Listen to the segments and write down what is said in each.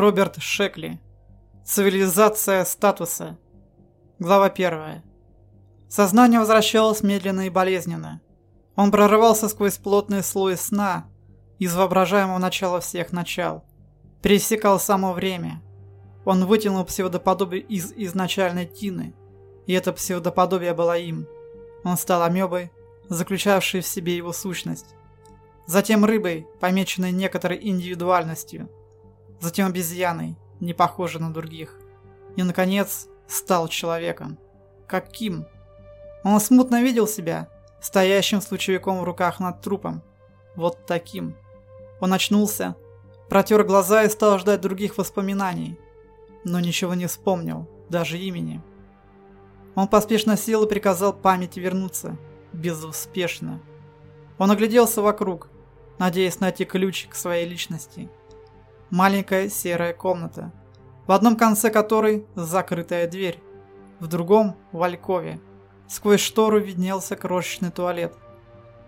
Роберт Шекли. Цивилизация статуса. Глава 1. Сознание возвращалось медленно и болезненно. Он прорывался сквозь плотный слой сна из воображаемого начала всех начал. Пересекал само время. Он вытянул псевдоподобие из изначальной тины, и это псевдоподобие было им. Он стал амебой, заключавшей в себе его сущность. Затем рыбой, помеченной некоторой индивидуальностью – затем обезьяной, не похожей на других. И, наконец, стал человеком. Каким? Он смутно видел себя, стоящим с лучевиком в руках над трупом. Вот таким. Он очнулся, протер глаза и стал ждать других воспоминаний. Но ничего не вспомнил, даже имени. Он поспешно сел и приказал памяти вернуться. Безуспешно. Он огляделся вокруг, надеясь найти ключ к своей личности маленькая серая комната, в одном конце которой закрытая дверь, в другом – в алькове. Сквозь штору виднелся крошечный туалет.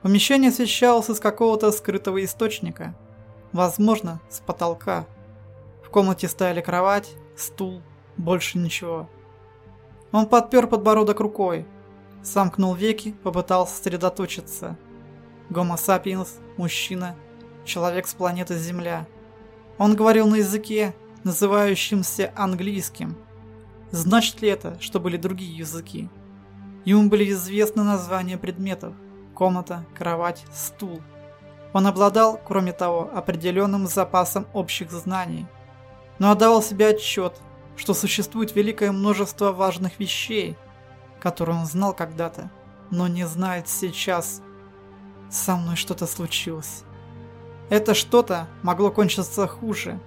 Помещение освещалось из какого-то скрытого источника, возможно, с потолка. В комнате стояли кровать, стул, больше ничего. Он подпер подбородок рукой, сомкнул веки, попытался сосредоточиться. Гомо сапиенс, мужчина, человек с планеты Земля – он говорил на языке, называющемся английским. Значит ли это, что были другие языки? Ему были известны названия предметов – комната, кровать, стул. Он обладал, кроме того, определенным запасом общих знаний, но отдавал себе отчет, что существует великое множество важных вещей, которые он знал когда-то, но не знает сейчас. Со мной что-то случилось. Это что-то могло кончиться хуже.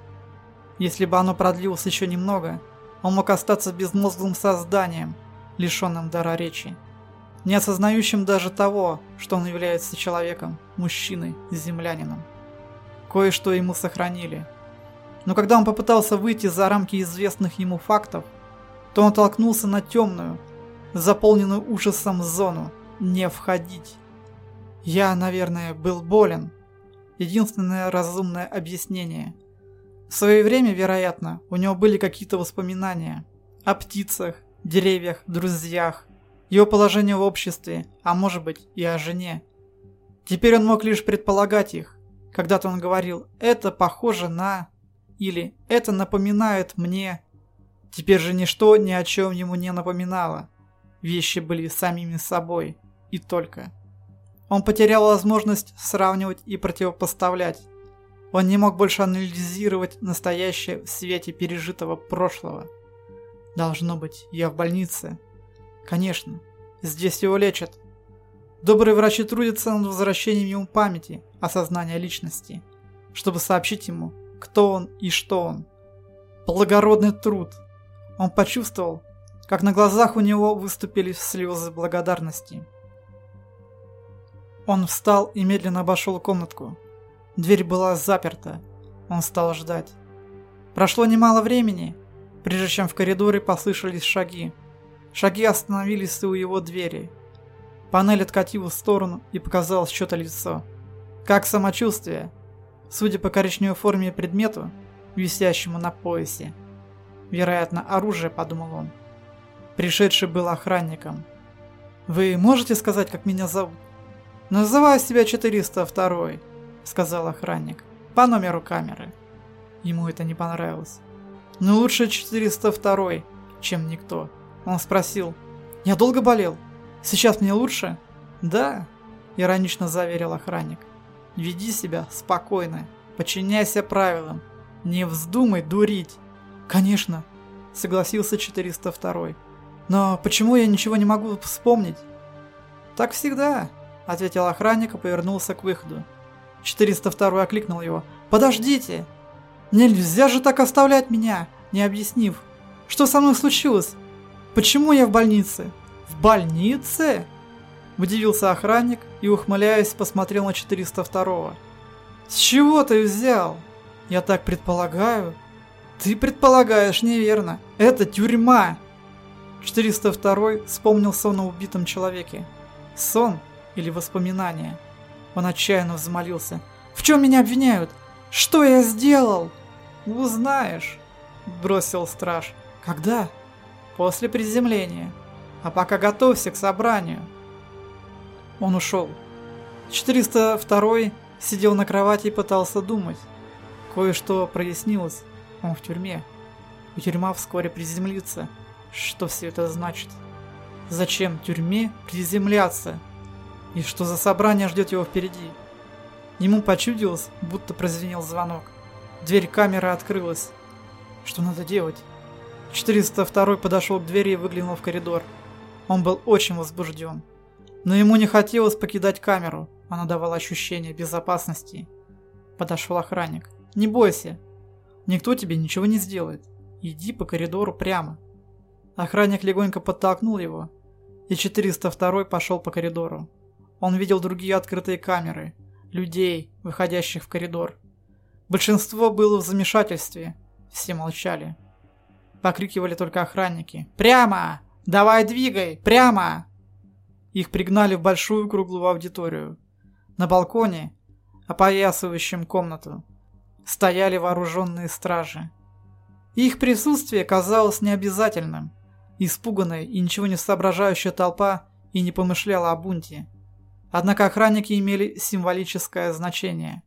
Если бы оно продлилось еще немного, он мог остаться безмозглым созданием, лишенным дара речи, не осознающим даже того, что он является человеком, мужчиной, землянином. Кое-что ему сохранили. Но когда он попытался выйти за рамки известных ему фактов, то он толкнулся на темную, заполненную ужасом зону «не входить». Я, наверное, был болен, единственное разумное объяснение. В свое время, вероятно, у него были какие-то воспоминания о птицах, деревьях, друзьях, его положении в обществе, а может быть и о жене. Теперь он мог лишь предполагать их. Когда-то он говорил «это похоже на…» или «это напоминает мне…» Теперь же ничто ни о чем ему не напоминало. Вещи были самими собой. И только. Он потерял возможность сравнивать и противопоставлять. Он не мог больше анализировать настоящее в свете пережитого прошлого. Должно быть, я в больнице. Конечно, здесь его лечат. Добрые врачи трудятся над возвращением ему памяти, осознания личности, чтобы сообщить ему, кто он и что он. Благородный труд. Он почувствовал, как на глазах у него выступили слезы благодарности. Он встал и медленно обошел комнатку. Дверь была заперта. Он стал ждать. Прошло немало времени, прежде чем в коридоре послышались шаги. Шаги остановились у его двери. Панель откатила в сторону и показалось что-то лицо. Как самочувствие? Судя по коричневой форме предмету, висящему на поясе. Вероятно, оружие, подумал он. Пришедший был охранником. «Вы можете сказать, как меня зовут?» «Называй себя 402», — сказал охранник, — «по номеру камеры». Ему это не понравилось. «Но лучше 402, чем никто». Он спросил, «Я долго болел? Сейчас мне лучше?» «Да», — иронично заверил охранник. «Веди себя спокойно, подчиняйся правилам, не вздумай дурить». «Конечно», — согласился 402. «Но почему я ничего не могу вспомнить?» «Так всегда», — ответил охранник и повернулся к выходу. 402 окликнул его. «Подождите! Нельзя же так оставлять меня, не объяснив. Что со мной случилось? Почему я в больнице?» «В больнице?» Удивился охранник и, ухмыляясь, посмотрел на 402-го. «С чего ты взял?» «Я так предполагаю». «Ты предполагаешь неверно. Это тюрьма!» 402 вспомнил сон о убитом человеке. Сон, или воспоминания. Он отчаянно взмолился. «В чем меня обвиняют? Что я сделал?» «Узнаешь», — бросил страж. «Когда?» «После приземления. А пока готовься к собранию». Он ушел. 402 сидел на кровати и пытался думать. Кое-что прояснилось. Он в тюрьме. И тюрьма вскоре приземлится. Что все это значит? Зачем тюрьме приземляться? И что за собрание ждет его впереди? Ему почудилось, будто прозвенел звонок. Дверь камеры открылась. Что надо делать? 402 подошел к двери и выглянул в коридор. Он был очень возбужден. Но ему не хотелось покидать камеру. Она давала ощущение безопасности. Подошел охранник. «Не бойся. Никто тебе ничего не сделает. Иди по коридору прямо». Охранник легонько подтолкнул его, и 402 пошел по коридору. Он видел другие открытые камеры, людей, выходящих в коридор. Большинство было в замешательстве, все молчали. Покрикивали только охранники. «Прямо! Давай двигай! Прямо!» Их пригнали в большую круглую аудиторию. На балконе, опоясывающем комнату, стояли вооруженные стражи. Их присутствие казалось необязательным. Испуганная и ничего не соображающая толпа и не помышляла о бунте. Однако охранники имели символическое значение.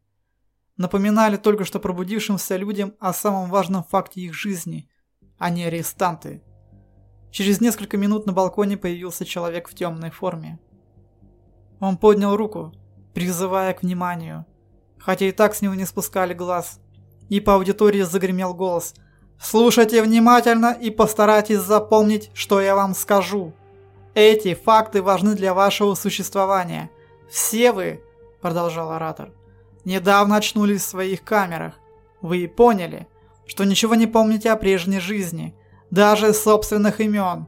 Напоминали только что пробудившимся людям о самом важном факте их жизни, а не арестанты. Через несколько минут на балконе появился человек в темной форме. Он поднял руку, призывая к вниманию, хотя и так с него не спускали глаз. И по аудитории загремел голос – Слушайте внимательно и постарайтесь запомнить, что я вам скажу. Эти факты важны для вашего существования. Все вы, продолжал оратор, недавно очнулись в своих камерах. Вы поняли, что ничего не помните о прежней жизни, даже собственных имен.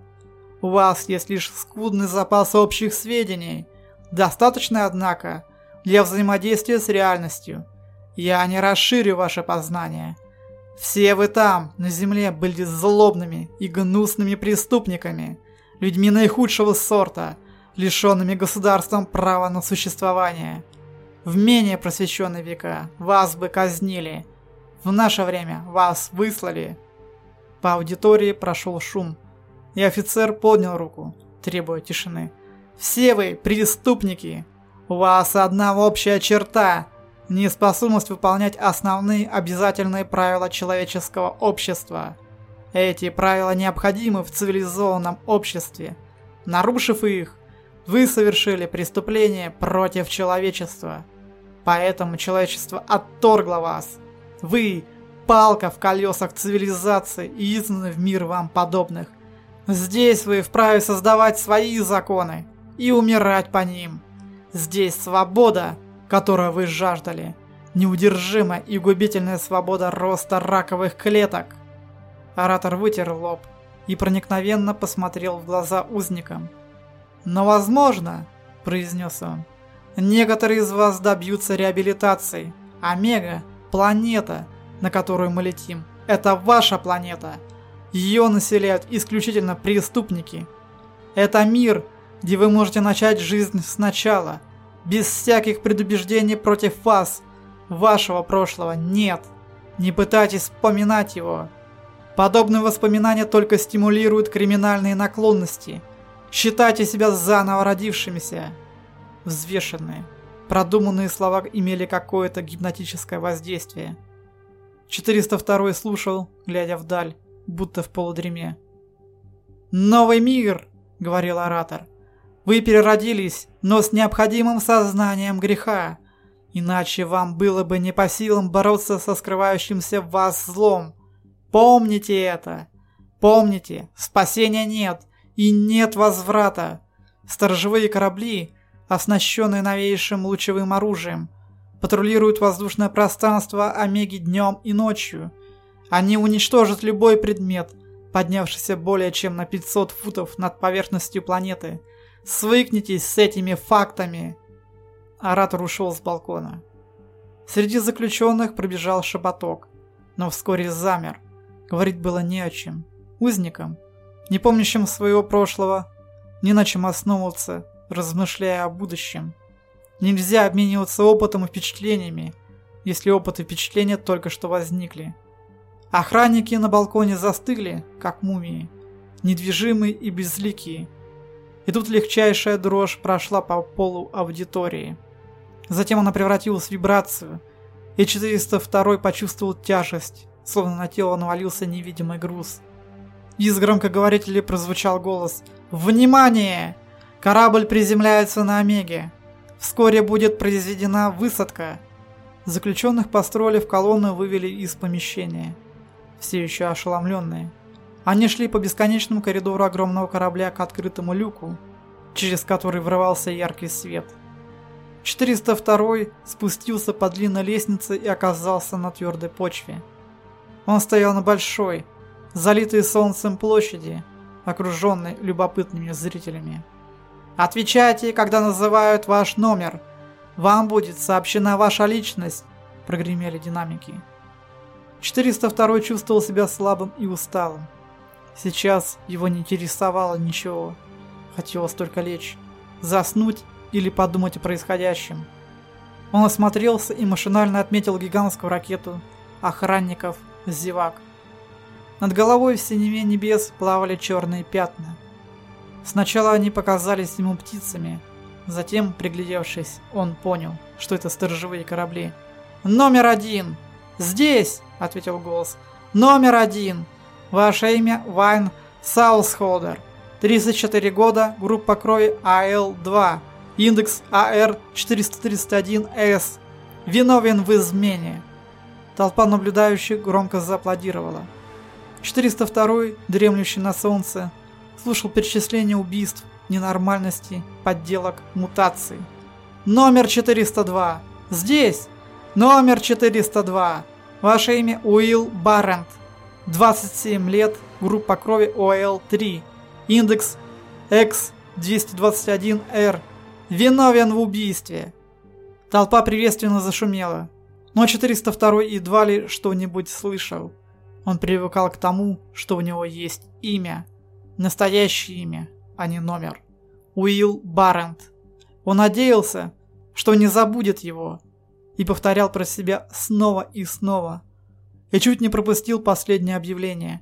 У вас есть лишь скудный запас общих сведений, достаточно, однако, для взаимодействия с реальностью. Я не расширю ваше познание – все вы там, на земле, были злобными и гнусными преступниками, людьми наихудшего сорта, лишенными государством права на существование. В менее просвещенные века вас бы казнили. В наше время вас выслали. По аудитории прошел шум, и офицер поднял руку, требуя тишины. «Все вы преступники! У вас одна общая черта неспособность выполнять основные обязательные правила человеческого общества. Эти правила необходимы в цивилизованном обществе. Нарушив их, вы совершили преступление против человечества. Поэтому человечество отторгло вас. Вы – палка в колесах цивилизации и изгнаны в мир вам подобных. Здесь вы вправе создавать свои законы и умирать по ним. Здесь свобода – которую вы жаждали. Неудержимая и губительная свобода роста раковых клеток. Оратор вытер лоб и проникновенно посмотрел в глаза узникам. «Но возможно», – произнес он, – «некоторые из вас добьются реабилитации. Омега – планета, на которую мы летим. Это ваша планета. Ее населяют исключительно преступники. Это мир, где вы можете начать жизнь сначала – без всяких предубеждений против вас. Вашего прошлого нет. Не пытайтесь вспоминать его. Подобные воспоминания только стимулируют криминальные наклонности. Считайте себя заново родившимися. Взвешенные, продуманные слова имели какое-то гипнотическое воздействие. 402 слушал, глядя вдаль, будто в полудреме. «Новый мир!» — говорил оратор. Вы переродились, но с необходимым сознанием греха. Иначе вам было бы не по силам бороться со скрывающимся в вас злом. Помните это. Помните, спасения нет и нет возврата. Сторожевые корабли, оснащенные новейшим лучевым оружием, патрулируют воздушное пространство Омеги днем и ночью. Они уничтожат любой предмет, поднявшийся более чем на 500 футов над поверхностью планеты – Свыкнитесь с этими фактами!» Оратор ушел с балкона. Среди заключенных пробежал шепоток, но вскоре замер. Говорить было не о чем. Узникам, не помнящим своего прошлого, не на чем основываться, размышляя о будущем. Нельзя обмениваться опытом и впечатлениями, если опыт и впечатления только что возникли. Охранники на балконе застыли, как мумии, недвижимые и безликие. И тут легчайшая дрожь прошла по полу аудитории. Затем она превратилась в вибрацию, и 402 почувствовал тяжесть, словно на тело навалился невидимый груз. Из громкоговорителя прозвучал голос «Внимание! Корабль приземляется на Омеге. Вскоре будет произведена высадка». Заключенных построили в колонны вывели из помещения. Все еще ошеломленные. Они шли по бесконечному коридору огромного корабля к открытому люку, через который врывался яркий свет. 402 спустился по длинной лестнице и оказался на твердой почве. Он стоял на большой, залитой солнцем площади, окруженной любопытными зрителями. «Отвечайте, когда называют ваш номер. Вам будет сообщена ваша личность», – прогремели динамики. 402 чувствовал себя слабым и усталым. Сейчас его не интересовало ничего. Хотелось только лечь, заснуть или подумать о происходящем. Он осмотрелся и машинально отметил гигантскую ракету, охранников, зевак. Над головой в синеве небес плавали черные пятна. Сначала они показались ему птицами, затем, приглядевшись, он понял, что это сторожевые корабли. «Номер один!» «Здесь!» — ответил голос. «Номер один! Ваше имя Вайн Саусхолдер. 34 года, группа крови АЛ-2, индекс АР-431С. Виновен в измене!» Толпа наблюдающих громко зааплодировала. 402 дремлющий на солнце, слушал перечисление убийств, ненормальностей, подделок, мутаций. Номер 402. Здесь. Номер 402. Ваше имя Уилл Баррент. 27 лет, группа крови ОЛ-3. Индекс X221R. Виновен в убийстве. Толпа приветственно зашумела. Но 402 едва ли что-нибудь слышал. Он привыкал к тому, что у него есть имя. Настоящее имя, а не номер. Уилл Баррент. Он надеялся, что не забудет его. И повторял про себя снова и снова. И чуть не пропустил последнее объявление.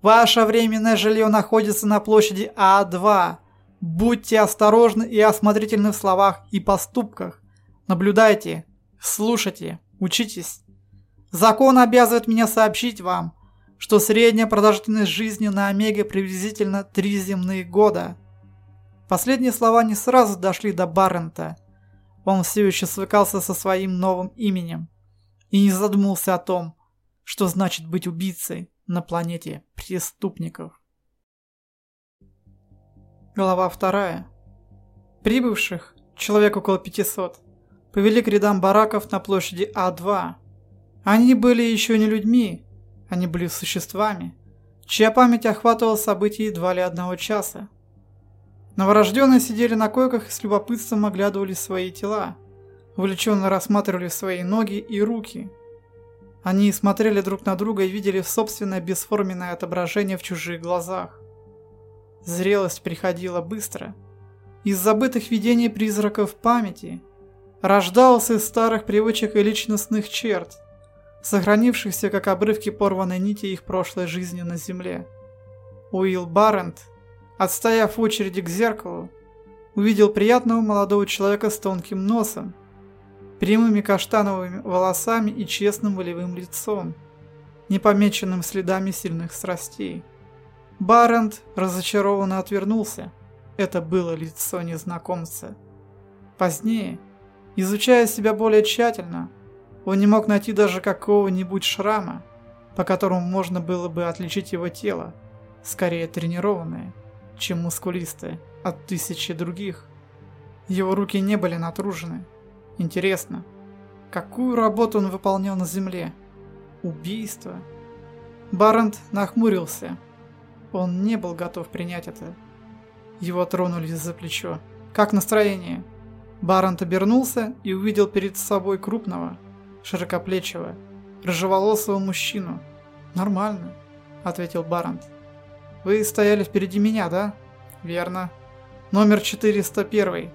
Ваше временное жилье находится на площади А2. Будьте осторожны и осмотрительны в словах и поступках. Наблюдайте, слушайте, учитесь. Закон обязывает меня сообщить вам, что средняя продолжительность жизни на Омеге приблизительно три земные года. Последние слова не сразу дошли до Баррента. Он все еще свыкался со своим новым именем и не задумался о том, что значит быть убийцей на планете преступников. Глава вторая. Прибывших, человек около 500, повели к рядам бараков на площади А2. Они были еще не людьми, они были существами, чья память охватывала события едва ли одного часа. Новорожденные сидели на койках и с любопытством оглядывали свои тела, увлеченно рассматривали свои ноги и руки. Они смотрели друг на друга и видели собственное бесформенное отображение в чужих глазах. Зрелость приходила быстро. Из забытых видений призраков памяти рождался из старых привычек и личностных черт, сохранившихся как обрывки порванной нити их прошлой жизни на Земле. Уилл Баррент, отстояв в очереди к зеркалу, увидел приятного молодого человека с тонким носом, прямыми каштановыми волосами и честным волевым лицом, не помеченным следами сильных страстей. Баррент разочарованно отвернулся. Это было лицо незнакомца. Позднее, изучая себя более тщательно, он не мог найти даже какого-нибудь шрама, по которому можно было бы отличить его тело, скорее тренированное, чем мускулистое, от тысячи других. Его руки не были натружены. Интересно, какую работу он выполнял на земле? Убийство? Барент нахмурился. Он не был готов принять это. Его тронули за плечо. «Как настроение?» Барент обернулся и увидел перед собой крупного, широкоплечего, рыжеволосого мужчину. «Нормально», — ответил Барант. «Вы стояли впереди меня, да?» «Верно. Номер 401.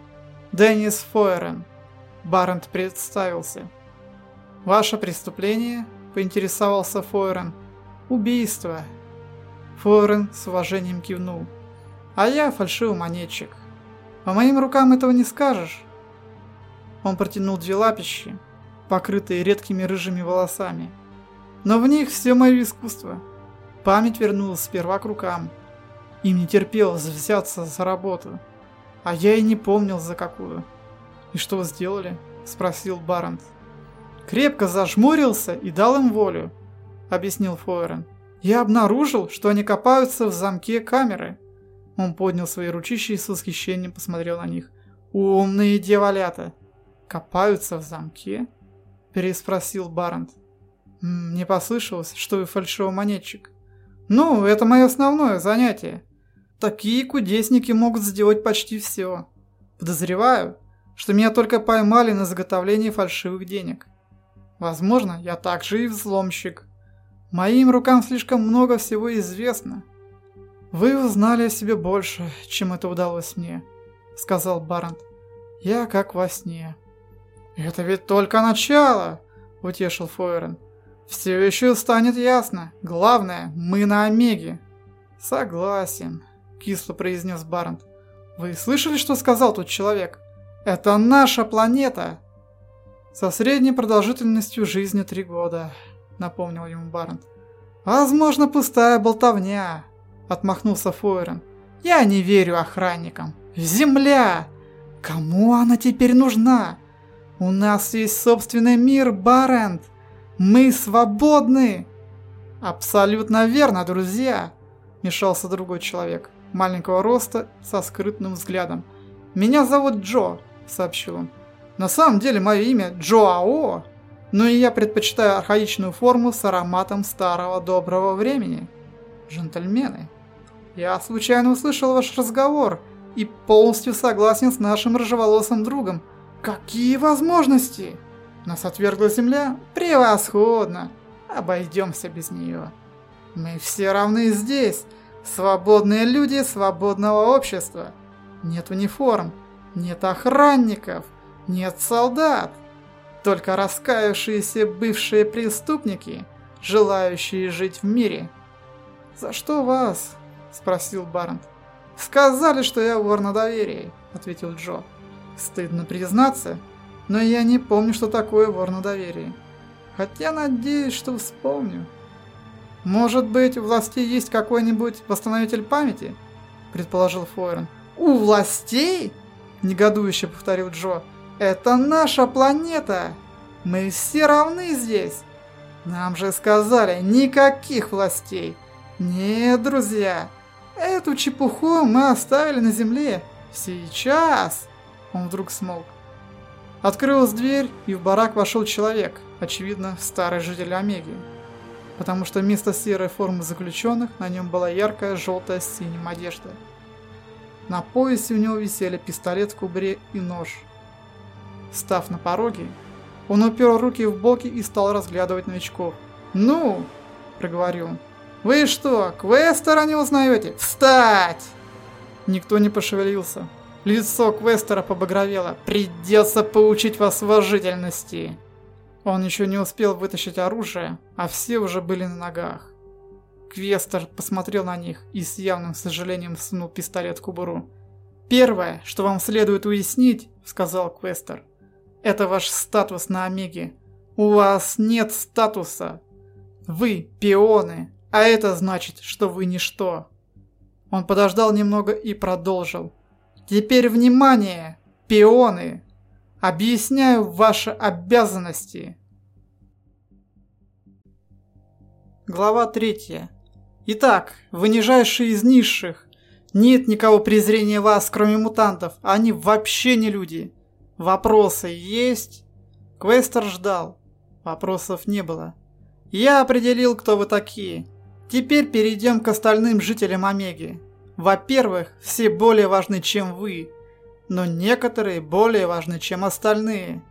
Деннис Фойерен». Барант представился. «Ваше преступление?» — поинтересовался Фойерен. Убийство. Форен с уважением кивнул. А я фальшивомонетчик. По моим рукам этого не скажешь. Он протянул две лапищи, покрытые редкими рыжими волосами. Но в них все мое искусство. Память вернулась сперва к рукам. Им не терпелось взяться за работу. А я и не помнил за какую. «И что вы сделали?» – спросил Барант. «Крепко зажмурился и дал им волю», – объяснил Фойрен. «Я обнаружил, что они копаются в замке камеры». Он поднял свои ручища и с восхищением посмотрел на них. «Умные девалята!» «Копаются в замке?» – переспросил Барант. «Мне послышалось, что вы фальшивомонетчик». «Ну, это мое основное занятие. Такие кудесники могут сделать почти все. Подозреваю, что меня только поймали на заготовлении фальшивых денег. Возможно, я также и взломщик. Моим рукам слишком много всего известно. Вы узнали о себе больше, чем это удалось мне, сказал Барант. Я как во сне. Это ведь только начало, утешил Фойерен. Все еще станет ясно. Главное, мы на Омеге. Согласен, кисло произнес Барант. Вы слышали, что сказал тот человек? Это наша планета. Со средней продолжительностью жизни три года, напомнил ему Барант. Возможно, пустая болтовня, отмахнулся Фойрен. Я не верю охранникам. Земля! Кому она теперь нужна? У нас есть собственный мир, Барент. Мы свободны. Абсолютно верно, друзья, мешался другой человек, маленького роста, со скрытным взглядом. Меня зовут Джо, сообщил он. На самом деле мое имя Джоао, но и я предпочитаю архаичную форму с ароматом старого доброго времени. Джентльмены, я случайно услышал ваш разговор и полностью согласен с нашим рыжеволосым другом. Какие возможности? Нас отвергла земля? Превосходно! Обойдемся без нее. Мы все равны здесь. Свободные люди свободного общества. Нет униформ, нет охранников, нет солдат. Только раскаявшиеся бывшие преступники, желающие жить в мире. «За что вас?» – спросил Барнт. «Сказали, что я вор на доверии», – ответил Джо. «Стыдно признаться, но я не помню, что такое вор на доверии. Хотя надеюсь, что вспомню». «Может быть, у властей есть какой-нибудь восстановитель памяти?» – предположил Фойрон. «У властей?» – негодующе повторил Джо. «Это наша планета! Мы все равны здесь! Нам же сказали, никаких властей! Нет, друзья, эту чепуху мы оставили на земле. Сейчас!» Он вдруг смолк. Открылась дверь, и в барак вошел человек, очевидно, старый житель Омеги. Потому что вместо серой формы заключенных на нем была яркая желтая с синим одежда. На поясе у него висели пистолет в кубре и нож. Став на пороге, он упер руки в боки и стал разглядывать новичков. «Ну!» – проговорил он. «Вы что, Квестера не узнаете? Встать!» Никто не пошевелился. Лицо Квестера побагровело. «Придется поучить вас уважительности!» Он еще не успел вытащить оружие, а все уже были на ногах. Квестер посмотрел на них и с явным сожалением сунул пистолет в кобуру. «Первое, что вам следует уяснить, — сказал Квестер, — это ваш статус на Омеге. У вас нет статуса. Вы пионы, а это значит, что вы ничто». Он подождал немного и продолжил. «Теперь внимание, пионы! Объясняю ваши обязанности». Глава третья. Итак, вы нижайшие из низших. Нет никого презрения вас, кроме мутантов. Они вообще не люди. Вопросы есть? Квестер ждал. Вопросов не было. Я определил, кто вы такие. Теперь перейдем к остальным жителям Омеги. Во-первых, все более важны, чем вы. Но некоторые более важны, чем остальные.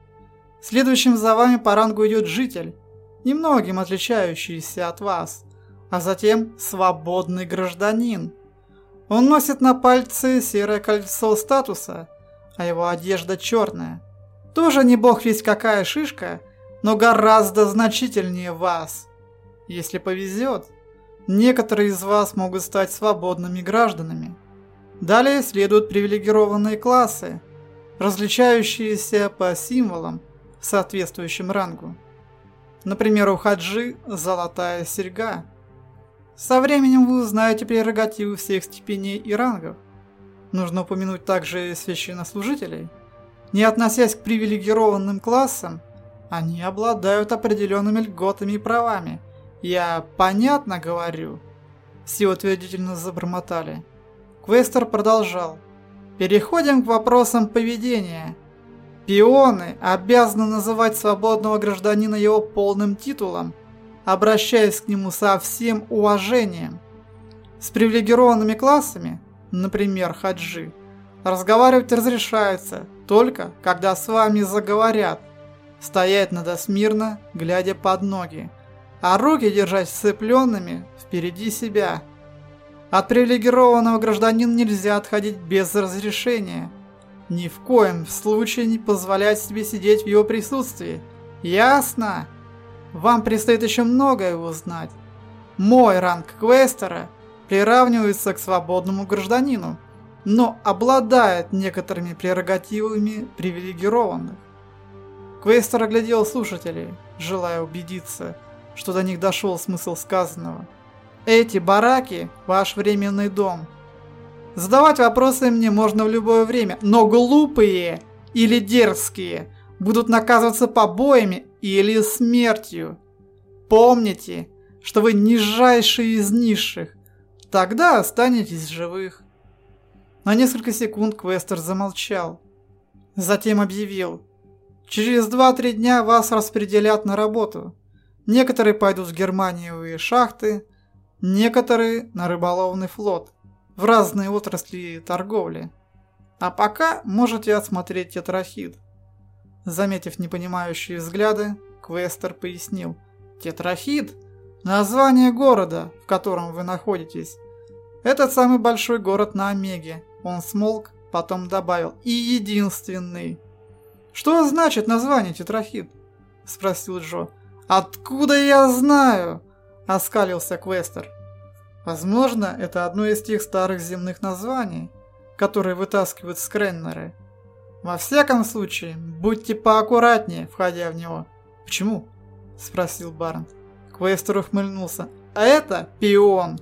Следующим за вами по рангу идет житель, немногим отличающийся от вас а затем свободный гражданин. Он носит на пальце серое кольцо статуса, а его одежда черная. Тоже не бог весь какая шишка, но гораздо значительнее вас. Если повезет, Некоторые из вас могут стать свободными гражданами. Далее следуют привилегированные классы, различающиеся по символам, соответствующим рангу. Например, у хаджи – золотая серьга. Со временем вы узнаете прерогативы всех степеней и рангов. Нужно упомянуть также священнослужителей. Не относясь к привилегированным классам, они обладают определенными льготами и правами. Я понятно говорю? Все утвердительно забормотали. Квестер продолжал. Переходим к вопросам поведения. Пионы обязаны называть свободного гражданина его полным титулом, обращаясь к нему со всем уважением. С привилегированными классами, например, хаджи, разговаривать разрешается только когда с вами заговорят. Стоять надо смирно, глядя под ноги, а руки держать сцепленными впереди себя. От привилегированного гражданина нельзя отходить без разрешения – ни в коем случае не позволять себе сидеть в его присутствии. Ясно? Вам предстоит еще многое узнать. Мой ранг квестера приравнивается к свободному гражданину, но обладает некоторыми прерогативами привилегированных. Квестер оглядел слушателей, желая убедиться, что до них дошел смысл сказанного. Эти бараки – ваш временный дом – Задавать вопросы мне можно в любое время, но глупые или дерзкие будут наказываться побоями или смертью. Помните, что вы нижайшие из низших, тогда останетесь живых. На несколько секунд Квестер замолчал. Затем объявил. Через 2-3 дня вас распределят на работу. Некоторые пойдут в германиевые шахты, некоторые на рыболовный флот в разные отрасли торговли. А пока можете осмотреть тетрахид. Заметив непонимающие взгляды, Квестер пояснил. Тетрахид – название города, в котором вы находитесь. Этот самый большой город на Омеге. Он смолк, потом добавил. И единственный. Что значит название тетрахид? Спросил Джо. Откуда я знаю? Оскалился Квестер. Возможно, это одно из тех старых земных названий, которые вытаскивают скреннеры. Во всяком случае, будьте поаккуратнее, входя в него. Почему? Спросил Барнт. Квестер ухмыльнулся. А это пион.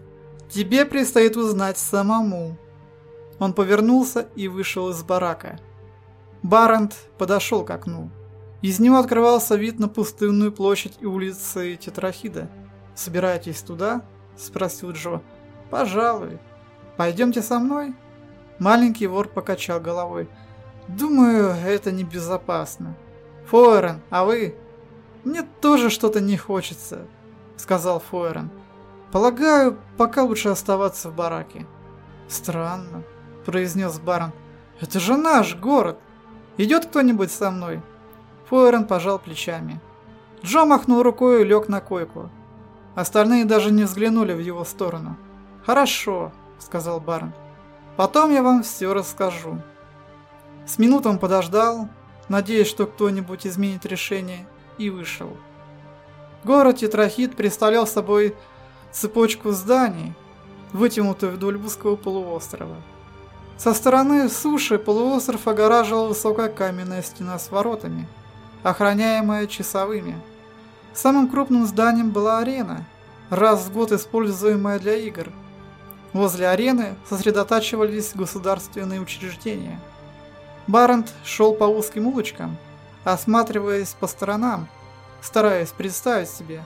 Тебе предстоит узнать самому. Он повернулся и вышел из барака. Барент подошел к окну. Из него открывался вид на пустынную площадь и улицы Тетрахида. «Собираетесь туда?» – спросил Джо. «Пожалуй. Пойдемте со мной?» Маленький вор покачал головой. «Думаю, это небезопасно. Фойерен, а вы?» «Мне тоже что-то не хочется», – сказал Фойерен. «Полагаю, пока лучше оставаться в бараке». «Странно», – произнес Барон. «Это же наш город. Идет кто-нибудь со мной?» Фойерен пожал плечами. Джо махнул рукой и лег на койку. Остальные даже не взглянули в его сторону. «Хорошо», — сказал Барн. «Потом я вам все расскажу». С минуту он подождал, надеясь, что кто-нибудь изменит решение, и вышел. Город Тетрахит представлял собой цепочку зданий, вытянутую вдоль узкого полуострова. Со стороны суши полуостров огораживала высокая каменная стена с воротами, охраняемая часовыми. Самым крупным зданием была арена, раз в год используемая для игр. Возле арены сосредотачивались государственные учреждения. Барент шел по узким улочкам, осматриваясь по сторонам, стараясь представить себе,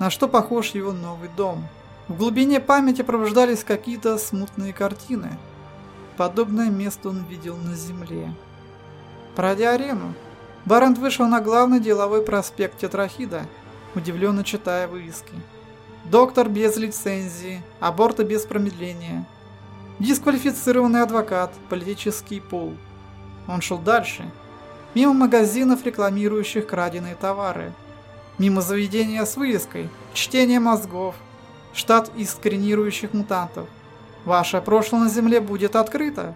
на что похож его новый дом. В глубине памяти пробуждались какие-то смутные картины. Подобное место он видел на земле. Пройдя арену, Барент вышел на главный деловой проспект Тетрахида – удивленно читая вывески. Доктор без лицензии, аборты без промедления. Дисквалифицированный адвокат, политический пул. Он шел дальше. Мимо магазинов, рекламирующих краденые товары. Мимо заведения с вывеской «Чтение мозгов», штат искренирующих мутантов. Ваше прошлое на Земле будет открыто.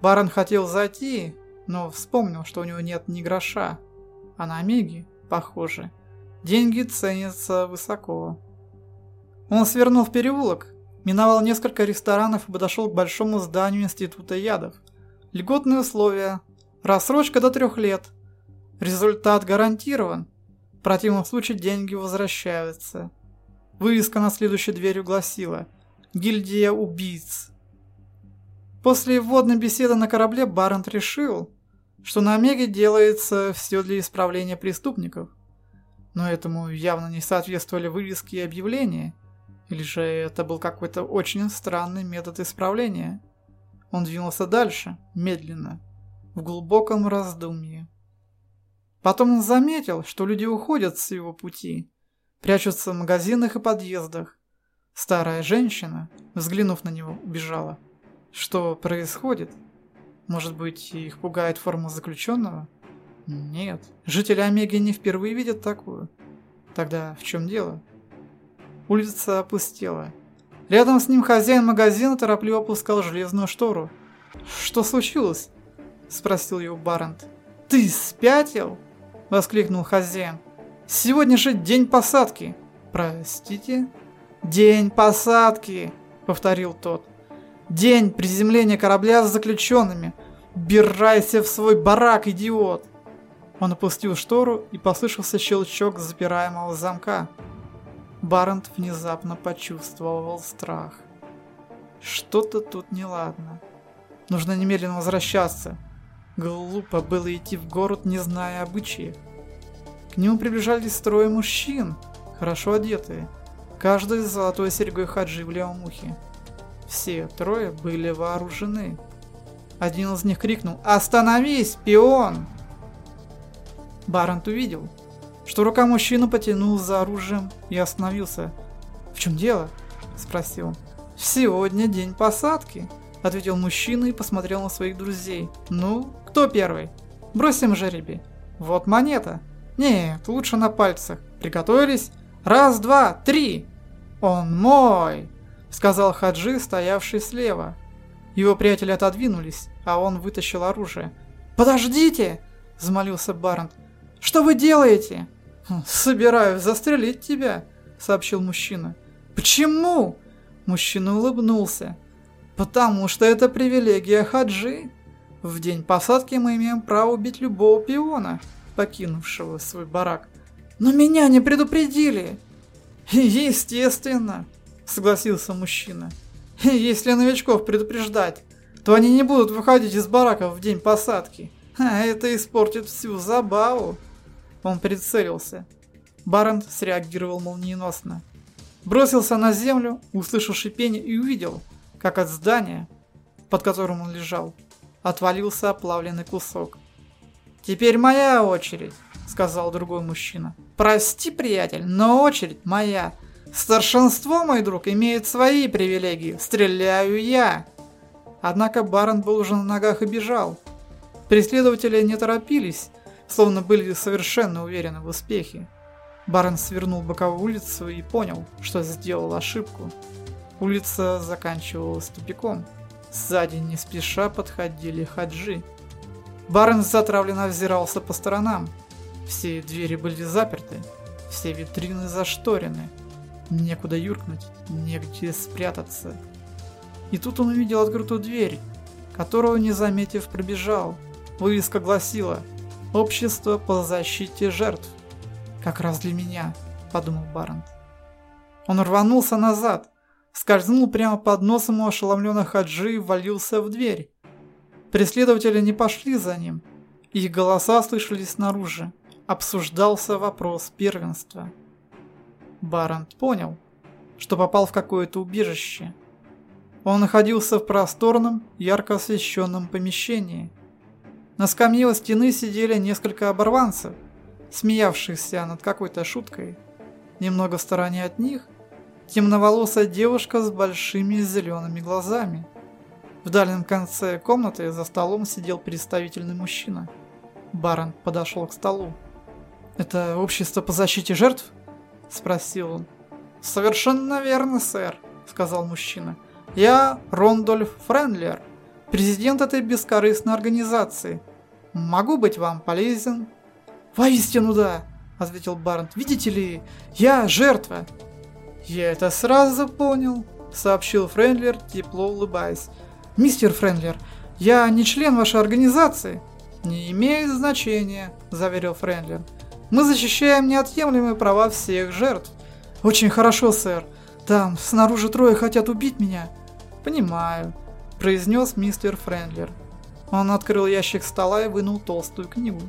Барон хотел зайти, но вспомнил, что у него нет ни гроша. А на Омеге, похоже, деньги ценятся высоко. Он свернул в переулок, миновал несколько ресторанов и подошел к большому зданию Института ядов. Льготные условия, рассрочка до трех лет. Результат гарантирован. В противном случае деньги возвращаются. Вывеска на следующей дверью гласила «Гильдия убийц». После вводной беседы на корабле Барент решил, что на Омеге делается все для исправления преступников. Но этому явно не соответствовали вывески и объявления. Или же это был какой-то очень странный метод исправления. Он двинулся дальше, медленно, в глубоком раздумье. Потом он заметил, что люди уходят с его пути, прячутся в магазинах и подъездах. Старая женщина, взглянув на него, убежала. Что происходит? Может быть, их пугает форма заключенного? Нет, жители Омеги не впервые видят такую. Тогда в чем дело? Улица опустела. Рядом с ним хозяин магазина торопливо опускал железную штору. «Что случилось?» – спросил его Барент. «Ты спятил?» – воскликнул хозяин. «Сегодня же день посадки!» «Простите?» «День посадки!» – повторил тот. «День приземления корабля с заключенными! Бирайся в свой барак, идиот!» Он опустил штору и послышался щелчок запираемого замка. Барент внезапно почувствовал страх. Что-то тут неладно. Нужно немедленно возвращаться. Глупо было идти в город, не зная обычаев. К нему приближались трое мужчин, хорошо одетые, каждый с золотой серьгой хаджи в левом ухе. Все трое были вооружены. Один из них крикнул «Остановись, пион!» Барант увидел, что рука мужчины потянулась за оружием и остановился. «В чем дело?» – спросил он. «Сегодня день посадки», – ответил мужчина и посмотрел на своих друзей. «Ну, кто первый? Бросим жеребий. Вот монета. Нет, лучше на пальцах. Приготовились? Раз, два, три!» «Он мой!» – сказал Хаджи, стоявший слева. Его приятели отодвинулись, а он вытащил оружие. «Подождите!» – взмолился Барант. Что вы делаете?» «Хм, «Собираюсь застрелить тебя», — сообщил мужчина. «Почему?» Мужчина улыбнулся. «Потому что это привилегия Хаджи. В день посадки мы имеем право убить любого пиона, покинувшего свой барак. Но меня не предупредили!» «Естественно», — согласился мужчина. «Если новичков предупреждать, то они не будут выходить из бараков в день посадки, а это испортит всю забаву». Он прицелился. Барент среагировал молниеносно. Бросился на землю, услышал шипение и увидел, как от здания, под которым он лежал, отвалился оплавленный кусок. «Теперь моя очередь», — сказал другой мужчина. «Прости, приятель, но очередь моя. Старшинство, мой друг, имеет свои привилегии. Стреляю я». Однако Барон был уже на ногах и бежал. Преследователи не торопились, словно были совершенно уверены в успехе. Барон свернул боковую улицу и понял, что сделал ошибку. Улица заканчивалась тупиком. Сзади не спеша подходили хаджи. Барон затравленно взирался по сторонам. Все двери были заперты, все витрины зашторены. Некуда юркнуть, негде спрятаться. И тут он увидел открытую дверь, которую, не заметив, пробежал. Вывеска гласила Общество по защите жертв. Как раз для меня, подумал Барент. Он рванулся назад, скользнул прямо под носом у ошеломленных Хаджи и ввалился в дверь. Преследователи не пошли за ним. Их голоса слышались снаружи. Обсуждался вопрос первенства. Барент понял, что попал в какое-то убежище. Он находился в просторном, ярко освещенном помещении – на скамье у стены сидели несколько оборванцев, смеявшихся над какой-то шуткой. Немного в стороне от них темноволосая девушка с большими зелеными глазами. В дальнем конце комнаты за столом сидел представительный мужчина. Барон подошел к столу. «Это общество по защите жертв?» – спросил он. «Совершенно верно, сэр», – сказал мужчина. «Я Рондольф Френдлер, президент этой бескорыстной организации. Могу быть вам полезен?» «Воистину да!» – ответил Барнт. «Видите ли, я жертва!» «Я это сразу понял», — сообщил Френдлер, тепло улыбаясь. «Мистер Френдлер, я не член вашей организации». «Не имеет значения», — заверил Френдлер. «Мы защищаем неотъемлемые права всех жертв». «Очень хорошо, сэр. Там снаружи трое хотят убить меня». «Понимаю», — произнес мистер Френдлер. Он открыл ящик стола и вынул толстую книгу.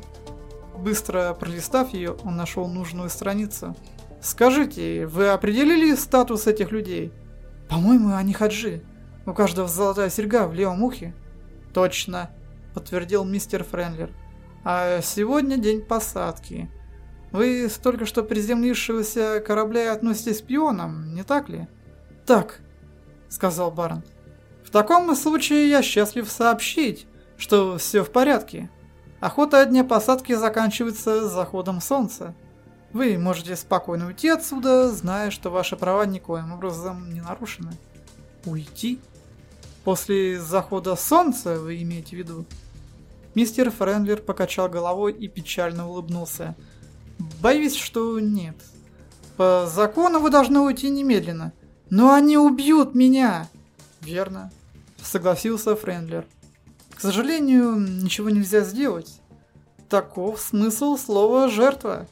Быстро пролистав ее, он нашел нужную страницу. «Скажите, вы определили статус этих людей?» «По-моему, они хаджи. У каждого золотая серьга в левом ухе». «Точно», — подтвердил мистер Френдлер. «А сегодня день посадки. Вы с только что приземлившегося корабля относитесь к пионам, не так ли?» «Так», — сказал Барн. «В таком случае я счастлив сообщить, что все в порядке. Охота дня посадки заканчивается заходом солнца. Вы можете спокойно уйти отсюда, зная, что ваши права никоим образом не нарушены. Уйти? После захода солнца, вы имеете в виду? Мистер Френдлер покачал головой и печально улыбнулся. Боюсь, что нет. По закону вы должны уйти немедленно. Но они убьют меня! Верно, согласился Френдлер. К сожалению, ничего нельзя сделать. Таков смысл слова «жертва».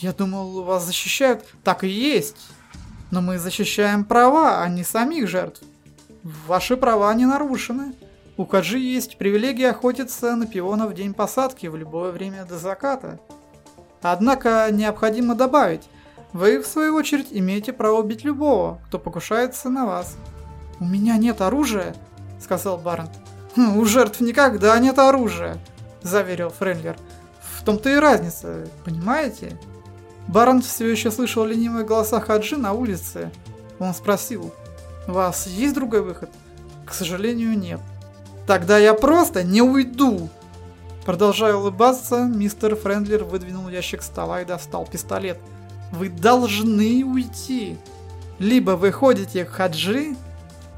Я думал, вас защищают. Так и есть. Но мы защищаем права, а не самих жертв. Ваши права не нарушены. У Каджи есть привилегия охотиться на пиона в день посадки в любое время до заката. Однако необходимо добавить, вы в свою очередь имеете право убить любого, кто покушается на вас. «У меня нет оружия», — сказал Барнт. «Хм, «У жертв никогда нет оружия», — заверил Френдлер. «В том-то и разница, понимаете?» Барон все еще слышал ленивые голоса Хаджи на улице. Он спросил, «У вас есть другой выход?» «К сожалению, нет». «Тогда я просто не уйду!» Продолжая улыбаться, мистер Френдлер выдвинул ящик стола и достал пистолет. «Вы должны уйти! Либо вы ходите к Хаджи,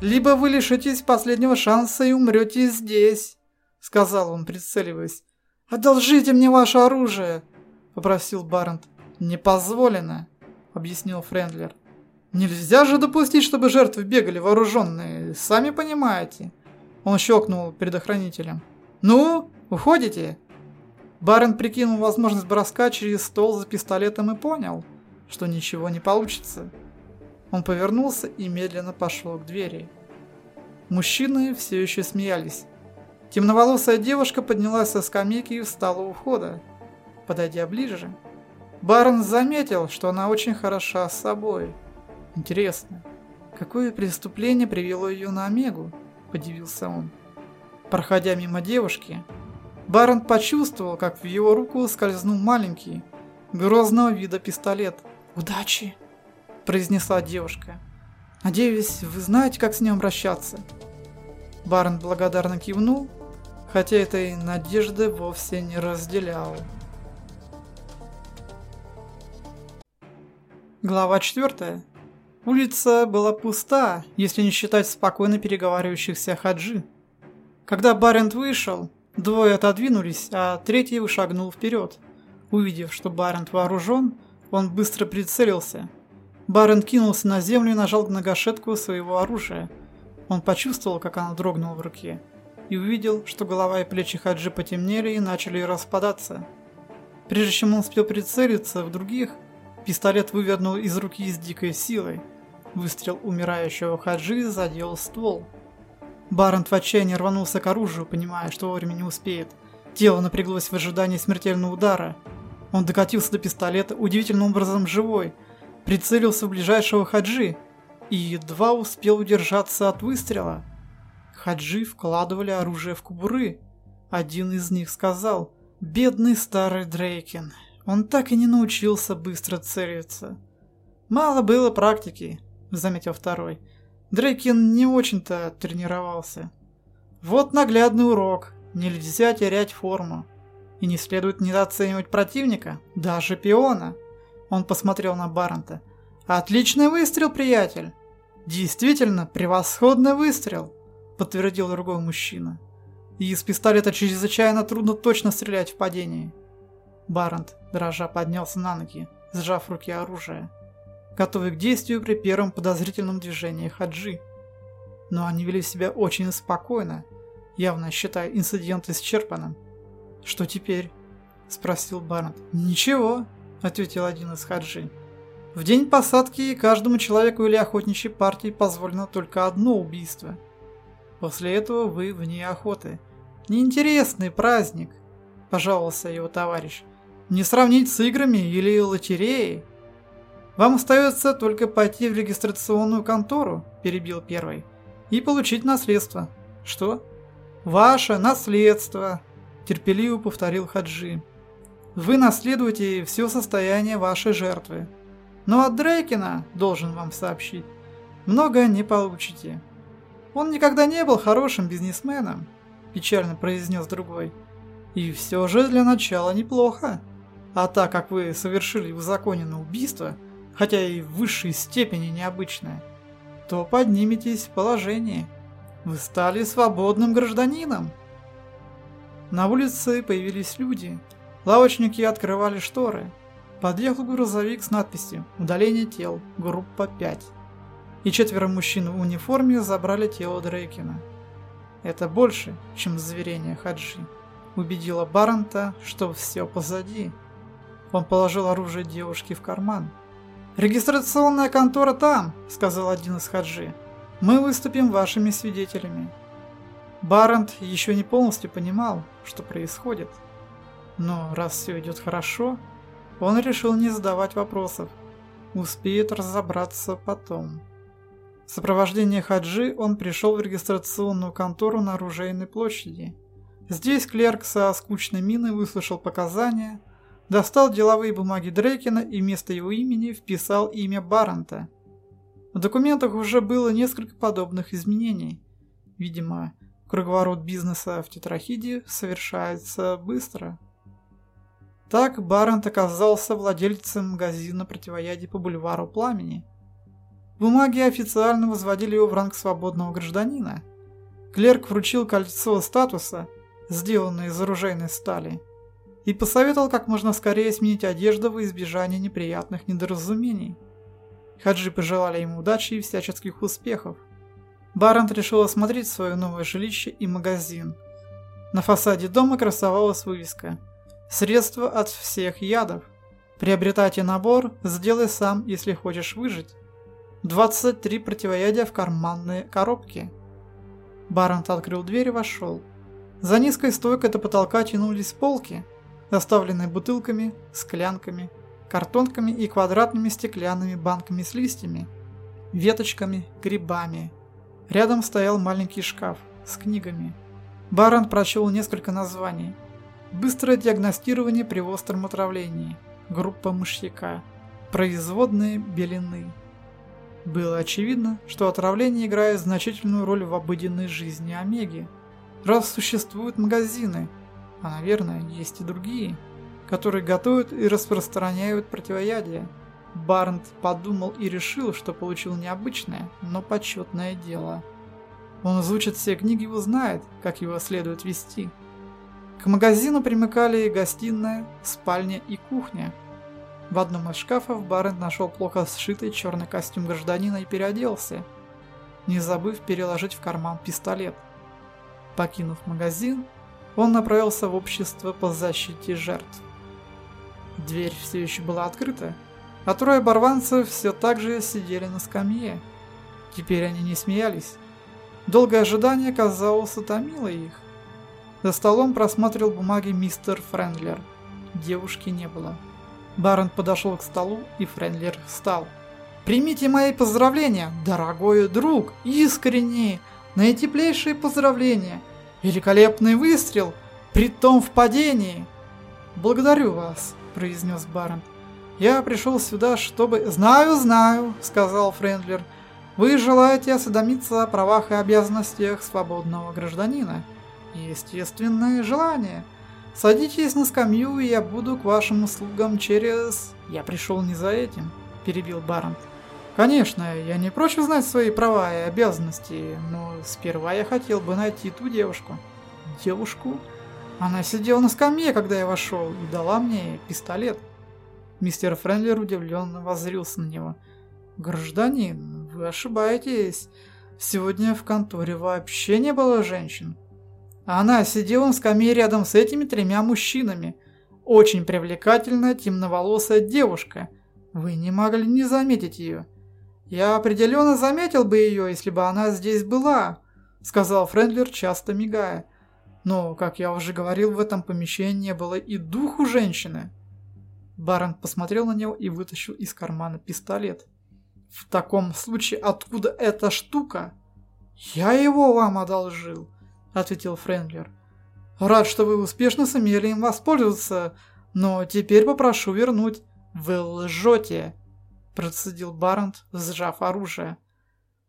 либо вы лишитесь последнего шанса и умрете здесь», — сказал он, прицеливаясь. «Одолжите мне ваше оружие», — попросил Барент. «Не позволено», — объяснил Френдлер. «Нельзя же допустить, чтобы жертвы бегали вооруженные, сами понимаете». Он щелкнул предохранителем. «Ну, уходите?» Барен прикинул возможность броска через стол за пистолетом и понял, что ничего не получится. Он повернулся и медленно пошел к двери. Мужчины все еще смеялись. Темноволосая девушка поднялась со скамейки и встала у входа. Подойдя ближе, Барн заметил, что она очень хороша с собой. Интересно, какое преступление привело ее на Омегу? Подивился он. Проходя мимо девушки, Барон почувствовал, как в его руку скользнул маленький, грозного вида пистолет. «Удачи!» произнесла девушка. «Надеюсь, вы знаете, как с ним обращаться?» Барн благодарно кивнул, хотя этой надежды вовсе не разделял. Глава 4. Улица была пуста, если не считать спокойно переговаривающихся хаджи. Когда Барент вышел, двое отодвинулись, а третий шагнул вперед. Увидев, что Барент вооружен, он быстро прицелился – Барен кинулся на землю и нажал на гашетку своего оружия. Он почувствовал, как она дрогнула в руке, и увидел, что голова и плечи Хаджи потемнели и начали распадаться. Прежде чем он успел прицелиться в других, пистолет вывернул из руки с дикой силой. Выстрел умирающего Хаджи задел ствол. Барент в рванулся к оружию, понимая, что вовремя не успеет. Тело напряглось в ожидании смертельного удара. Он докатился до пистолета, удивительным образом живой – прицелился в ближайшего Хаджи и едва успел удержаться от выстрела. Хаджи вкладывали оружие в кубуры. Один из них сказал «Бедный старый Дрейкин, он так и не научился быстро целиться». «Мало было практики», — заметил второй. Дрейкин не очень-то тренировался. Вот наглядный урок. Нельзя терять форму. И не следует недооценивать противника, даже пиона. Он посмотрел на Баррента. «Отличный выстрел, приятель!» «Действительно, превосходный выстрел!» Подтвердил другой мужчина. «И из пистолета чрезвычайно трудно точно стрелять в падении». Баррент, дрожа, поднялся на ноги, сжав руки оружие. Готовые к действию при первом подозрительном движении Хаджи. Но они вели себя очень спокойно, явно считая инцидент исчерпанным. «Что теперь?» – спросил Барнт. «Ничего», – ответил один из Хаджи. «В день посадки каждому человеку или охотничьей партии позволено только одно убийство. После этого вы вне охоты. Неинтересный праздник», – пожаловался его товарищ. «Не сравнить с играми или лотереей». «Вам остается только пойти в регистрационную контору», – перебил первый, – «и получить наследство». «Что?» «Ваше наследство», – терпеливо повторил Хаджи. «Вы наследуете все состояние вашей жертвы. Но от Дрейкина, должен вам сообщить, много не получите. Он никогда не был хорошим бизнесменом», – печально произнес другой. «И все же для начала неплохо. А так как вы совершили узаконенное убийство – хотя и в высшей степени необычное, то подниметесь в положении. Вы стали свободным гражданином. На улице появились люди. Лавочники открывали шторы. Подъехал грузовик с надписью «Удаление тел. Группа 5». И четверо мужчин в униформе забрали тело Дрейкина. Это больше, чем заверение Хаджи. Убедила Баранта, что все позади. Он положил оружие девушки в карман – «Регистрационная контора там», — сказал один из хаджи. «Мы выступим вашими свидетелями». Барант еще не полностью понимал, что происходит. Но раз все идет хорошо, он решил не задавать вопросов. Успеет разобраться потом. В сопровождении Хаджи он пришел в регистрационную контору на Оружейной площади. Здесь клерк со скучной миной выслушал показания, Достал деловые бумаги Дрейкина и вместо его имени вписал имя Баранта. В документах уже было несколько подобных изменений. Видимо, круговорот бизнеса в Тетрахиде совершается быстро. Так Барант оказался владельцем магазина противоядий по бульвару Пламени. Бумаги официально возводили его в ранг свободного гражданина. Клерк вручил кольцо статуса, сделанное из оружейной стали – и посоветовал как можно скорее сменить одежду во избежание неприятных недоразумений. Хаджи пожелали ему удачи и всяческих успехов. Барант решил осмотреть свое новое жилище и магазин. На фасаде дома красовалась вывеска «Средства от всех ядов. Приобретайте набор, сделай сам, если хочешь выжить». 23 противоядия в карманные коробки. Барант открыл дверь и вошел. За низкой стойкой до потолка тянулись полки – заставленной бутылками, склянками, картонками и квадратными стеклянными банками с листьями, веточками, грибами. Рядом стоял маленький шкаф с книгами. Барон прочел несколько названий. Быстрое диагностирование при остром отравлении. Группа мышьяка. Производные белины. Было очевидно, что отравление играет значительную роль в обыденной жизни Омеги. Раз существуют магазины, а наверное, есть и другие, которые готовят и распространяют противоядие. Барнт подумал и решил, что получил необычное, но почетное дело. Он изучит все книги и узнает, как его следует вести. К магазину примыкали гостиная, спальня и кухня. В одном из шкафов Барент нашел плохо сшитый черный костюм гражданина и переоделся, не забыв переложить в карман пистолет. Покинув магазин, он направился в общество по защите жертв. Дверь все еще была открыта, а трое барванцев все так же сидели на скамье. Теперь они не смеялись. Долгое ожидание, казалось, утомило их. За столом просматривал бумаги мистер Френдлер. Девушки не было. Барон подошел к столу, и Френдлер встал. «Примите мои поздравления, дорогой друг, искренние, наитеплейшие поздравления!» Великолепный выстрел, при том в падении. Благодарю вас, произнес Барон. Я пришел сюда, чтобы... Знаю, знаю, сказал Френдлер. Вы желаете осведомиться о правах и обязанностях свободного гражданина. Естественное желание. Садитесь на скамью, и я буду к вашим услугам через... Я пришел не за этим, перебил Барон. Конечно, я не прочь узнать свои права и обязанности, но сперва я хотел бы найти ту девушку. Девушку? Она сидела на скамье, когда я вошел, и дала мне пистолет. Мистер Френдлер удивленно воззрился на него. Гражданин, вы ошибаетесь. Сегодня в конторе вообще не было женщин. Она сидела на скамье рядом с этими тремя мужчинами. Очень привлекательная темноволосая девушка. Вы не могли не заметить ее. Я определенно заметил бы ее, если бы она здесь была, сказал Френдлер, часто мигая. Но, как я уже говорил, в этом помещении не было и духу женщины. Барон посмотрел на него и вытащил из кармана пистолет. В таком случае откуда эта штука? Я его вам одолжил, ответил Френдлер. Рад, что вы успешно сумели им воспользоваться, но теперь попрошу вернуть. Вы лжете, процедил Барант, сжав оружие.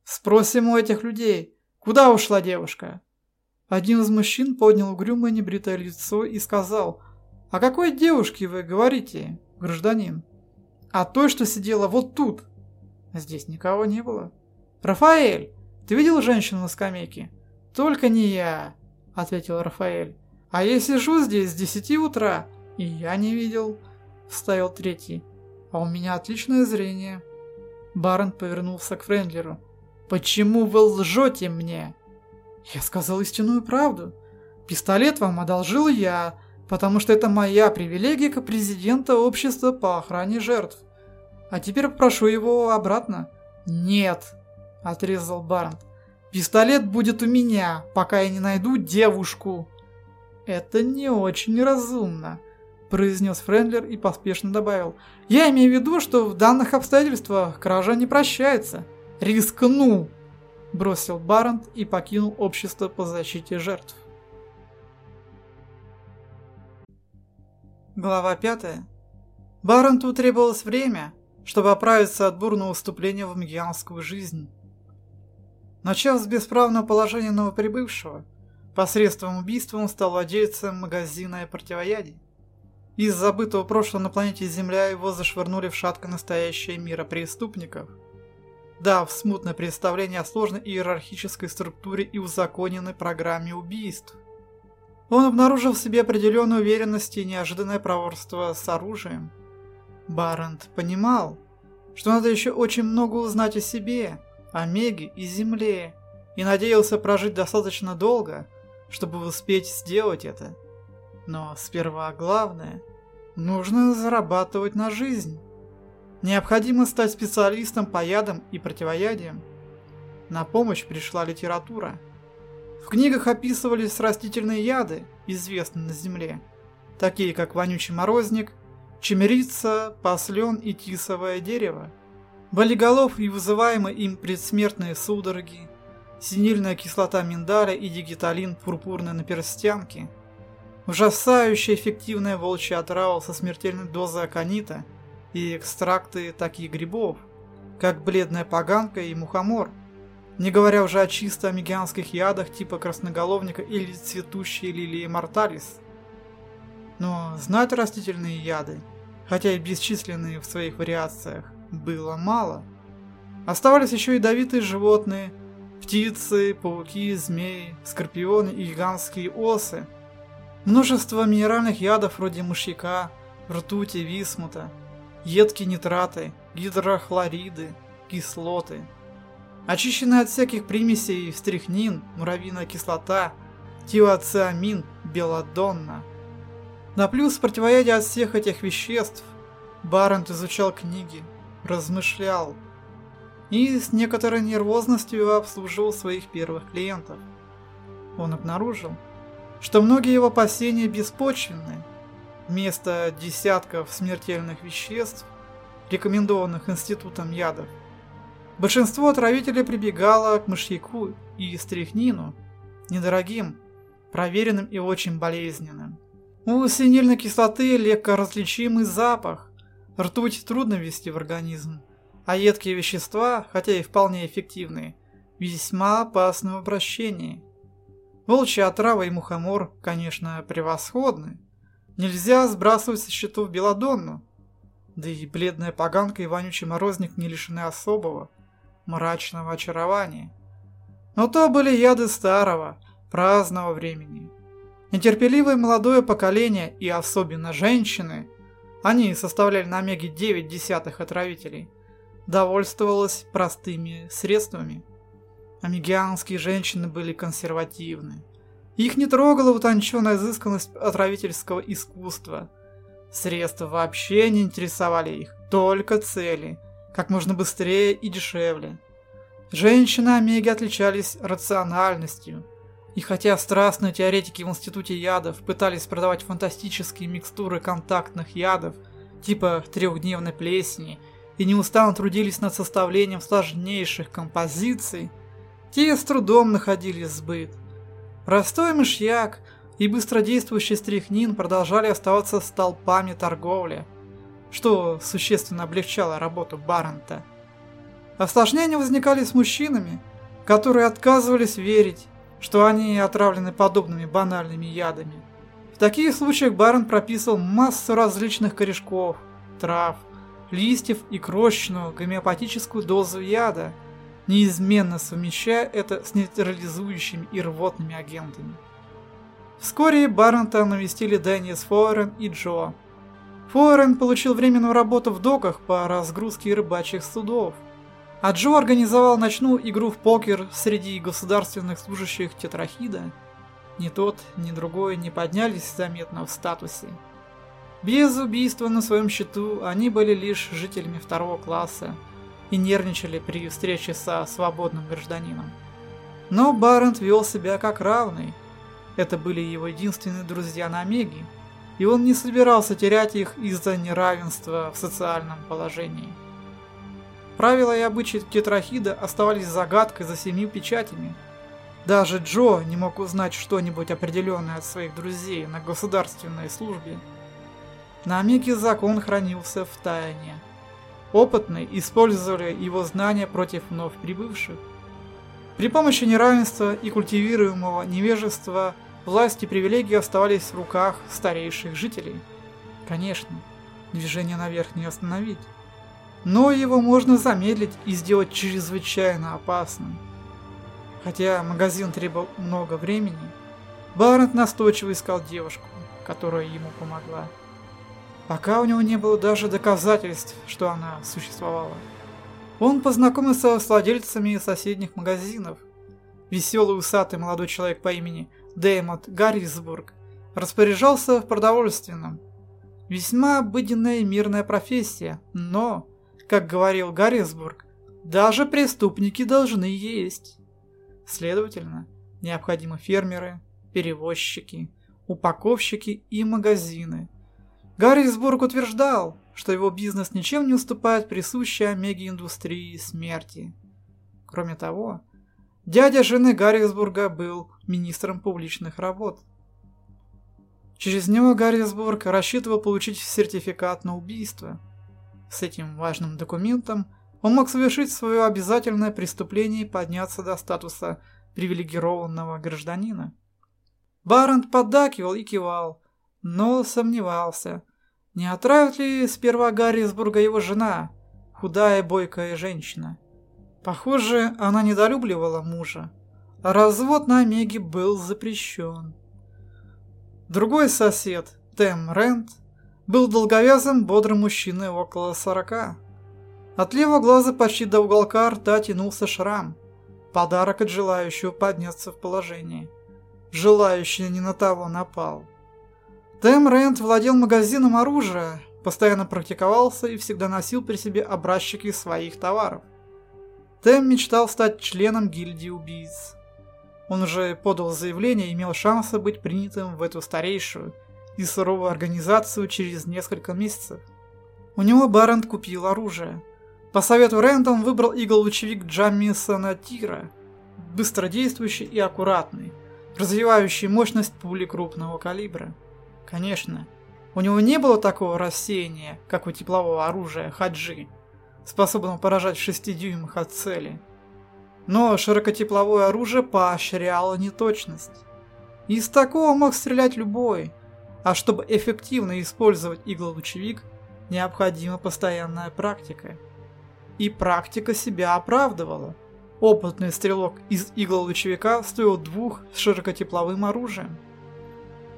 Спросим у этих людей, куда ушла девушка? Один из мужчин поднял угрюмое небритое лицо и сказал, «О какой девушке вы говорите, гражданин?» «О той, что сидела вот тут», Здесь никого не было. «Рафаэль, ты видел женщину на скамейке?» «Только не я», — ответил Рафаэль. «А я сижу здесь с десяти утра, и я не видел», — вставил третий. «А у меня отличное зрение». Барон повернулся к Френдлеру. «Почему вы лжете мне?» «Я сказал истинную правду. Пистолет вам одолжил я, потому что это моя привилегия как президента общества по охране жертв. А теперь попрошу его обратно. Нет, отрезал Барнт. Пистолет будет у меня, пока я не найду девушку. Это не очень разумно, произнес Френдлер и поспешно добавил. Я имею в виду, что в данных обстоятельствах кража не прощается. Рискну, бросил Барнт и покинул общество по защите жертв. Глава 5. Баронту требовалось время, чтобы оправиться от бурного вступления в мегианскую жизнь. Начав с бесправного положения новоприбывшего, посредством убийства он стал владельцем магазина и противоядий. Из забытого прошлого на планете Земля его зашвырнули в шатко настоящее мира преступников, дав смутное представление о сложной иерархической структуре и узаконенной программе убийств. Он обнаружил в себе определенную уверенность и неожиданное проворство с оружием – Барент понимал, что надо еще очень много узнать о себе, о Меге и Земле, и надеялся прожить достаточно долго, чтобы успеть сделать это. Но сперва главное, нужно зарабатывать на жизнь. Необходимо стать специалистом по ядам и противоядиям. На помощь пришла литература. В книгах описывались растительные яды, известные на Земле, такие как вонючий морозник – чемерица, послен и тисовое дерево. Болиголов и вызываемые им предсмертные судороги, синильная кислота миндаля и дигиталин пурпурной наперстянки, ужасающая эффективная волчья отрава со смертельной дозой аконита и экстракты таких грибов, как бледная поганка и мухомор, не говоря уже о чисто амигианских ядах типа красноголовника или цветущей лилии морталис – но знать растительные яды, хотя и бесчисленные в своих вариациях, было мало. Оставались еще ядовитые животные, птицы, пауки, змеи, скорпионы и гигантские осы. Множество минеральных ядов вроде мышьяка, ртути, висмута, едкие нитраты, гидрохлориды, кислоты. Очищенные от всяких примесей стрихнин, муравьиная кислота, тиоциамин, белладонна – на плюс противоядие от всех этих веществ, Барент изучал книги, размышлял и с некоторой нервозностью обслуживал своих первых клиентов. Он обнаружил, что многие его опасения беспочвенны. Вместо десятков смертельных веществ, рекомендованных институтом ядов, большинство отравителей прибегало к мышьяку и стрихнину, недорогим, проверенным и очень болезненным. У синильной кислоты легко различимый запах. Ртуть трудно ввести в организм. А едкие вещества, хотя и вполне эффективные, весьма опасны в обращении. Волчья отрава и мухомор, конечно, превосходны. Нельзя сбрасывать со счетов белодонну. Да и бледная поганка и вонючий морозник не лишены особого, мрачного очарования. Но то были яды старого, праздного времени. Нетерпеливое молодое поколение и особенно женщины, они составляли на Омеге 9 десятых отравителей, довольствовалась простыми средствами. Амигианские женщины были консервативны. Их не трогала утонченная изысканность отравительского искусства. Средства вообще не интересовали их, только цели, как можно быстрее и дешевле. Женщины Омеги отличались рациональностью, и хотя страстные теоретики в Институте ядов пытались продавать фантастические микстуры контактных ядов, типа трехдневной плесени, и неустанно трудились над составлением сложнейших композиций, те с трудом находили сбыт. Простой мышьяк и быстродействующий стрихнин продолжали оставаться столпами торговли, что существенно облегчало работу Баррента. Осложнения возникали с мужчинами, которые отказывались верить, что они отравлены подобными банальными ядами. В таких случаях Барон прописывал массу различных корешков, трав, листьев и крошечную гомеопатическую дозу яда – неизменно совмещая это с нейтрализующими и рвотными агентами. Вскоре Барнта навестили Деннис Форен и Джо. Форен получил временную работу в доках по разгрузке рыбачьих судов, а Джо организовал ночную игру в покер среди государственных служащих Тетрахида. Ни тот, ни другой не поднялись заметно в статусе. Без убийства на своем счету они были лишь жителями второго класса, и нервничали при встрече со свободным гражданином. Но Барент вел себя как равный. Это были его единственные друзья на Омеге, и он не собирался терять их из-за неравенства в социальном положении. Правила и обычаи тетрахида оставались загадкой за семью печатями. Даже Джо не мог узнать что-нибудь определенное от своих друзей на государственной службе. На Омеге закон хранился в тайне. Опытные использовали его знания против вновь прибывших. При помощи неравенства и культивируемого невежества власть и привилегии оставались в руках старейших жителей. Конечно, движение наверх не остановить. Но его можно замедлить и сделать чрезвычайно опасным. Хотя магазин требовал много времени, Барнет настойчиво искал девушку, которая ему помогла пока у него не было даже доказательств, что она существовала. Он познакомился с владельцами соседних магазинов. Веселый усатый молодой человек по имени Дэймот Гаррисбург распоряжался в продовольственном. Весьма обыденная и мирная профессия, но, как говорил Гаррисбург, даже преступники должны есть. Следовательно, необходимы фермеры, перевозчики, упаковщики и магазины – Гаррисбург утверждал, что его бизнес ничем не уступает присущей Омеге индустрии смерти. Кроме того, дядя жены Гаррисбурга был министром публичных работ. Через него Гаррисбург рассчитывал получить сертификат на убийство. С этим важным документом он мог совершить свое обязательное преступление и подняться до статуса привилегированного гражданина. Барент поддакивал и кивал, но сомневался, не отравит ли сперва Гаррисбурга его жена, худая бойкая женщина. Похоже, она недолюбливала мужа. развод на Омеге был запрещен. Другой сосед, Тем Рент, был долговязым, бодрым мужчиной около сорока. От левого глаза почти до уголка рта тянулся шрам. Подарок от желающего подняться в положении. Желающий не на того напал. Тэм Рэнд владел магазином оружия, постоянно практиковался и всегда носил при себе образчики своих товаров. Тэм мечтал стать членом гильдии убийц. Он уже подал заявление и имел шансы быть принятым в эту старейшую и суровую организацию через несколько месяцев. У него Барент купил оружие. По совету Рэнда он выбрал игл-лучевик Джамисона Тира, быстродействующий и аккуратный, развивающий мощность пули крупного калибра. Конечно, у него не было такого рассеяния, как у теплового оружия Хаджи, способного поражать в 6 дюймах от цели. Но широкотепловое оружие поощряло неточность. Из такого мог стрелять любой, а чтобы эффективно использовать иглолучевик, необходима постоянная практика. И практика себя оправдывала. Опытный стрелок из иглолучевика стоил двух с широкотепловым оружием.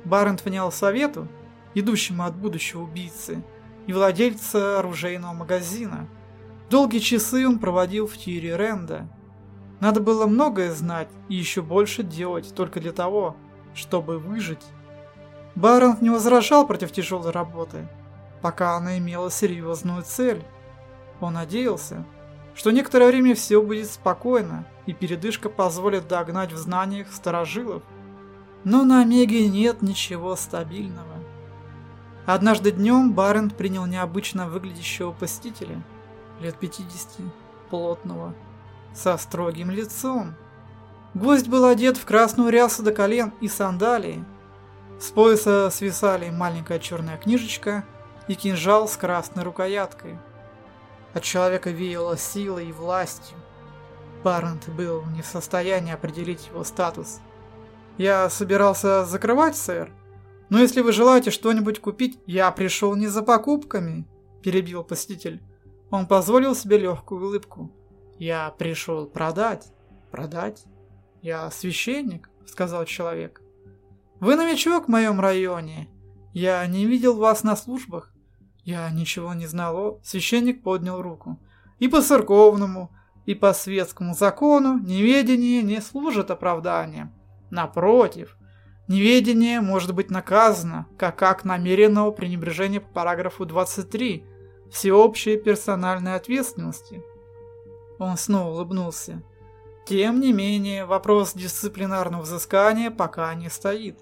Барент внял совету, идущему от будущего убийцы, и владельца оружейного магазина. Долгие часы он проводил в тире Ренда. Надо было многое знать и еще больше делать только для того, чтобы выжить. Барон не возражал против тяжелой работы, пока она имела серьезную цель. Он надеялся, что некоторое время все будет спокойно, и передышка позволит догнать в знаниях старожилов. Но на Омеге нет ничего стабильного. Однажды днем Барент принял необычно выглядящего посетителя, лет 50, плотного, со строгим лицом. Гость был одет в красную рясу до колен и сандалии. С пояса свисали маленькая черная книжечка и кинжал с красной рукояткой. От человека веяло силой и властью. Барент был не в состоянии определить его статус. «Я собирался закрывать, сэр, но если вы желаете что-нибудь купить, я пришел не за покупками», – перебил посетитель. Он позволил себе легкую улыбку. «Я пришел продать». «Продать?» «Я священник», – сказал человек. «Вы новичок в моем районе. Я не видел вас на службах. Я ничего не знал. Священник поднял руку. И по церковному, и по светскому закону неведение не служит оправданием. Напротив, неведение может быть наказано, как акт намеренного пренебрежения по параграфу 23 всеобщей персональной ответственности. Он снова улыбнулся. Тем не менее, вопрос дисциплинарного взыскания пока не стоит.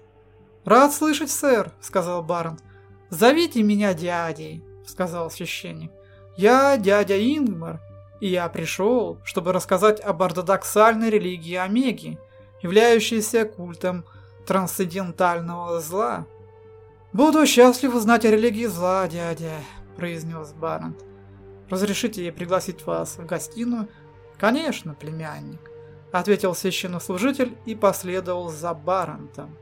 «Рад слышать, сэр», — сказал Барнт. «Зовите меня дядей», — сказал священник. «Я дядя Ингмар, и я пришел, чтобы рассказать об ортодоксальной религии Омеги, являющейся культом трансцендентального зла». «Буду счастлив узнать о религии зла, дядя», — произнес Барнт. «Разрешите ей пригласить вас в гостиную?» «Конечно, племянник», — ответил священнослужитель и последовал за Барантом.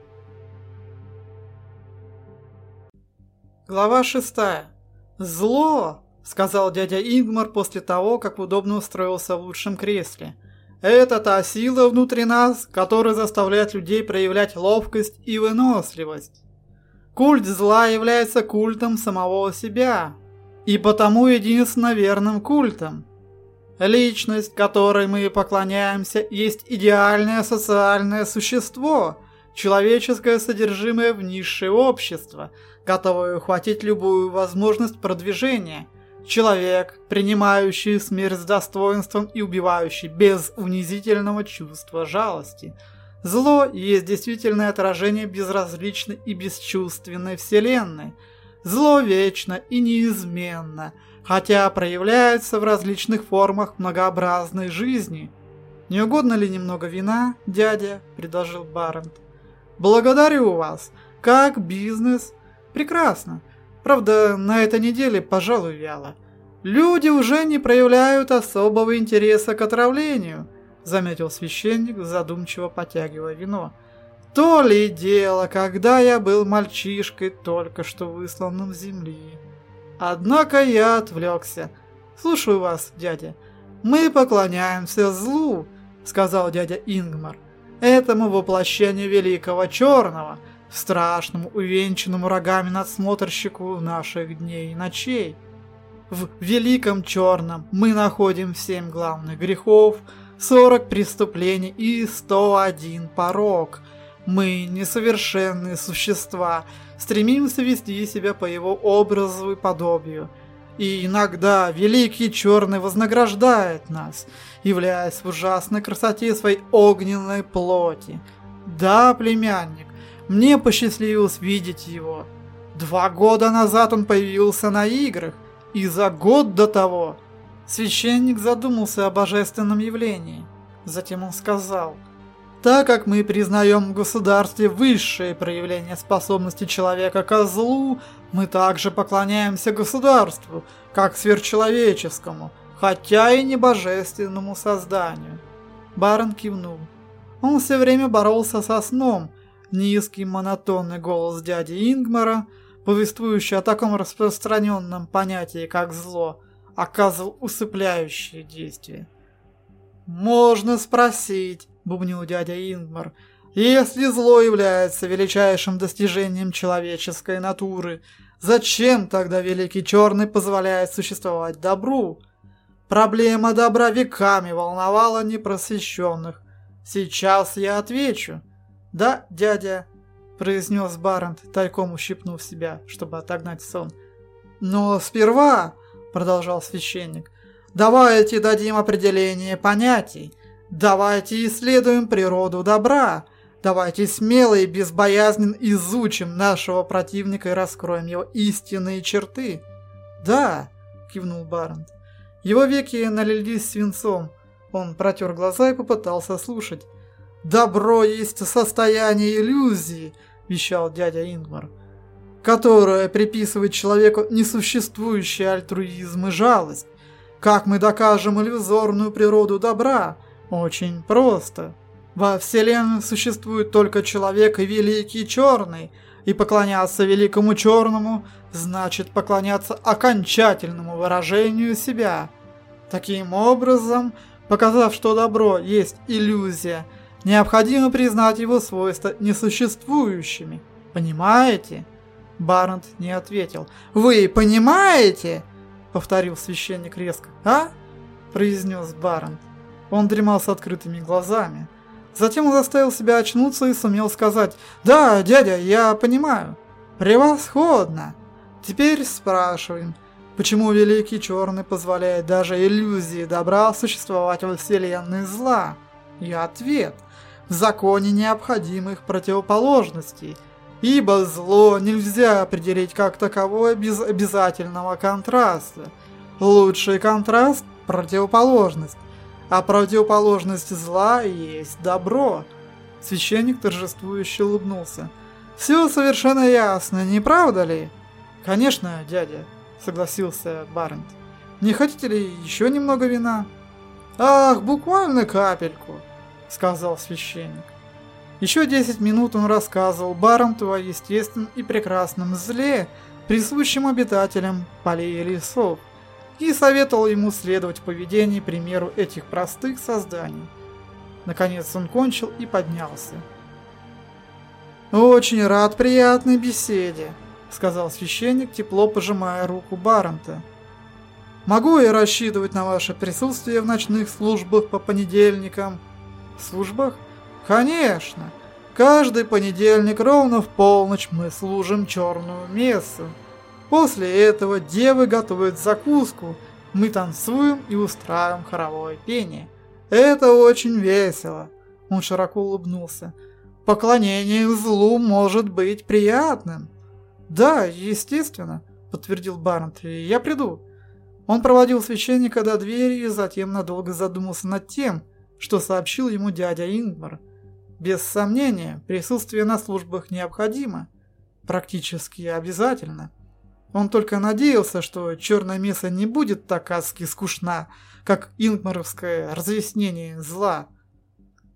Глава шестая. «Зло!» – сказал дядя Ингмар после того, как удобно устроился в лучшем кресле. «Это та сила внутри нас, которая заставляет людей проявлять ловкость и выносливость. Культ зла является культом самого себя, и потому единственно верным культом. Личность, которой мы поклоняемся, есть идеальное социальное существо, человеческое содержимое в низшее общество – готовый ухватить любую возможность продвижения. Человек, принимающий смерть с достоинством и убивающий без унизительного чувства жалости. Зло есть действительное отражение безразличной и бесчувственной вселенной. Зло вечно и неизменно, хотя проявляется в различных формах многообразной жизни. «Не угодно ли немного вина, дядя?» – предложил Барент. «Благодарю вас. Как бизнес?» Прекрасно. Правда, на этой неделе, пожалуй, вяло. Люди уже не проявляют особого интереса к отравлению, заметил священник, задумчиво потягивая вино. То ли дело, когда я был мальчишкой, только что высланным с земли. Однако я отвлекся. Слушаю вас, дядя. Мы поклоняемся злу, сказал дядя Ингмар, этому воплощению великого черного – страшному, увенчанному рогами надсмотрщику наших дней и ночей. В Великом Черном мы находим семь главных грехов, сорок преступлений и сто один порог. Мы, несовершенные существа, стремимся вести себя по его образу и подобию. И иногда Великий Черный вознаграждает нас, являясь в ужасной красоте своей огненной плоти. Да, племянник, мне посчастливилось видеть его. Два года назад он появился на играх, и за год до того священник задумался о божественном явлении. Затем он сказал, «Так как мы признаем в государстве высшее проявление способности человека к злу, мы также поклоняемся государству, как сверхчеловеческому, хотя и не божественному созданию». Барон кивнул. Он все время боролся со сном, Низкий монотонный голос дяди Ингмара, повествующий о таком распространенном понятии, как зло, оказывал усыпляющее действие. «Можно спросить», — бубнил дядя Ингмар, «если зло является величайшим достижением человеческой натуры, зачем тогда Великий Черный позволяет существовать добру?» Проблема добра веками волновала непросвещенных. Сейчас я отвечу. Да, дядя, произнес Барант, тайком ущипнув себя, чтобы отогнать сон. Но сперва, продолжал священник, давайте дадим определение понятий. Давайте исследуем природу добра. Давайте смело и безбоязненно изучим нашего противника и раскроем его истинные черты. Да, кивнул Барант. Его веки налились свинцом. Он протер глаза и попытался слушать. «Добро есть состояние иллюзии», – вещал дядя Ингмар, «которое приписывает человеку несуществующий альтруизм и жалость. Как мы докажем иллюзорную природу добра? Очень просто. Во Вселенной существует только человек и Великий Черный, и поклоняться Великому Черному значит поклоняться окончательному выражению себя. Таким образом, показав, что добро есть иллюзия, необходимо признать его свойства несуществующими. Понимаете? Барнт не ответил. «Вы понимаете?» Повторил священник резко. «А?» Произнес Барнт. Он дремал с открытыми глазами. Затем он заставил себя очнуться и сумел сказать «Да, дядя, я понимаю». «Превосходно!» Теперь спрашиваем, почему Великий Черный позволяет даже иллюзии добра существовать во вселенной зла? И ответ – в законе необходимых противоположностей, ибо зло нельзя определить как таковое без обязательного контраста. Лучший контраст – противоположность, а противоположность зла есть добро. Священник торжествующе улыбнулся. «Все совершенно ясно, не правда ли?» «Конечно, дядя», — согласился Барент. «Не хотите ли еще немного вина?» «Ах, буквально капельку», — сказал священник. Еще десять минут он рассказывал Баренту о естественном и прекрасном зле, присущем обитателям полей и лесов, и советовал ему следовать в поведении примеру этих простых созданий. Наконец он кончил и поднялся. «Очень рад приятной беседе», сказал священник, тепло пожимая руку Баранта. «Могу я рассчитывать на ваше присутствие в ночных службах по понедельникам?» «Службах? Конечно! Каждый понедельник ровно в полночь мы служим черную мессу. После этого девы готовят закуску, мы танцуем и устраиваем хоровое пение. Это очень весело!» Он широко улыбнулся. «Поклонение злу может быть приятным!» «Да, естественно», — подтвердил Барнт, — «я приду». Он проводил священника до двери и затем надолго задумался над тем, что сообщил ему дядя Ингмар. Без сомнения, присутствие на службах необходимо, практически обязательно. Он только надеялся, что черная месса не будет так адски скучна, как ингмаровское разъяснение зла.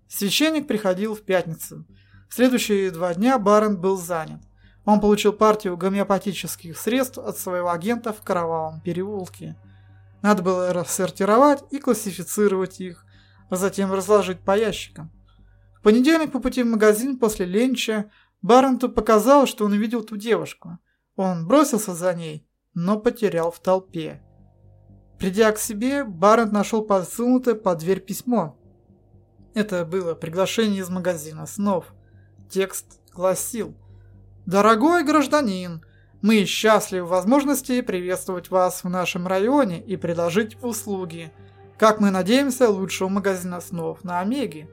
Священник приходил в пятницу. В следующие два дня Барон был занят. Он получил партию гомеопатических средств от своего агента в Кровавом переулке. Надо было рассортировать и классифицировать их, затем разложить по ящикам. В понедельник по пути в магазин после ленча Барренту показал, что он увидел ту девушку. Он бросился за ней, но потерял в толпе. Придя к себе, Баррент нашел подсунутое под дверь письмо. Это было приглашение из магазина снов. Текст гласил – Дорогой гражданин, мы счастливы в возможности приветствовать вас в нашем районе и предложить услуги. Как мы надеемся, лучшего магазина снов на Омеге.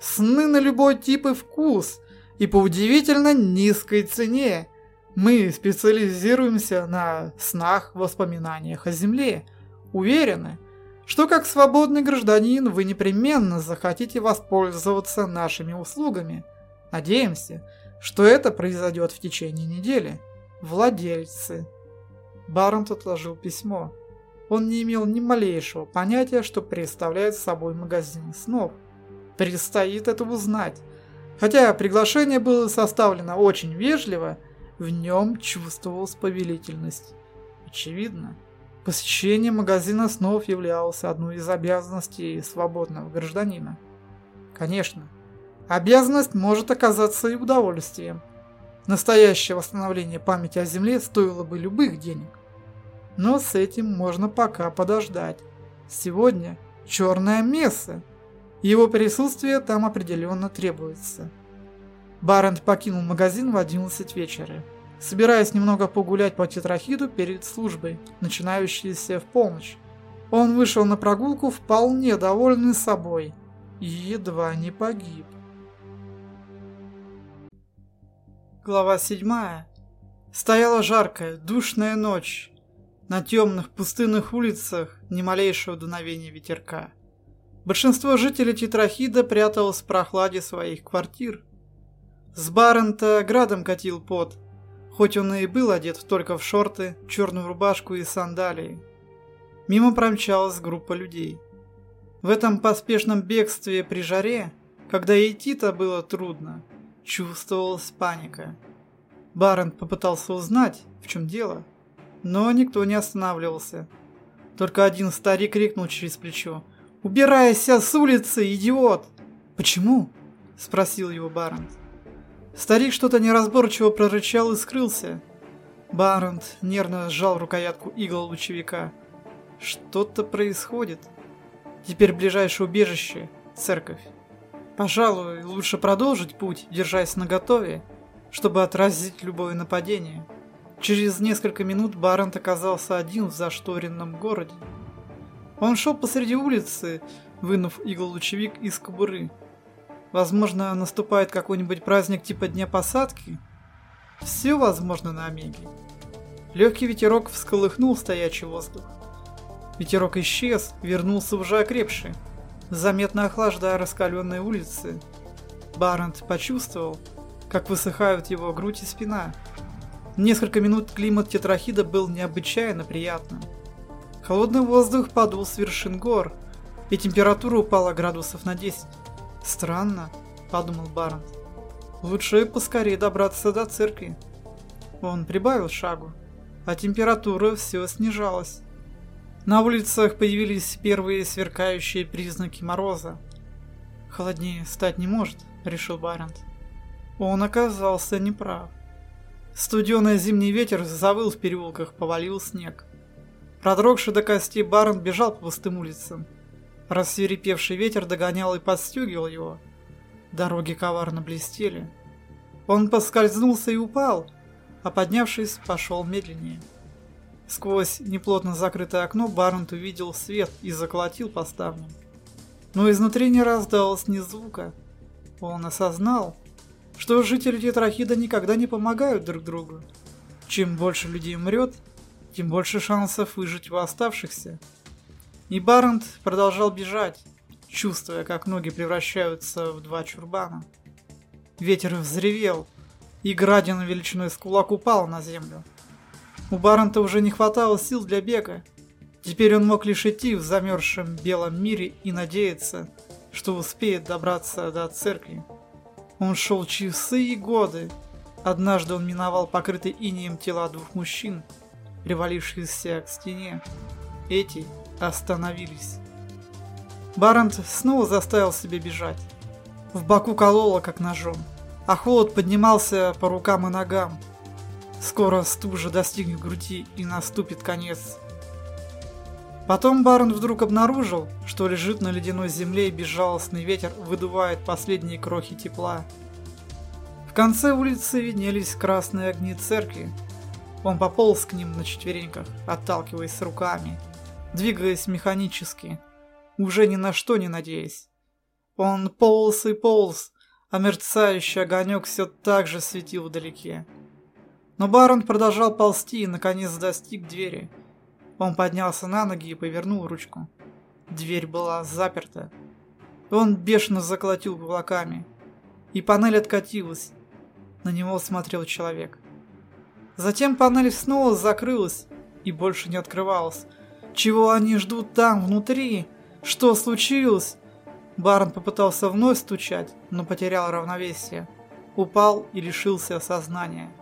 Сны на любой тип и вкус, и по удивительно низкой цене. Мы специализируемся на снах, воспоминаниях о Земле. Уверены, что как свободный гражданин вы непременно захотите воспользоваться нашими услугами. Надеемся, что это произойдет в течение недели. Владельцы. Барнт отложил письмо. Он не имел ни малейшего понятия, что представляет собой магазин снов. Предстоит это узнать. Хотя приглашение было составлено очень вежливо, в нем чувствовалась повелительность. Очевидно, посещение магазина снов являлось одной из обязанностей свободного гражданина. Конечно, Обязанность может оказаться и удовольствием. Настоящее восстановление памяти о Земле стоило бы любых денег. Но с этим можно пока подождать. Сегодня черное место. Его присутствие там определенно требуется. Барент покинул магазин в 11 вечера, собираясь немного погулять по тетрахиду перед службой, начинающейся в полночь. Он вышел на прогулку вполне довольный собой и едва не погиб. Глава 7. Стояла жаркая, душная ночь. На темных пустынных улицах ни малейшего дуновения ветерка. Большинство жителей Тетрахида пряталось в прохладе своих квартир. С Баррента градом катил пот, хоть он и был одет только в шорты, черную рубашку и сандалии. Мимо промчалась группа людей. В этом поспешном бегстве при жаре, когда идти-то было трудно, чувствовалась паника. Барент попытался узнать, в чем дело, но никто не останавливался. Только один старик крикнул через плечо. «Убирайся с улицы, идиот!» «Почему?» – спросил его Барент. Старик что-то неразборчиво прорычал и скрылся. Барент нервно сжал рукоятку игл лучевика. Что-то происходит. Теперь ближайшее убежище – церковь. Пожалуй, лучше продолжить путь, держась наготове, чтобы отразить любое нападение. Через несколько минут Барент оказался один в зашторенном городе. Он шел посреди улицы, вынув иглолучевик из кобуры. Возможно, наступает какой-нибудь праздник типа Дня посадки? Все возможно на Омеге. Легкий ветерок всколыхнул стоячий воздух. Ветерок исчез, вернулся уже окрепший, заметно охлаждая раскаленные улицы. Барент почувствовал, как высыхают его грудь и спина. Несколько минут климат тетрахида был необычайно приятным. Холодный воздух подул с вершин гор, и температура упала градусов на 10. Странно, подумал Барент. Лучше поскорее добраться до церкви. Он прибавил шагу, а температура все снижалась. На улицах появились первые сверкающие признаки мороза. Холоднее стать не может, решил Барент. Он оказался неправ. Студеный зимний ветер завыл в переулках, повалил снег. Продрогший до костей барон бежал по пустым улицам. Рассверепевший ветер догонял и подстегивал его. Дороги коварно блестели. Он поскользнулся и упал, а поднявшись, пошел медленнее. Сквозь неплотно закрытое окно Барнт увидел свет и заколотил по ставням. Но изнутри не раздалось ни звука. Он осознал, что жители Тетрахида никогда не помогают друг другу. Чем больше людей умрет, тем больше шансов выжить у оставшихся. И Барент продолжал бежать, чувствуя, как ноги превращаются в два чурбана. Ветер взревел, и градина величиной с кулак упал на землю. У Барента уже не хватало сил для бега. Теперь он мог лишь идти в замерзшем белом мире и надеяться, что успеет добраться до церкви. Он шел часы и годы. Однажды он миновал покрытый инеем тела двух мужчин, привалившихся к стене. Эти остановились. Барант снова заставил себя бежать. В боку кололо, как ножом, а холод поднимался по рукам и ногам. Скоро стужа достигнет груди и наступит конец Потом Барон вдруг обнаружил, что лежит на ледяной земле и безжалостный ветер выдувает последние крохи тепла. В конце улицы виднелись красные огни церкви. Он пополз к ним на четвереньках, отталкиваясь руками, двигаясь механически, уже ни на что не надеясь. Он полз и полз, а мерцающий огонек все так же светил вдалеке. Но барон продолжал ползти и наконец достиг двери – он поднялся на ноги и повернул ручку. Дверь была заперта. Он бешено заколотил кулаками. И панель откатилась. На него смотрел человек. Затем панель снова закрылась и больше не открывалась. Чего они ждут там, внутри? Что случилось? Барн попытался вновь стучать, но потерял равновесие. Упал и лишился сознания.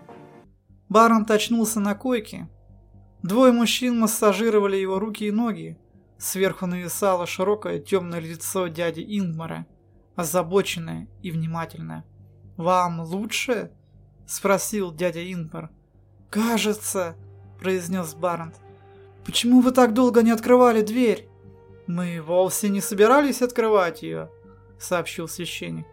Барн очнулся на койке Двое мужчин массажировали его руки и ноги. Сверху нависало широкое темное лицо дяди Ингмара, озабоченное и внимательное. «Вам лучше?» – спросил дядя Ингмар. «Кажется», – произнес Барант. «Почему вы так долго не открывали дверь?» Мы вовсе не собирались открывать ее, сообщил священник.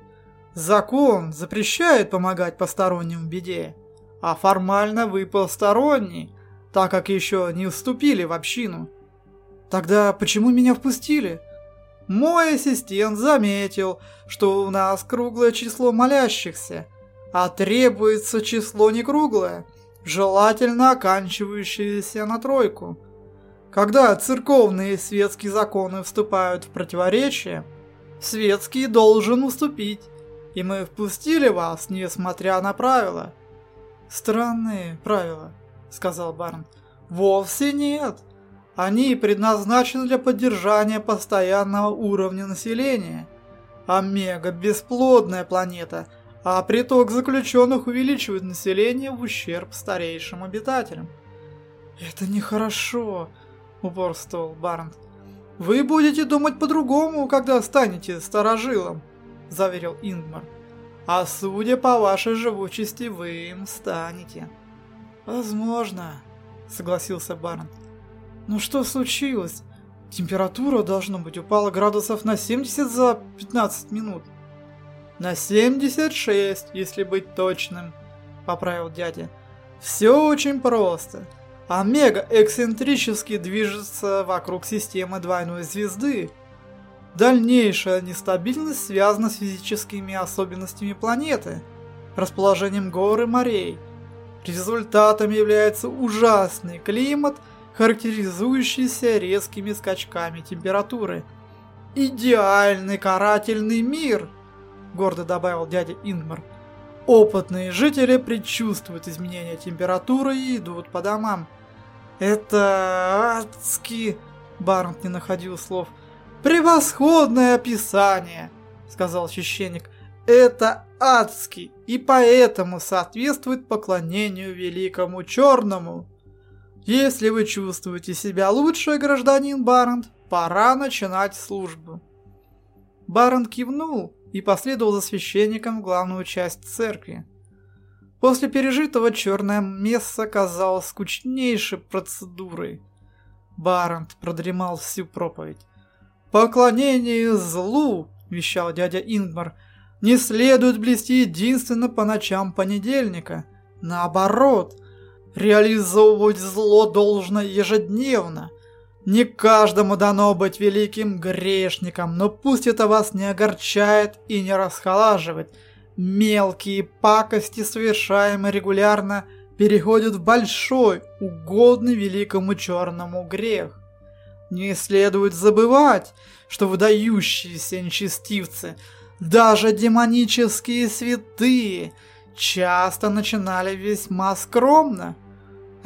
Закон запрещает помогать посторонним в беде, а формально вы посторонний, так как еще не вступили в общину. Тогда почему меня впустили? Мой ассистент заметил, что у нас круглое число молящихся, а требуется число не круглое, желательно оканчивающееся на тройку. Когда церковные и светские законы вступают в противоречие, светский должен уступить, и мы впустили вас, несмотря на правила. Странные правила, сказал Барн. Вовсе нет. Они предназначены для поддержания постоянного уровня населения. Омега – бесплодная планета, а приток заключенных увеличивает население в ущерб старейшим обитателям. «Это нехорошо», – упорствовал Барнт. «Вы будете думать по-другому, когда станете старожилом», – заверил Ингмар. «А судя по вашей живучести, вы им станете». «Возможно», – согласился Барнт. Ну что случилось? Температура, должно быть, упала градусов на 70 за 15 минут. На 76, если быть точным, поправил дядя. Все очень просто. Омега эксцентрически движется вокруг системы двойной звезды. Дальнейшая нестабильность связана с физическими особенностями планеты, расположением гор и морей. Результатом является ужасный климат – характеризующийся резкими скачками температуры. «Идеальный карательный мир!» – гордо добавил дядя Ингмар. «Опытные жители предчувствуют изменения температуры и идут по домам». «Это адски...» – Барнт не находил слов. «Превосходное описание!» – сказал священник. «Это адский и поэтому соответствует поклонению великому черному». Если вы чувствуете себя лучше, гражданин Барент, пора начинать службу. Барент кивнул и последовал за священником в главную часть церкви. После пережитого черное место казалось скучнейшей процедурой. Барент продремал всю проповедь. «Поклонение злу!» – вещал дядя Ингмар. «Не следует блести единственно по ночам понедельника. Наоборот – Реализовывать зло должно ежедневно. Не каждому дано быть великим грешником, но пусть это вас не огорчает и не расхолаживает. Мелкие пакости, совершаемые регулярно, переходят в большой, угодный великому черному грех. Не следует забывать, что выдающиеся нечестивцы, даже демонические святые, часто начинали весьма скромно –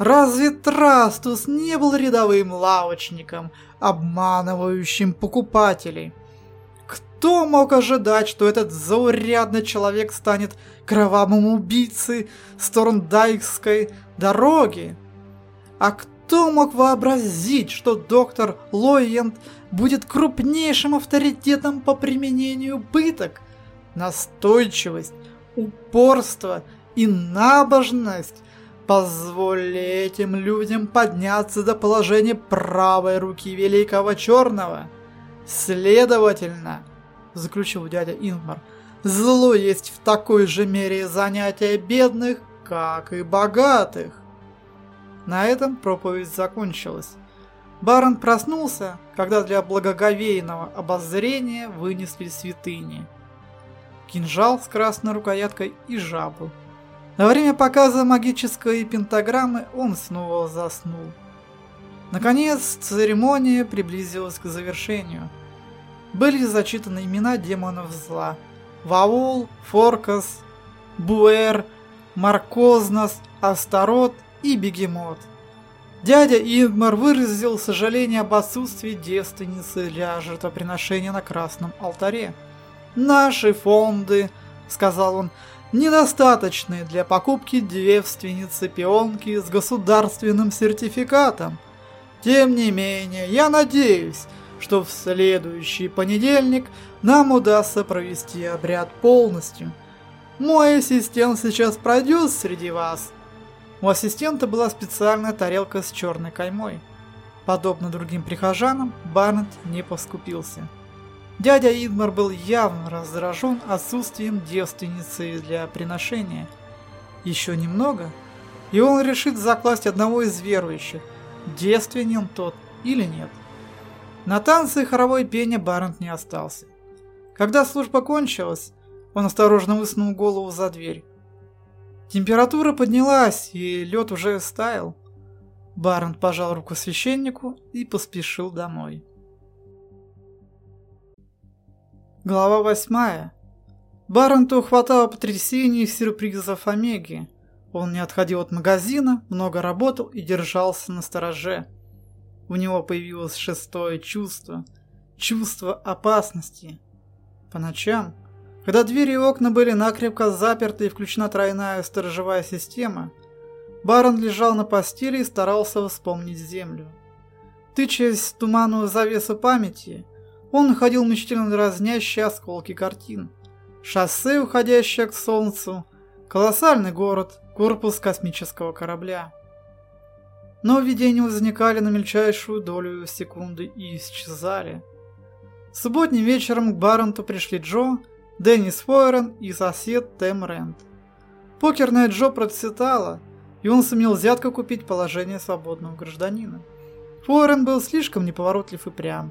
Разве Трастус не был рядовым лавочником, обманывающим покупателей? Кто мог ожидать, что этот заурядный человек станет кровавым убийцей Сторндайкской дороги? А кто мог вообразить, что доктор Лойент будет крупнейшим авторитетом по применению пыток? Настойчивость, упорство и набожность Позволь этим людям подняться до положения правой руки Великого Черного. Следовательно, заключил дядя Ингмар, зло есть в такой же мере занятия бедных, как и богатых. На этом проповедь закончилась. Барон проснулся, когда для благоговейного обозрения вынесли святыни. Кинжал с красной рукояткой и жабу. Во время показа магической пентаграммы он снова заснул. Наконец, церемония приблизилась к завершению. Были зачитаны имена демонов зла. Ваул, Форкас, Буэр, Маркознас, Астарот и Бегемот. Дядя Ингмар выразил сожаление об отсутствии девственницы для жертвоприношения на красном алтаре. «Наши фонды», — сказал он, — недостаточные для покупки девственницы-пионки с государственным сертификатом. Тем не менее, я надеюсь, что в следующий понедельник нам удастся провести обряд полностью. Мой ассистент сейчас пройдет среди вас. У ассистента была специальная тарелка с черной каймой. Подобно другим прихожанам, Барнет не поскупился. Дядя Идмар был явно раздражен отсутствием девственницы для приношения. Еще немного, и он решит закласть одного из верующих, девственен тот или нет. На танцы и хоровой пение Барнет не остался. Когда служба кончилась, он осторожно высунул голову за дверь. Температура поднялась, и лед уже стаял. Барон пожал руку священнику и поспешил домой. Глава восьмая. Баронту хватало потрясений и сюрпризов Омеги. Он не отходил от магазина, много работал и держался на стороже. У него появилось шестое чувство. Чувство опасности. По ночам когда двери и окна были накрепко заперты и включена тройная сторожевая система, барон лежал на постели и старался вспомнить землю. Тычаясь в туманную завесу памяти, он находил мучительно разнящие осколки картин. Шоссе, уходящее к солнцу, колоссальный город, корпус космического корабля. Но видения возникали на мельчайшую долю секунды и исчезали. Субботним вечером к Баронту пришли Джо Деннис Фойрен и сосед Тэм Рэнд. Покерная Джо процветала, и он сумел взятко купить положение свободного гражданина. Фойрен был слишком неповоротлив и прям.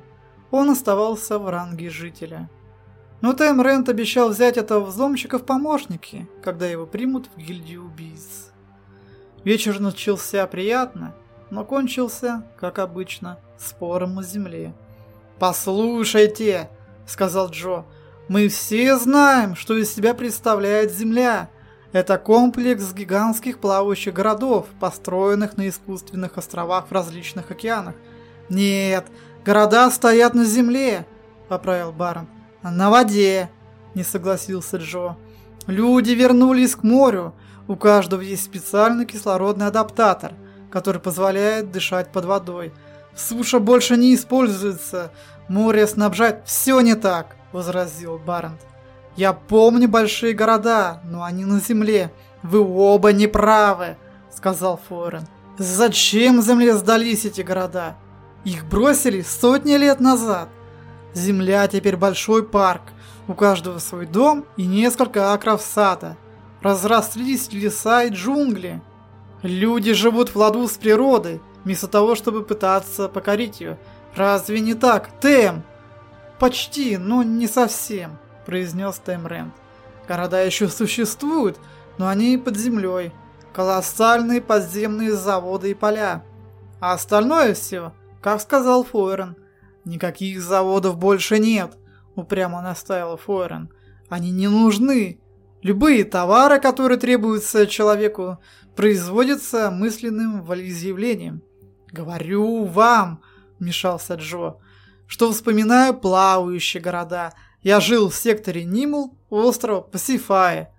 Он оставался в ранге жителя. Но Тэм Рэнд обещал взять этого взломщика в помощники, когда его примут в гильдию убийц. Вечер начался приятно, но кончился, как обычно, спором о земле. «Послушайте», — сказал Джо, — мы все знаем, что из себя представляет Земля. Это комплекс гигантских плавающих городов, построенных на искусственных островах в различных океанах. Нет, города стоят на Земле, поправил Барон. На воде, не согласился Джо. Люди вернулись к морю. У каждого есть специальный кислородный адаптатор, который позволяет дышать под водой. Суша больше не используется. Море снабжает все не так. – возразил Барент. «Я помню большие города, но они на земле. Вы оба неправы», – сказал Форен. «Зачем земле сдались эти города? Их бросили сотни лет назад. Земля теперь большой парк, у каждого свой дом и несколько акров сада. Разрослись леса и джунгли. Люди живут в ладу с природой, вместо того, чтобы пытаться покорить ее. Разве не так, Тем?» «Почти, но не совсем», – произнес Таймренд. «Города еще существуют, но они под землей. Колоссальные подземные заводы и поля. А остальное все, как сказал Фойрен. Никаких заводов больше нет», – упрямо настаивал Фойрен. «Они не нужны. Любые товары, которые требуются человеку, производятся мысленным волеизъявлением». «Говорю вам», – вмешался Джо, – что вспоминаю плавающие города. Я жил в секторе Нимул, острова Пасифая.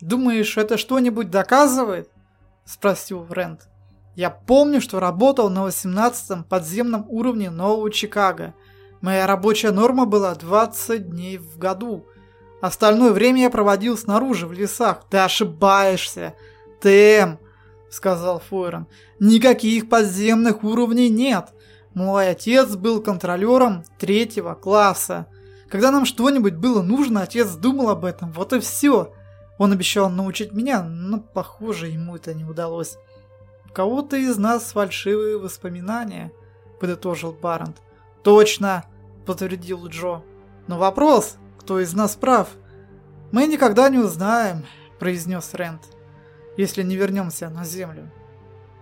Думаешь, это что-нибудь доказывает? Спросил Рент. Я помню, что работал на 18-м подземном уровне Нового Чикаго. Моя рабочая норма была 20 дней в году. Остальное время я проводил снаружи, в лесах. Ты ошибаешься. Тэм, сказал Фойрон. Никаких подземных уровней нет. Мой отец был контролером третьего класса. Когда нам что-нибудь было нужно, отец думал об этом. Вот и все. Он обещал научить меня, но, похоже, ему это не удалось. У кого-то из нас фальшивые воспоминания, подытожил Барант. Точно, подтвердил Джо. Но вопрос, кто из нас прав? Мы никогда не узнаем, произнес Рент, если не вернемся на Землю.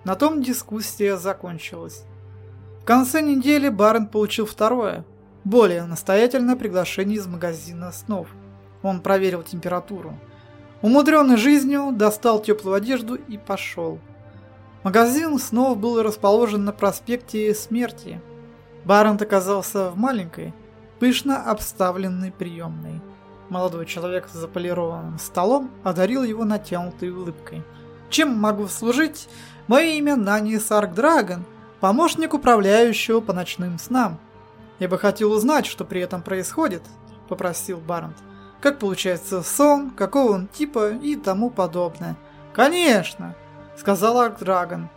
На том дискуссия закончилась. В конце недели Барн получил второе, более настоятельное приглашение из магазина снов. Он проверил температуру. Умудренный жизнью, достал теплую одежду и пошел. Магазин снов был расположен на проспекте Смерти. Барент оказался в маленькой, пышно обставленной приемной. Молодой человек с заполированным столом одарил его натянутой улыбкой. «Чем могу служить? Мое имя Нани Сарк Драгон помощник управляющего по ночным снам. Я бы хотел узнать, что при этом происходит, попросил Барнт. Как получается сон, какого он типа и тому подобное. Конечно, сказал Аркдрагон.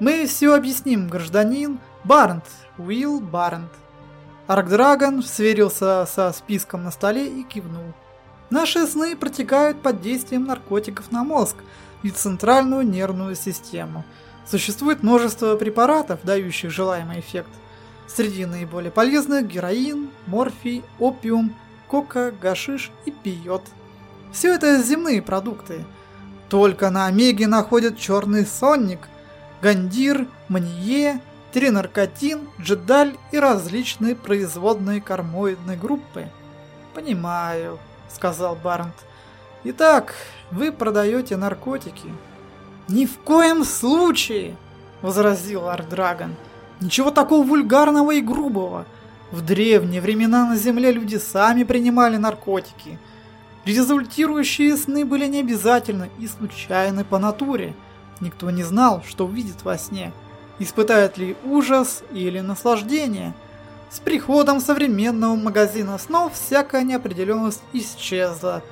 Мы все объясним, гражданин, Барнт, Уилл Барнт. Аркдрагон сверился со списком на столе и кивнул. Наши сны протекают под действием наркотиков на мозг и центральную нервную систему. Существует множество препаратов, дающих желаемый эффект. Среди наиболее полезных героин, морфий, опиум, кока, гашиш и пиот. Все это земные продукты. Только на Омеге находят черный сонник, гандир, манье, тринаркотин, джедаль и различные производные кормоидной группы. «Понимаю», — сказал Барнт. «Итак, вы продаете наркотики». «Ни в коем случае!» — возразил Ардрагон. «Ничего такого вульгарного и грубого. В древние времена на Земле люди сами принимали наркотики. Результирующие сны были необязательны и случайны по натуре. Никто не знал, что увидит во сне, испытает ли ужас или наслаждение. С приходом современного магазина снов всякая неопределенность исчезла.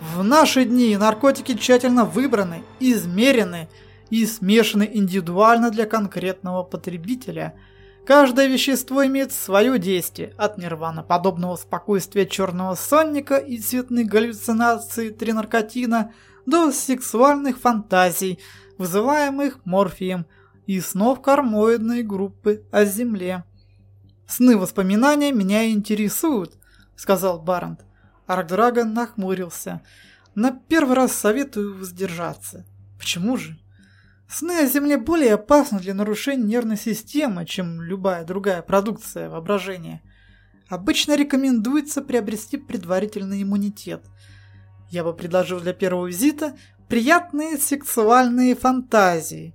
В наши дни наркотики тщательно выбраны, измерены и смешаны индивидуально для конкретного потребителя – Каждое вещество имеет свое действие, от нирвана-подобного спокойствия черного сонника и цветных галлюцинаций тринаркотина до сексуальных фантазий, вызываемых морфием, и снов кармоидной группы о Земле. «Сны воспоминания меня интересуют», — сказал Барант. Аркдрагон нахмурился. «На первый раз советую воздержаться». «Почему же?» Сны о Земле более опасны для нарушения нервной системы, чем любая другая продукция воображения. Обычно рекомендуется приобрести предварительный иммунитет. Я бы предложил для первого визита приятные сексуальные фантазии.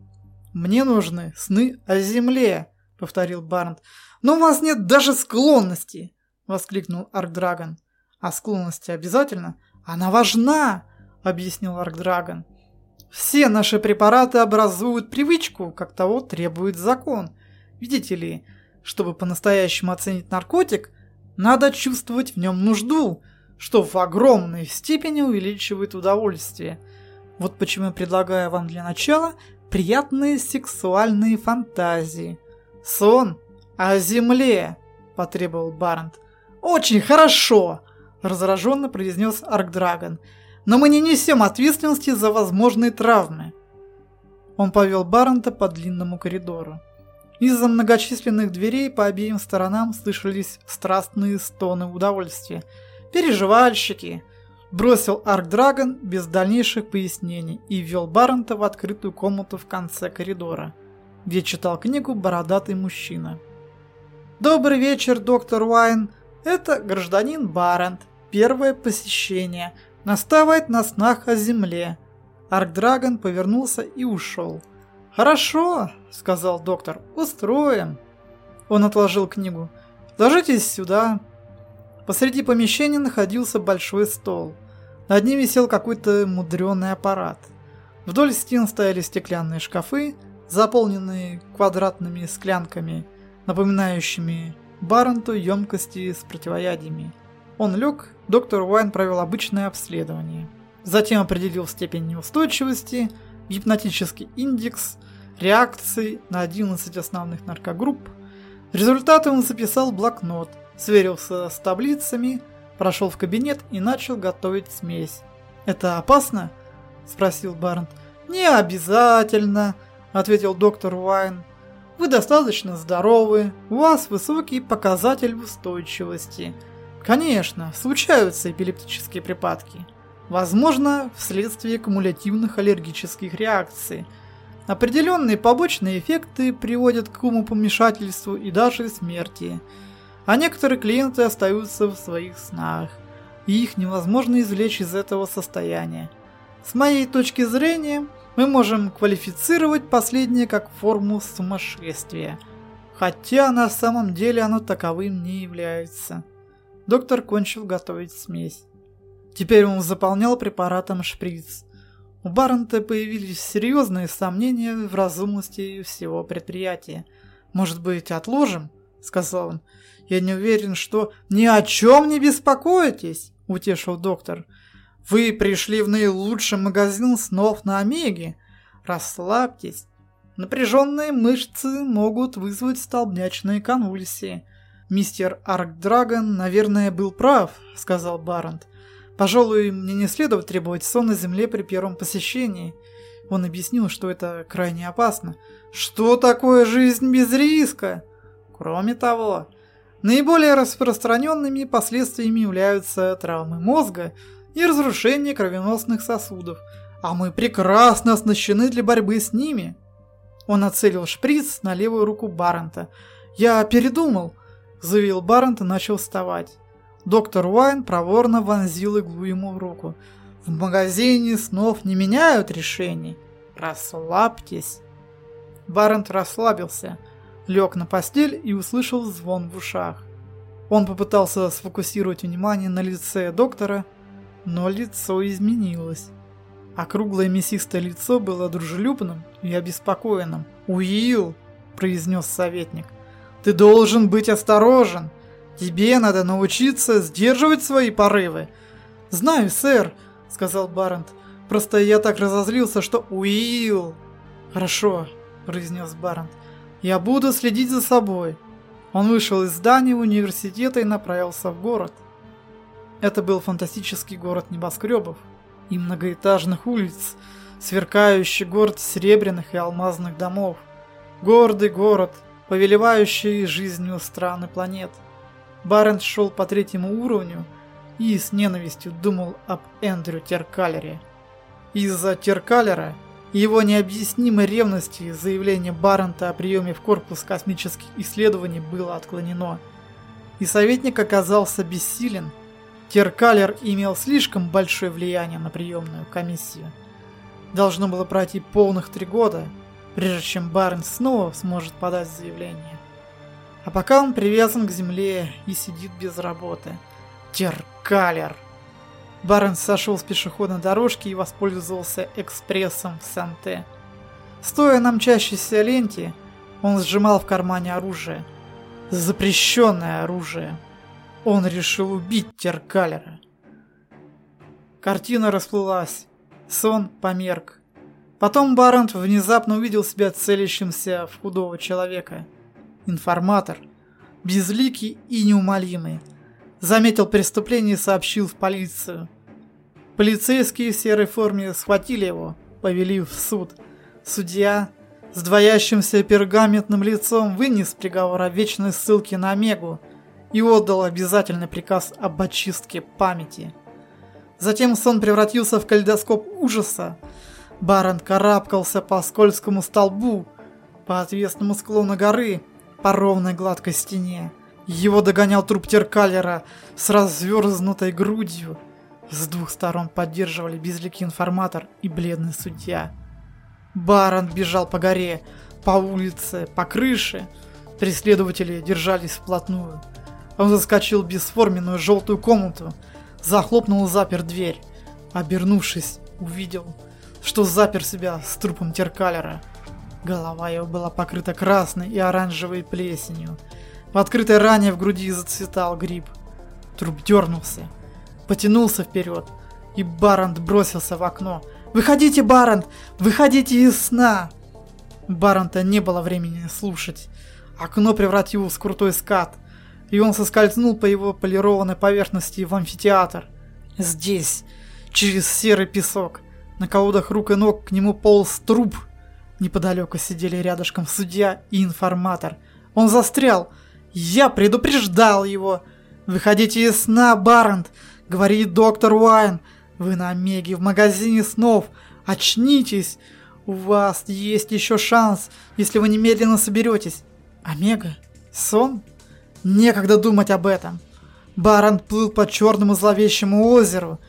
«Мне нужны сны о Земле», — повторил Барнт. «Но у вас нет даже склонности!» — воскликнул Аркдрагон. «А склонности обязательно?» «Она важна!» — объяснил Аркдрагон. Все наши препараты образуют привычку, как того требует закон. Видите ли, чтобы по-настоящему оценить наркотик, надо чувствовать в нем нужду, что в огромной степени увеличивает удовольствие. Вот почему я предлагаю вам для начала приятные сексуальные фантазии. Сон о земле, потребовал Барнт. Очень хорошо, раздраженно произнес Аркдрагон но мы не несем ответственности за возможные травмы. Он повел Баррента по длинному коридору. Из-за многочисленных дверей по обеим сторонам слышались страстные стоны удовольствия. «Переживальщики!» Бросил Арк Драгон без дальнейших пояснений и ввел Баррента в открытую комнату в конце коридора, где читал книгу бородатый мужчина. «Добрый вечер, доктор Уайн. Это гражданин Баррент. Первое посещение настаивает на снах о земле. Аркдрагон повернулся и ушел. «Хорошо», — сказал доктор, — «устроим». Он отложил книгу. «Ложитесь сюда». Посреди помещения находился большой стол. Над ним висел какой-то мудреный аппарат. Вдоль стен стояли стеклянные шкафы, заполненные квадратными склянками, напоминающими Баренту емкости с противоядиями. Он лег, доктор Уайн провел обычное обследование. Затем определил степень неустойчивости, гипнотический индекс, реакции на 11 основных наркогрупп. Результаты он записал в блокнот, сверился с таблицами, прошел в кабинет и начал готовить смесь. «Это опасно?» – спросил Барнт. «Не обязательно», – ответил доктор Уайн. «Вы достаточно здоровы, у вас высокий показатель устойчивости – Конечно, случаются эпилептические припадки. Возможно, вследствие кумулятивных аллергических реакций. Определенные побочные эффекты приводят к умопомешательству и даже смерти. А некоторые клиенты остаются в своих снах, и их невозможно извлечь из этого состояния. С моей точки зрения, мы можем квалифицировать последнее как форму сумасшествия, хотя на самом деле оно таковым не является. Доктор кончил готовить смесь. Теперь он заполнял препаратом шприц. У Баррента появились серьезные сомнения в разумности всего предприятия. «Может быть, отложим?» — сказал он. «Я не уверен, что...» «Ни о чем не беспокойтесь!» — утешил доктор. «Вы пришли в наилучший магазин снов на Омеге. Расслабьтесь. Напряженные мышцы могут вызвать столбнячные конвульсии. Мистер Аркдрагон, наверное, был прав, сказал Барант. Пожалуй, мне не следует требовать сон на земле при первом посещении. Он объяснил, что это крайне опасно. Что такое жизнь без риска? Кроме того, наиболее распространенными последствиями являются травмы мозга и разрушение кровеносных сосудов, а мы прекрасно оснащены для борьбы с ними. Он нацелил шприц на левую руку Баррента. «Я передумал», — заявил Баррент и начал вставать. Доктор Уайн проворно вонзил иглу ему в руку. «В магазине снов не меняют решений. Расслабьтесь». Баррент расслабился, лег на постель и услышал звон в ушах. Он попытался сфокусировать внимание на лице доктора, но лицо изменилось. Округлое мясистое лицо было дружелюбным и обеспокоенным. «Уилл!» – произнес советник. «Ты должен быть осторожен! Тебе надо научиться сдерживать свои порывы!» «Знаю, сэр!» – сказал Барент. «Просто я так разозлился, что Уилл!» «Хорошо!» – произнес Барент. «Я буду следить за собой!» Он вышел из здания университета и направился в город. Это был фантастический город небоскребов и многоэтажных улиц, сверкающий город серебряных и алмазных домов, гордый город, повелевающий жизнью страны планет. Барент шел по третьему уровню и с ненавистью думал об Эндрю Теркалере. Из-за Теркалера его необъяснимой ревности заявление Баррента о приеме в корпус космических исследований было отклонено. И советник оказался бессилен – Теркалер имел слишком большое влияние на приемную комиссию. Должно было пройти полных три года, прежде чем Барн снова сможет подать заявление. А пока он привязан к земле и сидит без работы. Теркалер! Барн сошел с пешеходной дорожки и воспользовался экспрессом в Санте. Стоя на мчащейся ленте, он сжимал в кармане оружие. Запрещенное оружие. Он решил убить Теркалера. Картина расплылась. Сон померк. Потом Барант внезапно увидел себя целящимся в худого человека. Информатор. Безликий и неумолимый. Заметил преступление и сообщил в полицию. Полицейские в серой форме схватили его, повели в суд. Судья с двоящимся пергаментным лицом вынес приговор о вечной ссылке на Омегу – и отдал обязательный приказ об очистке памяти. Затем сон превратился в калейдоскоп ужаса. Барон карабкался по скользкому столбу, по отвесному склону горы, по ровной гладкой стене. Его догонял труп Теркалера с разверзнутой грудью. С двух сторон поддерживали безликий информатор и бледный судья. Барон бежал по горе, по улице, по крыше. Преследователи держались вплотную. Он заскочил в бесформенную желтую комнату, захлопнул и запер дверь. Обернувшись, увидел, что запер себя с трупом Теркалера. Голова его была покрыта красной и оранжевой плесенью. В открытой ране в груди зацветал гриб. Труп дернулся, потянулся вперед, и Барант бросился в окно. «Выходите, Барант! Выходите из сна!» Баранта не было времени слушать. Окно превратилось в крутой скат и он соскользнул по его полированной поверхности в амфитеатр. Здесь, через серый песок, на колодах рук и ног к нему полз труп. Неподалеку сидели рядышком судья и информатор. Он застрял. Я предупреждал его. «Выходите из сна, Барент!» — говорит доктор Уайн. «Вы на Омеге в магазине снов. Очнитесь! У вас есть еще шанс, если вы немедленно соберетесь». «Омега? Сон?» Некогда думать об этом. Барон плыл по черному зловещему озеру.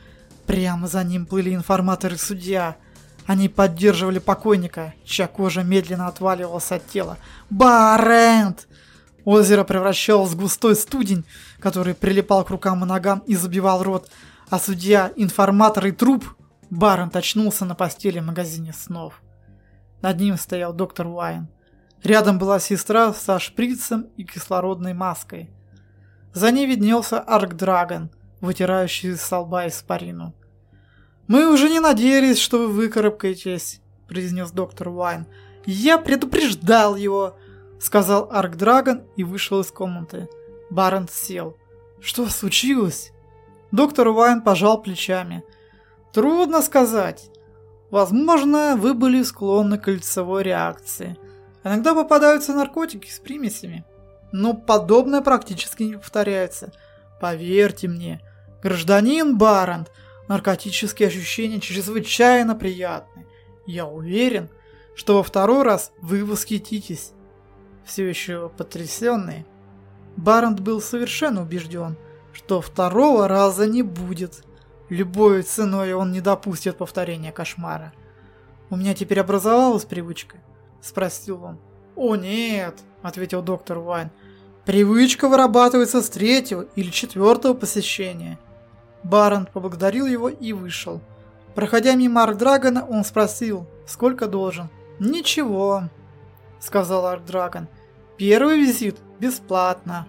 Прямо за ним плыли информаторы судья. Они поддерживали покойника, чья кожа медленно отваливалась от тела. Барент! Озеро превращалось в густой студень, который прилипал к рукам и ногам и забивал рот. А судья, информатор и труп... Барент очнулся на постели в магазине снов. Над ним стоял доктор Уайн. Рядом была сестра со шприцем и кислородной маской. За ней виднелся Аркдрагон, вытирающий с лба испарину. «Мы уже не надеялись, что вы выкарабкаетесь», — произнес доктор Уайн. «Я предупреждал его!» — сказал Аркдрагон и вышел из комнаты. Барент сел. «Что случилось?» Доктор Уайн пожал плечами. «Трудно сказать. Возможно, вы были склонны к кольцевой реакции. Иногда попадаются наркотики с примесями. Но подобное практически не повторяется. Поверьте мне, гражданин Барант, наркотические ощущения чрезвычайно приятны. Я уверен, что во второй раз вы восхититесь. Все еще потрясенный, Барант был совершенно убежден, что второго раза не будет. Любой ценой он не допустит повторения кошмара. «У меня теперь образовалась привычка?» – спросил он. «О нет», – ответил доктор Уайн. «Привычка вырабатывается с третьего или четвертого посещения». Барант поблагодарил его и вышел. Проходя мимо Аркдрагона, он спросил, сколько должен. «Ничего», — сказал Аркдрагон. «Первый визит бесплатно».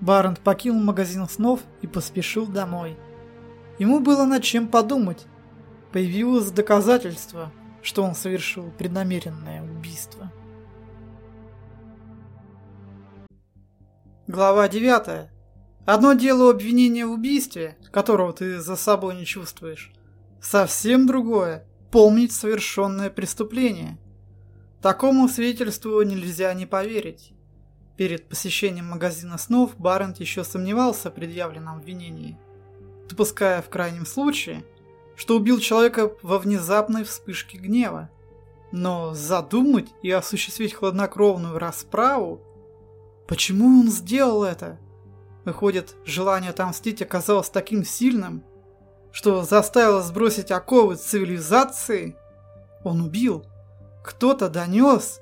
Барент покинул магазин снов и поспешил домой. Ему было над чем подумать. Появилось доказательство, что он совершил преднамеренное убийство. Глава 9. Одно дело обвинения в убийстве, которого ты за собой не чувствуешь. Совсем другое – помнить совершенное преступление. Такому свидетельству нельзя не поверить. Перед посещением магазина снов Барент еще сомневался в предъявленном обвинении, допуская в крайнем случае, что убил человека во внезапной вспышке гнева. Но задумать и осуществить хладнокровную расправу? Почему он сделал это? Выходит, желание отомстить оказалось таким сильным, что заставило сбросить оковы цивилизации? Он убил, кто-то донес,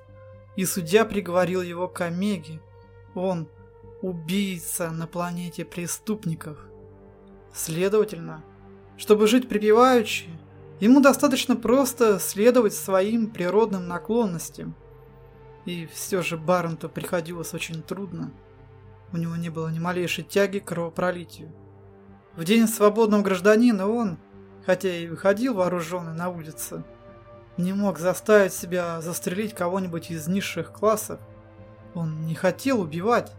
и судья приговорил его к Омеге. Он убийца на планете преступников. Следовательно, чтобы жить припеваючи, ему достаточно просто следовать своим природным наклонностям. И все же Барренту приходилось очень трудно. У него не было ни малейшей тяги к кровопролитию. В день свободного гражданина он, хотя и выходил вооруженный на улицу, не мог заставить себя застрелить кого-нибудь из низших классов. Он не хотел убивать.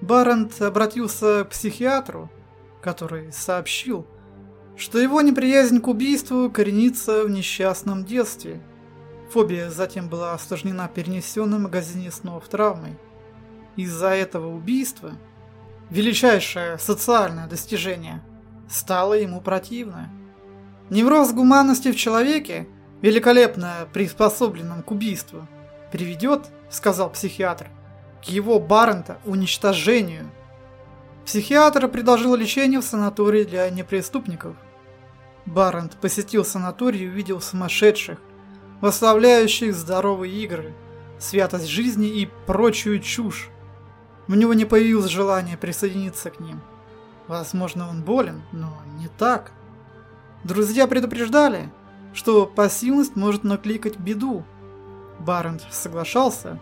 Барент обратился к психиатру, который сообщил, что его неприязнь к убийству коренится в несчастном детстве. Фобия затем была осложнена перенесенной в магазине снов травмой. Из-за этого убийства, величайшее социальное достижение, стало ему противно. Невроз гуманности в человеке великолепно приспособленном к убийству, приведет, сказал психиатр, к его Баррента уничтожению. Психиатр предложил лечение в санатории для непреступников. Баррент посетил санаторий и увидел сумасшедших, восславляющих здоровые игры, святость жизни и прочую чушь. У него не появилось желания присоединиться к ним. Возможно, он болен, но не так. Друзья предупреждали, что пассивность может накликать беду. Барент соглашался,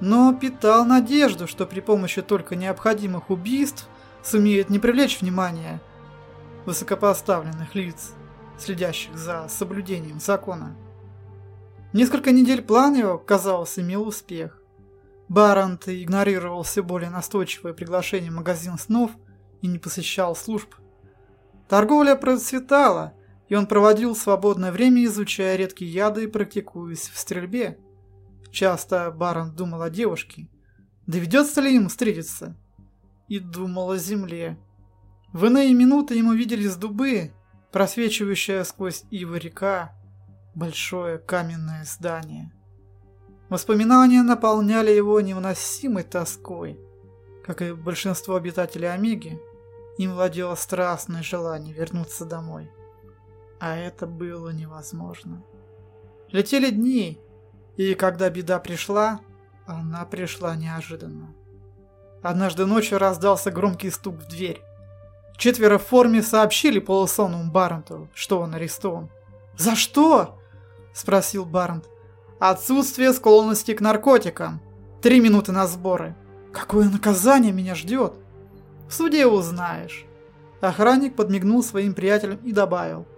но питал надежду, что при помощи только необходимых убийств сумеет не привлечь внимание высокопоставленных лиц, следящих за соблюдением закона. Несколько недель план его, казалось, имел успех. Барант игнорировал все более настойчивое приглашение магазин снов и не посещал служб. Торговля процветала, и он проводил свободное время, изучая редкие яды и практикуясь в стрельбе. Часто Барон думал о девушке. Доведется ли им встретиться? И думал о земле. В иные минуты ему виделись дубы, просвечивающая сквозь ивы река, большое каменное здание. Воспоминания наполняли его невыносимой тоской. Как и большинство обитателей Омеги, им владело страстное желание вернуться домой. А это было невозможно. Летели дни, и когда беда пришла, она пришла неожиданно. Однажды ночью раздался громкий стук в дверь. Четверо в форме сообщили полусонному Барнту, что он арестован. «За что?» – спросил Барнт. «Отсутствие склонности к наркотикам. Три минуты на сборы. Какое наказание меня ждет?» «В суде узнаешь». Охранник подмигнул своим приятелям и добавил –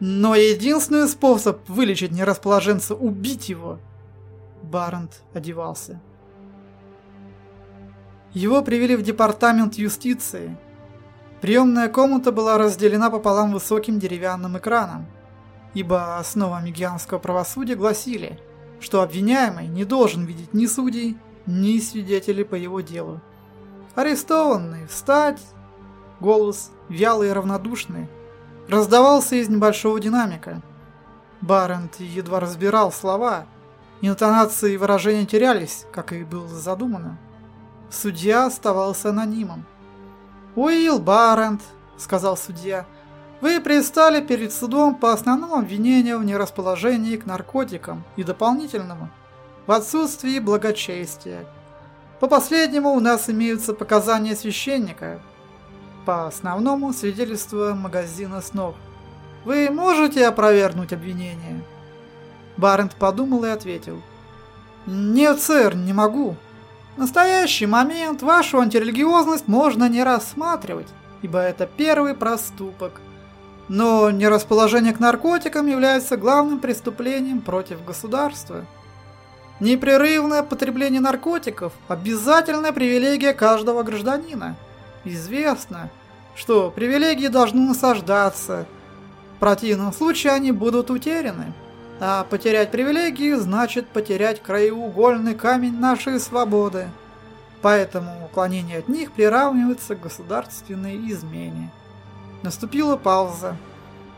но единственный способ вылечить нерасположенца – убить его. Барент одевался. Его привели в департамент юстиции. Приемная комната была разделена пополам высоким деревянным экраном, ибо основами гианского правосудия гласили, что обвиняемый не должен видеть ни судей, ни свидетелей по его делу. Арестованный, встать! Голос, вялый и равнодушный, раздавался из небольшого динамика. Барент едва разбирал слова, интонации и выражения терялись, как и было задумано. Судья оставался анонимом. «Уилл Барент», — сказал судья, — «вы предстали перед судом по основному обвинению в нерасположении к наркотикам и дополнительному в отсутствии благочестия. По последнему у нас имеются показания священника, по основному свидетельство магазина снов. Вы можете опровергнуть обвинение?» Барент подумал и ответил. «Нет, сэр, не могу. В настоящий момент вашу антирелигиозность можно не рассматривать, ибо это первый проступок. Но нерасположение к наркотикам является главным преступлением против государства. Непрерывное потребление наркотиков – обязательная привилегия каждого гражданина. Известно, что привилегии должны насаждаться. В противном случае они будут утеряны. А потерять привилегии значит потерять краеугольный камень нашей свободы. Поэтому уклонение от них приравнивается к государственной измене. Наступила пауза.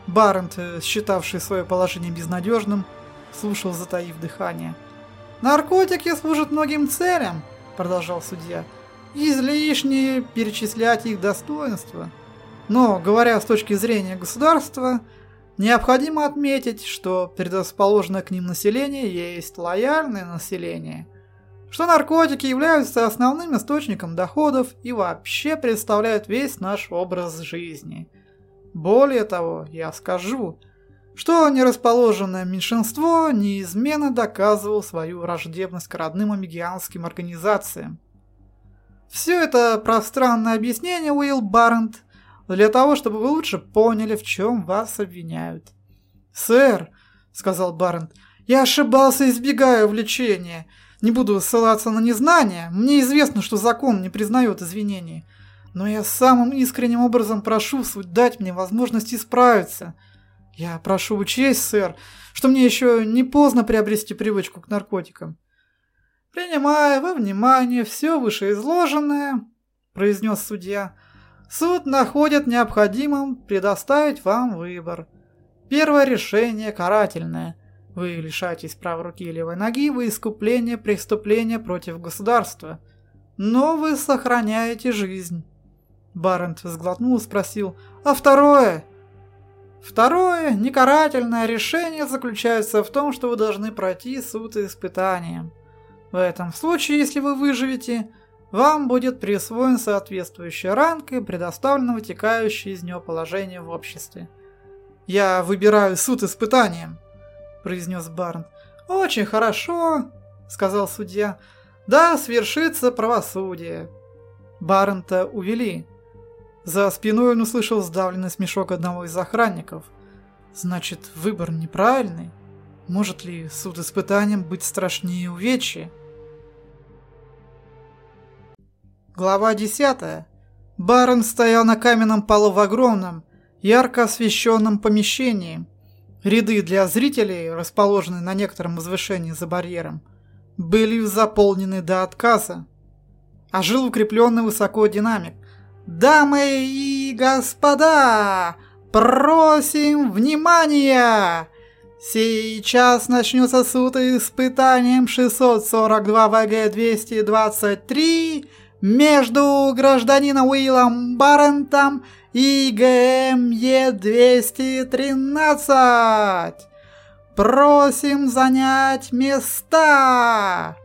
Барент, считавший свое положение безнадежным, слушал, затаив дыхание. «Наркотики служат многим целям», — продолжал судья. «Излишне перечислять их достоинства. Но, говоря с точки зрения государства, Необходимо отметить, что предрасположенное к ним население есть лояльное население, что наркотики являются основным источником доходов и вообще представляют весь наш образ жизни. Более того, я скажу, что нерасположенное меньшинство неизменно доказывало свою враждебность к родным амигианским организациям. Все это пространное объяснение Уилл Баррент для того, чтобы вы лучше поняли, в чем вас обвиняют. «Сэр», — сказал Барент, — «я ошибался, избегая увлечения. Не буду ссылаться на незнание. Мне известно, что закон не признает извинений. Но я самым искренним образом прошу суд дать мне возможность исправиться. Я прошу учесть, сэр, что мне еще не поздно приобрести привычку к наркотикам». «Принимая во внимание все вышеизложенное», — произнес судья, — Суд находит необходимым предоставить вам выбор. Первое решение карательное. Вы лишаетесь правой руки и левой ноги во искупление преступления против государства. Но вы сохраняете жизнь. Барент взглотнул и спросил, а второе? Второе, некарательное решение заключается в том, что вы должны пройти суд и испытания. В этом случае, если вы выживете, вам будет присвоен соответствующий ранг и предоставлено вытекающее из него положение в обществе. «Я выбираю суд испытанием», – произнес Барн. «Очень хорошо», – сказал судья. «Да, свершится правосудие». Барнта увели. За спиной он услышал сдавленный смешок одного из охранников. «Значит, выбор неправильный? Может ли суд испытанием быть страшнее увечья?» Глава 10. Барон стоял на каменном полу в огромном, ярко освещенном помещении. Ряды для зрителей, расположенные на некотором возвышении за барьером, были заполнены до отказа. Ожил укрепленный высоко динамик. «Дамы и господа, просим внимания! Сейчас начнется суд испытанием 642 ВГ-223 между гражданином Уиллом Баррентом и ГМЕ-213. Просим занять места!»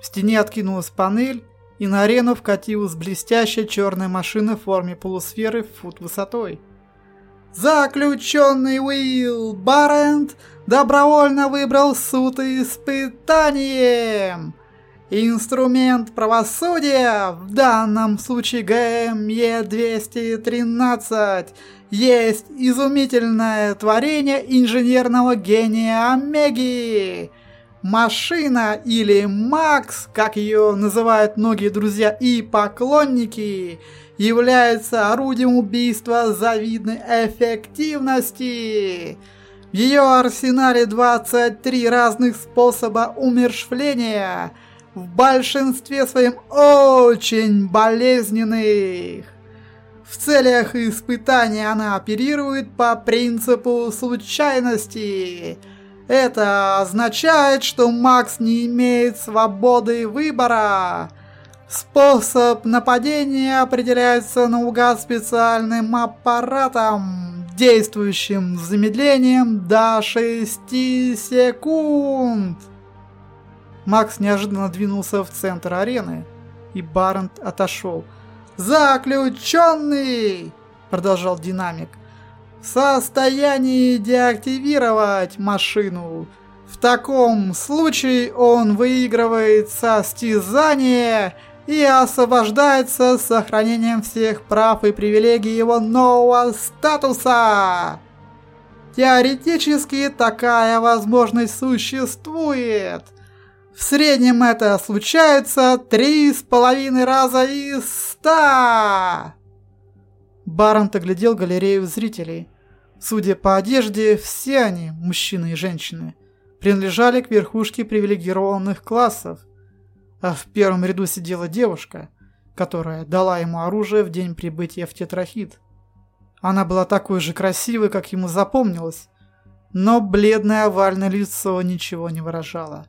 В стене откинулась панель, и на арену вкатилась блестящая черная машина в форме полусферы в фут высотой. Заключенный Уилл Баррент добровольно выбрал суд испытанием. Инструмент правосудия, в данном случае ГМЕ-213, есть изумительное творение инженерного гения Омеги. Машина или Макс, как ее называют многие друзья и поклонники, является орудием убийства завидной эффективности. В ее арсенале 23 разных способа умершвления, в большинстве своем очень болезненных. В целях испытания она оперирует по принципу случайности. Это означает, что Макс не имеет свободы выбора. Способ нападения определяется наугад специальным аппаратом, действующим с замедлением до 6 секунд. Макс неожиданно двинулся в центр арены, и Барент отошел. «Заключенный!» – продолжал динамик. «В состоянии деактивировать машину. В таком случае он выигрывает состязание и освобождается с сохранением всех прав и привилегий его нового статуса. Теоретически такая возможность существует – в среднем это случается три с половиной раза из ста. Баронт оглядел галерею зрителей. Судя по одежде, все они, мужчины и женщины, принадлежали к верхушке привилегированных классов. А в первом ряду сидела девушка, которая дала ему оружие в день прибытия в Тетрахит. Она была такой же красивой, как ему запомнилось, но бледное овальное лицо ничего не выражало.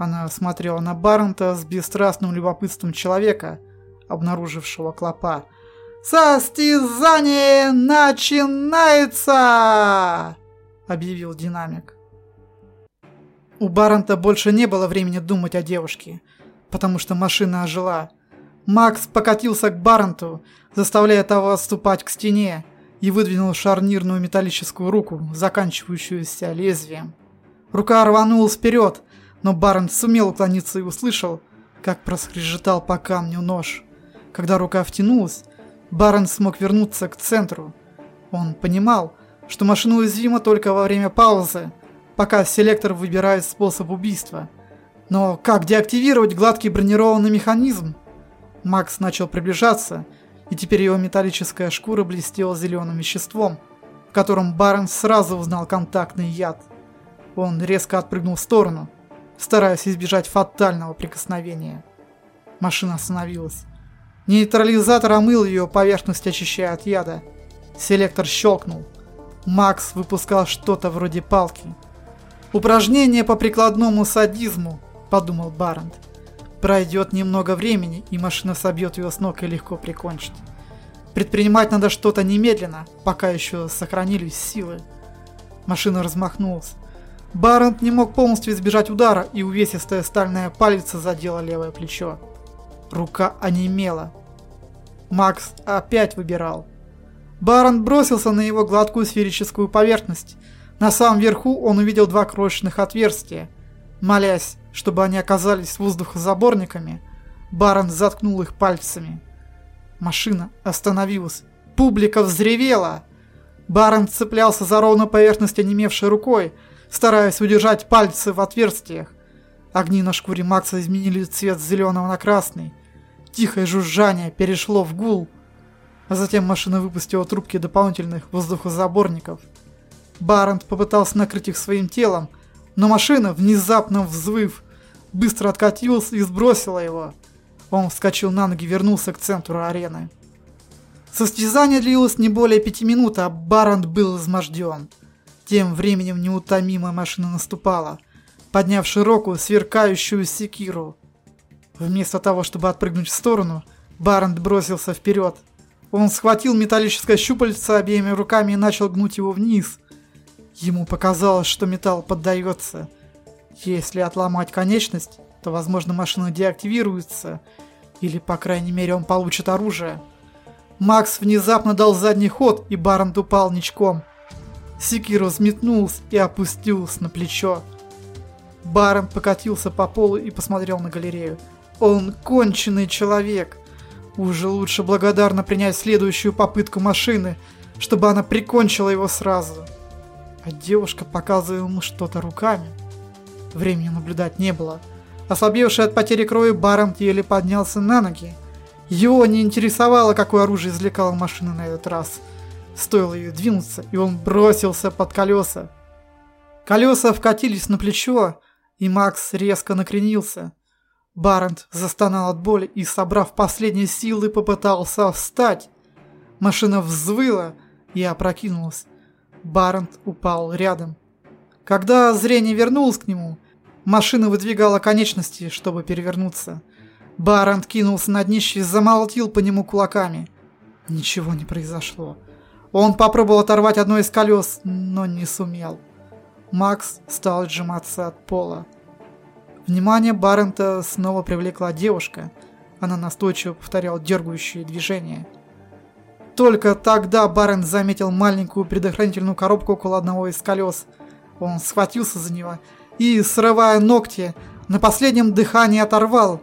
Она смотрела на Барнта с бесстрастным любопытством человека, обнаружившего клопа. «Состязание начинается!» – объявил динамик. У Барнта больше не было времени думать о девушке, потому что машина ожила. Макс покатился к Барнту, заставляя того отступать к стене, и выдвинул шарнирную металлическую руку, заканчивающуюся лезвием. Рука рванулась вперед, но Барон сумел уклониться и услышал, как проскрежетал по камню нож. Когда рука втянулась, Барон смог вернуться к центру. Он понимал, что машина уязвима только во время паузы, пока селектор выбирает способ убийства. Но как деактивировать гладкий бронированный механизм? Макс начал приближаться, и теперь его металлическая шкура блестела зеленым веществом, в котором Барон сразу узнал контактный яд. Он резко отпрыгнул в сторону – стараясь избежать фатального прикосновения. Машина остановилась. Нейтрализатор омыл ее поверхность, очищая от яда. Селектор щелкнул. Макс выпускал что-то вроде палки. «Упражнение по прикладному садизму», — подумал Барент. «Пройдет немного времени, и машина собьет его с ног и легко прикончит. Предпринимать надо что-то немедленно, пока еще сохранились силы». Машина размахнулась. Барент не мог полностью избежать удара, и увесистая стальная палец задела левое плечо. Рука онемела. Макс опять выбирал. Барон бросился на его гладкую сферическую поверхность. На самом верху он увидел два крошечных отверстия. Молясь, чтобы они оказались воздухозаборниками, Барон заткнул их пальцами. Машина остановилась. Публика взревела. Барон цеплялся за ровную поверхность онемевшей рукой, стараясь удержать пальцы в отверстиях. Огни на шкуре Макса изменили цвет с зеленого на красный. Тихое жужжание перешло в гул, а затем машина выпустила трубки дополнительных воздухозаборников. Барент попытался накрыть их своим телом, но машина, внезапно взвыв, быстро откатилась и сбросила его. Он вскочил на ноги и вернулся к центру арены. Состязание длилось не более пяти минут, а Барент был изможден. Тем временем неутомимая машина наступала, подняв широкую, сверкающую секиру. Вместо того, чтобы отпрыгнуть в сторону, Барент бросился вперед. Он схватил металлическое щупальце обеими руками и начал гнуть его вниз. Ему показалось, что металл поддается. Если отломать конечность, то, возможно, машина деактивируется, или, по крайней мере, он получит оружие. Макс внезапно дал задний ход, и Барент упал ничком. Секиро взметнулся и опустился на плечо. Барон покатился по полу и посмотрел на галерею. Он конченый человек. Уже лучше благодарно принять следующую попытку машины, чтобы она прикончила его сразу. А девушка показывала ему что-то руками. Времени наблюдать не было. Ослабевший от потери крови Барент еле поднялся на ноги. Его не интересовало, какое оружие извлекала машина на этот раз. Стоило ее двинуться, и он бросился под колеса. Колеса вкатились на плечо, и Макс резко накренился. Барент застонал от боли и, собрав последние силы, попытался встать. Машина взвыла и опрокинулась. Барент упал рядом. Когда зрение вернулось к нему, машина выдвигала конечности, чтобы перевернуться. Барент кинулся на днище и замолотил по нему кулаками. Ничего не произошло. Он попробовал оторвать одно из колес, но не сумел. Макс стал отжиматься от пола. Внимание Баррента снова привлекла девушка. Она настойчиво повторяла дергающие движения. Только тогда Баррент заметил маленькую предохранительную коробку около одного из колес. Он схватился за него и, срывая ногти, на последнем дыхании оторвал.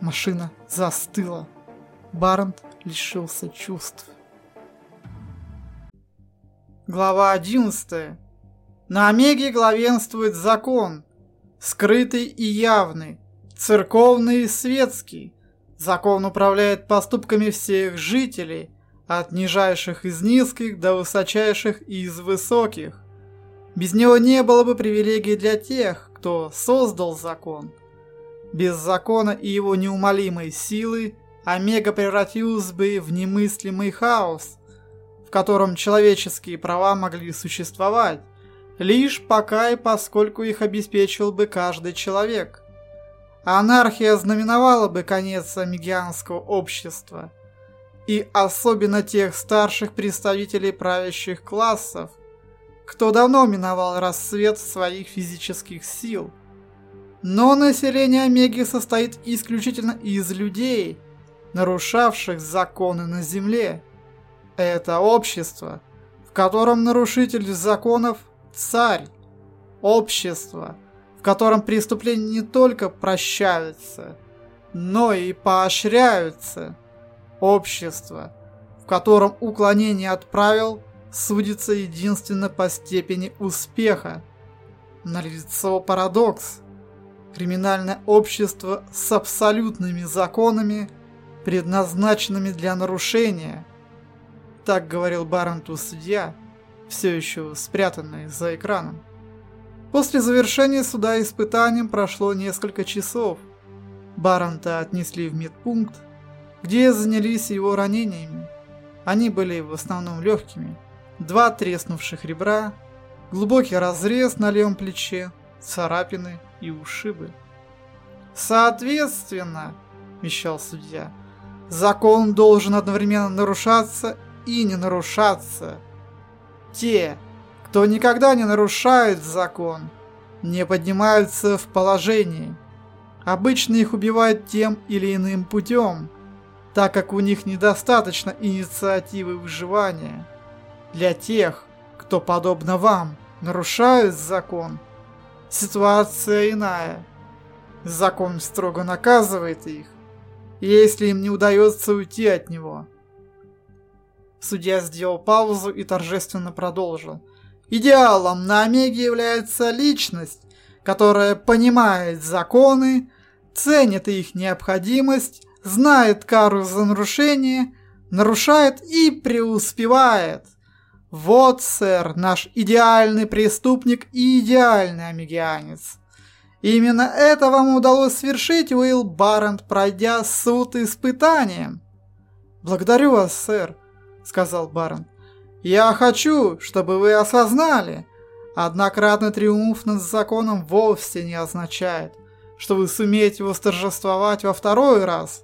Машина застыла. Баррент лишился чувств. Глава 11. На Омеге главенствует закон, скрытый и явный, церковный и светский. Закон управляет поступками всех жителей, от нижайших из низких до высочайших из высоких. Без него не было бы привилегий для тех, кто создал закон. Без закона и его неумолимой силы Омега превратилась бы в немыслимый хаос, в котором человеческие права могли существовать, лишь пока и поскольку их обеспечил бы каждый человек. Анархия знаменовала бы конец амигианского общества, и особенно тех старших представителей правящих классов, кто давно миновал рассвет своих физических сил. Но население Омеги состоит исключительно из людей, нарушавших законы на Земле. Это общество, в котором нарушитель законов – царь. Общество, в котором преступления не только прощаются, но и поощряются. Общество, в котором уклонение от правил судится единственно по степени успеха. Налицо парадокс. Криминальное общество с абсолютными законами, предназначенными для нарушения – так говорил Баранту судья, все еще спрятанный за экраном. После завершения суда испытанием прошло несколько часов. Баранта отнесли в медпункт, где занялись его ранениями. Они были в основном легкими. Два треснувших ребра, глубокий разрез на левом плече, царапины и ушибы. «Соответственно», – вещал судья, – «закон должен одновременно нарушаться и не нарушаться. Те, кто никогда не нарушает закон, не поднимаются в положении. Обычно их убивают тем или иным путем, так как у них недостаточно инициативы выживания. Для тех, кто, подобно вам, нарушает закон, ситуация иная. Закон строго наказывает их, если им не удается уйти от него. Судья сделал паузу и торжественно продолжил. Идеалом на Омеге является личность, которая понимает законы, ценит их необходимость, знает кару за нарушение, нарушает и преуспевает. Вот, сэр, наш идеальный преступник и идеальный амигианец. Именно это вам удалось свершить, Уилл Баррент, пройдя суд испытанием. Благодарю вас, сэр сказал барон. «Я хочу, чтобы вы осознали, однократный триумф над законом вовсе не означает, что вы сумеете восторжествовать во второй раз.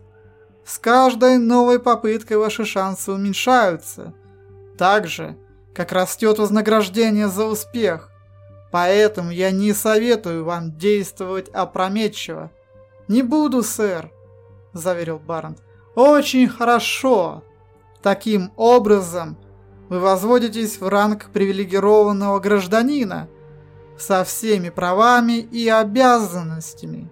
С каждой новой попыткой ваши шансы уменьшаются, так же, как растет вознаграждение за успех. Поэтому я не советую вам действовать опрометчиво. Не буду, сэр, заверил Барент. Очень хорошо, Таким образом, вы возводитесь в ранг привилегированного гражданина со всеми правами и обязанностями.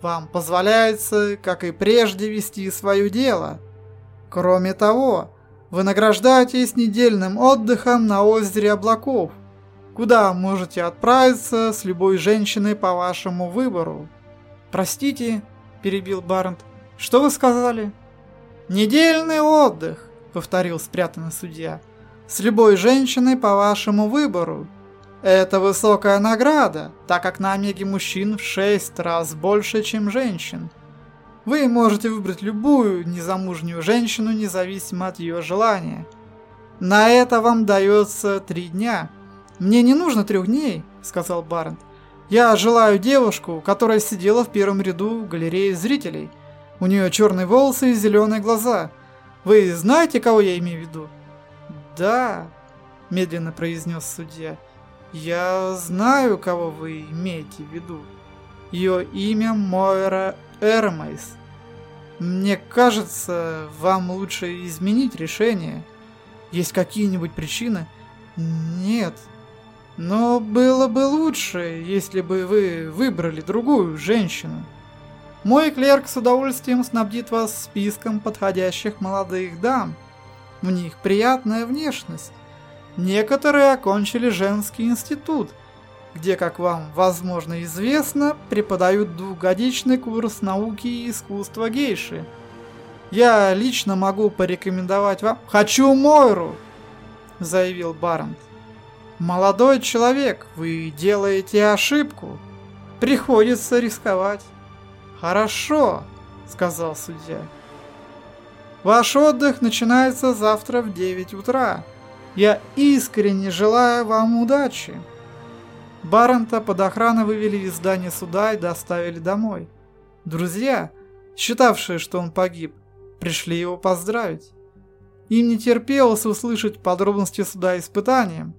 Вам позволяется, как и прежде, вести свое дело. Кроме того, вы награждаетесь недельным отдыхом на озере облаков. куда можете отправиться с любой женщиной по вашему выбору. Простите, перебил Барнт, что вы сказали? Недельный отдых, повторил спрятанный судья. С любой женщиной по вашему выбору. Это высокая награда, так как на Омеге мужчин в шесть раз больше, чем женщин. Вы можете выбрать любую незамужнюю женщину, независимо от ее желания. На это вам дается три дня. Мне не нужно трех дней, сказал Барент. Я желаю девушку, которая сидела в первом ряду в галерее зрителей. У нее черные волосы и зеленые глаза. Вы знаете, кого я имею в виду? Да, медленно произнес судья. «Я знаю, кого вы имеете в виду. Ее имя Мойра Эрмейс. Мне кажется, вам лучше изменить решение. Есть какие-нибудь причины?» «Нет. Но было бы лучше, если бы вы выбрали другую женщину. Мой клерк с удовольствием снабдит вас списком подходящих молодых дам. В них приятная внешность Некоторые окончили женский институт, где, как вам, возможно, известно, преподают двухгодичный курс науки и искусства гейши. Я лично могу порекомендовать вам... «Хочу Мойру!» – заявил Барант. «Молодой человек, вы делаете ошибку. Приходится рисковать». «Хорошо», – сказал судья. «Ваш отдых начинается завтра в 9 утра. Я искренне желаю вам удачи. Барента под охраной вывели из здания суда и доставили домой. Друзья, считавшие, что он погиб, пришли его поздравить. Им не терпелось услышать подробности суда испытанием,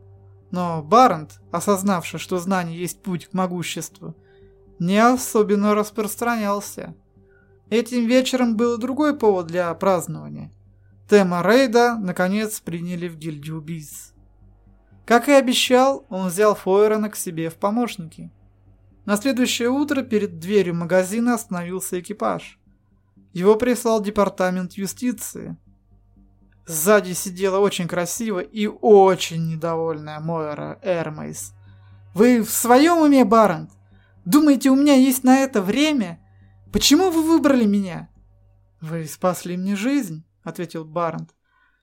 но Барент, осознавший, что знание есть путь к могуществу, не особенно распространялся. Этим вечером был другой повод для празднования – Тема рейда, наконец, приняли в гильдию убийц. Как и обещал, он взял Фойрона к себе в помощники. На следующее утро перед дверью магазина остановился экипаж. Его прислал департамент юстиции. Сзади сидела очень красиво и очень недовольная Мойра Эрмейс. «Вы в своем уме, Барент? Думаете, у меня есть на это время? Почему вы выбрали меня?» «Вы спасли мне жизнь». — ответил Барнт.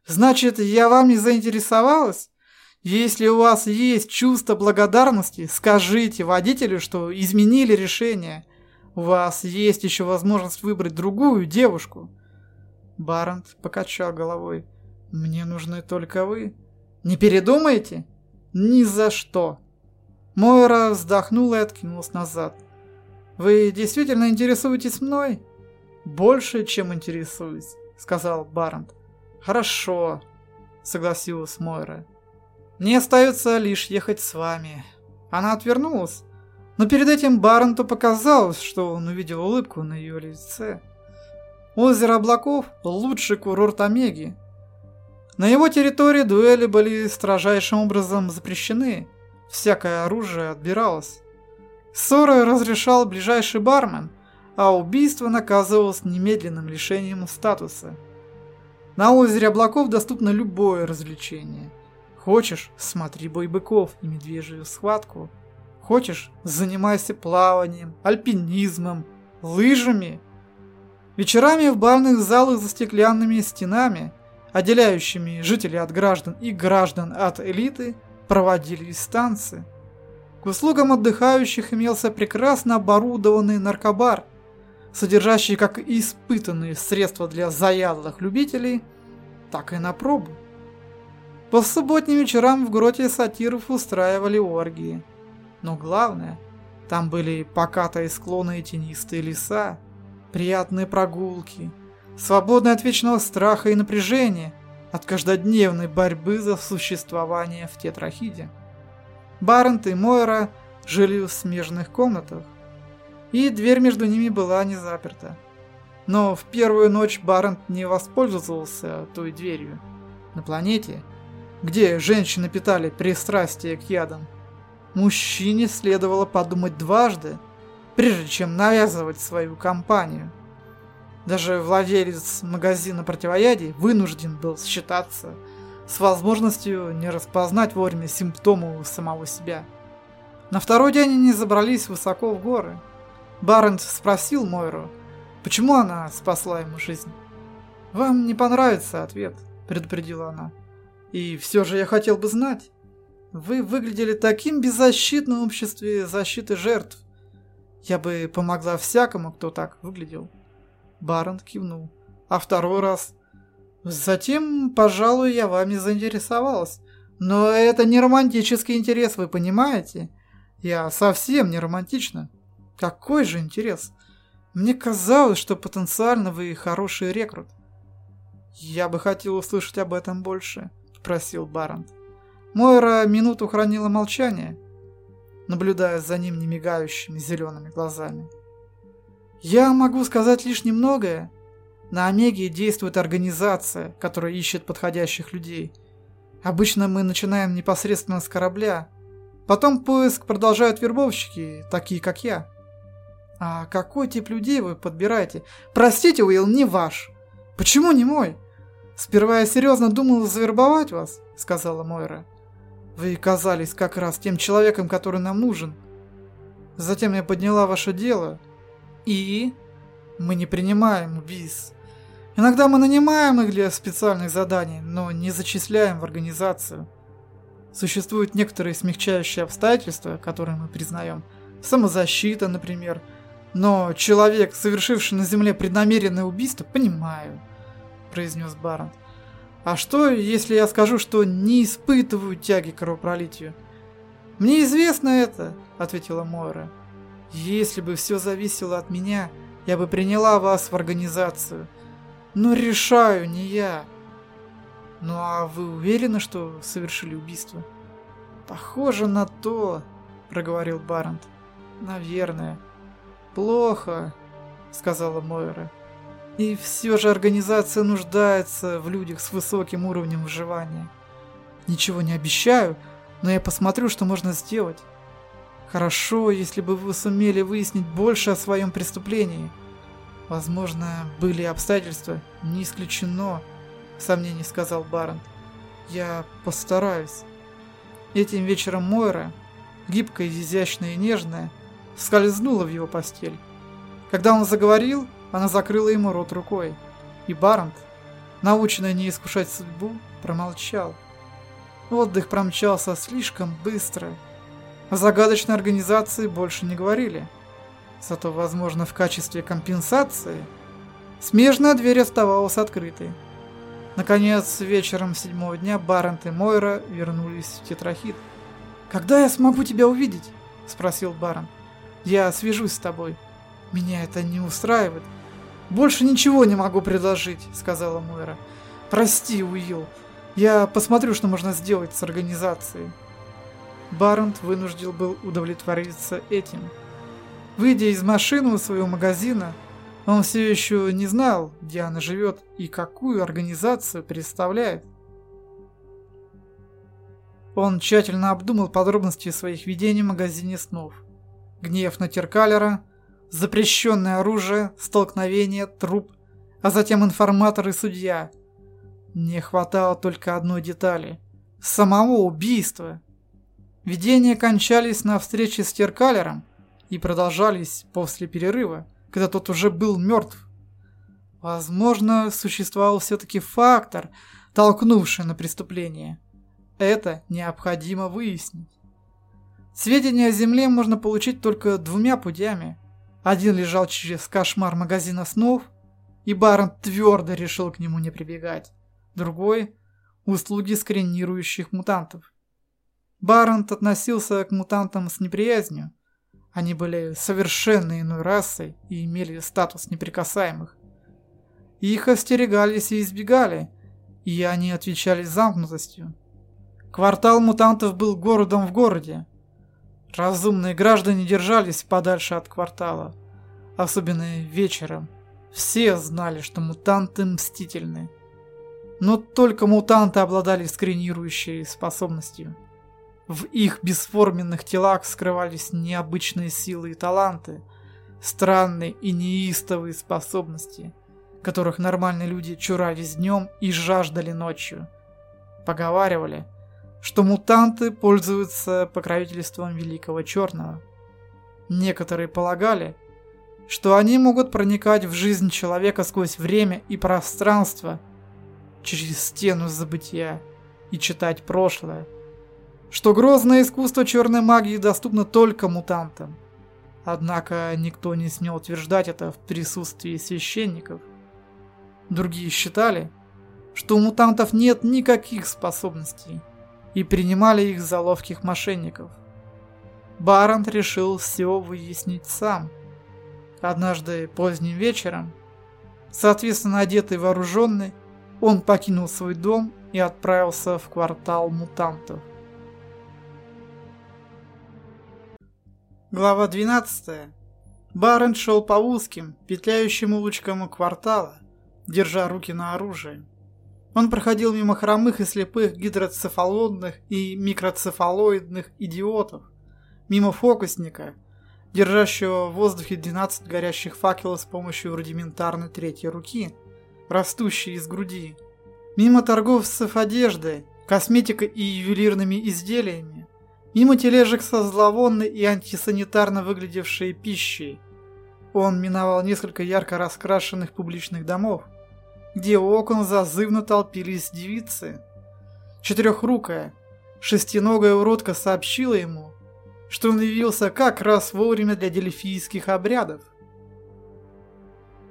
«Значит, я вам не заинтересовалась? Если у вас есть чувство благодарности, скажите водителю, что изменили решение. У вас есть еще возможность выбрать другую девушку». Барнт покачал головой. «Мне нужны только вы. Не передумаете?» «Ни за что!» Мойра вздохнула и откинулась назад. «Вы действительно интересуетесь мной?» «Больше, чем интересуюсь сказал Барант. Хорошо, согласилась Мойра. Мне остается лишь ехать с вами. Она отвернулась, но перед этим Баранту показалось, что он увидел улыбку на ее лице. Озеро облаков – лучший курорт Омеги. На его территории дуэли были строжайшим образом запрещены, всякое оружие отбиралось. Ссоры разрешал ближайший бармен – а убийство наказывалось немедленным лишением статуса. На озере облаков доступно любое развлечение. Хочешь – смотри бой быков и медвежью схватку. Хочешь – занимайся плаванием, альпинизмом, лыжами. Вечерами в бальных залах за стеклянными стенами, отделяющими жителей от граждан и граждан от элиты, проводились станции. К услугам отдыхающих имелся прекрасно оборудованный наркобар, содержащие как испытанные средства для заядлых любителей, так и на пробу. По субботним вечерам в гроте сатиров устраивали оргии. Но главное, там были покатые склоны и тенистые леса, приятные прогулки, свободные от вечного страха и напряжения, от каждодневной борьбы за существование в Тетрахиде. Барент и Мойра жили в смежных комнатах, и дверь между ними была не заперта. Но в первую ночь Барент не воспользовался той дверью. На планете, где женщины питали пристрастие к ядам, мужчине следовало подумать дважды, прежде чем навязывать свою компанию. Даже владелец магазина противоядий вынужден был считаться с возможностью не распознать вовремя симптомы самого себя. На второй день они забрались высоко в горы. Барент спросил Мойру, почему она спасла ему жизнь. «Вам не понравится ответ», — предупредила она. «И все же я хотел бы знать. Вы выглядели таким беззащитным в обществе защиты жертв. Я бы помогла всякому, кто так выглядел». Барент кивнул. «А второй раз?» Затем, пожалуй, я вами заинтересовалась. Но это не романтический интерес, вы понимаете? Я совсем не романтична. Какой же интерес? Мне казалось, что потенциально вы хороший рекрут. Я бы хотел услышать об этом больше, просил Барант. Мойра минуту хранила молчание, наблюдая за ним немигающими зелеными глазами. «Я могу сказать лишь немногое», на Омеге действует организация, которая ищет подходящих людей. Обычно мы начинаем непосредственно с корабля. Потом поиск продолжают вербовщики, такие как я. А какой тип людей вы подбираете? Простите, Уилл, не ваш. Почему не мой? Сперва я серьезно думал завербовать вас, сказала Мойра. Вы казались как раз тем человеком, который нам нужен. Затем я подняла ваше дело. И мы не принимаем убийств. Иногда мы нанимаем их для специальных заданий, но не зачисляем в организацию. Существуют некоторые смягчающие обстоятельства, которые мы признаем. Самозащита, например. Но человек, совершивший на земле преднамеренное убийство, понимаю, произнес Барент. А что, если я скажу, что не испытываю тяги к кровопролитию? Мне известно это, ответила Мойра. Если бы все зависело от меня, я бы приняла вас в организацию – но решаю не я. Ну а вы уверены, что совершили убийство? Похоже на то, проговорил Барент. Наверное. Плохо, сказала Мойра. И все же организация нуждается в людях с высоким уровнем выживания. Ничего не обещаю, но я посмотрю, что можно сделать. Хорошо, если бы вы сумели выяснить больше о своем преступлении. Возможно, были обстоятельства, не исключено, в сомнении сказал Барон. Я постараюсь. Этим вечером Мойра, гибкая, изящная и нежная, скользнула в его постель. Когда он заговорил, она закрыла ему рот рукой, и Барант, наученный не искушать судьбу, промолчал. Отдых промчался слишком быстро. О загадочной организации больше не говорили. Зато, возможно, в качестве компенсации смежная дверь оставалась открытой. Наконец, вечером седьмого дня Барент и Мойра вернулись в Тетрахит. «Когда я смогу тебя увидеть?» – спросил Барон. «Я свяжусь с тобой. Меня это не устраивает». «Больше ничего не могу предложить», – сказала Мойра. «Прости, Уилл. Я посмотрю, что можно сделать с организацией». Барент вынужден был удовлетвориться этим – Выйдя из машины у своего магазина, он все еще не знал, где она живет и какую организацию представляет. Он тщательно обдумал подробности своих видений в магазине снов. Гнев на Теркалера, запрещенное оружие, столкновение, труп, а затем информатор и судья. Не хватало только одной детали – самого убийства. Видения кончались на встрече с Теркалером, и продолжались после перерыва, когда тот уже был мертв. Возможно, существовал все-таки фактор, толкнувший на преступление. Это необходимо выяснить. Сведения о Земле можно получить только двумя путями. Один лежал через кошмар магазина снов, и Барон твердо решил к нему не прибегать. Другой – услуги скринирующих мутантов. Барент относился к мутантам с неприязнью, они были совершенно иной расой и имели статус неприкасаемых. Их остерегались и избегали, и они отвечали замкнутостью. Квартал мутантов был городом в городе. Разумные граждане держались подальше от квартала, особенно вечером. Все знали, что мутанты мстительны. Но только мутанты обладали скринирующей способностью. В их бесформенных телах скрывались необычные силы и таланты, странные и неистовые способности, которых нормальные люди чурались днем и жаждали ночью. Поговаривали, что мутанты пользуются покровительством Великого Черного. Некоторые полагали, что они могут проникать в жизнь человека сквозь время и пространство, через стену забытия и читать прошлое, что грозное искусство черной магии доступно только мутантам. Однако никто не смел утверждать это в присутствии священников. Другие считали, что у мутантов нет никаких способностей и принимали их за ловких мошенников. Барант решил все выяснить сам. Однажды поздним вечером, соответственно одетый и вооруженный, он покинул свой дом и отправился в квартал мутантов. Глава 12. Барент шел по узким, петляющим улочкам квартала, держа руки на оружии. Он проходил мимо хромых и слепых гидроцефалонных и микроцефалоидных идиотов, мимо фокусника, держащего в воздухе 12 горящих факелов с помощью рудиментарной третьей руки, растущей из груди, мимо торговцев одеждой, косметикой и ювелирными изделиями, Мимо тележек со зловонной и антисанитарно выглядевшей пищей. Он миновал несколько ярко раскрашенных публичных домов, где у окон зазывно толпились девицы. Четырехрукая, шестиногая уродка сообщила ему, что он явился как раз вовремя для дельфийских обрядов.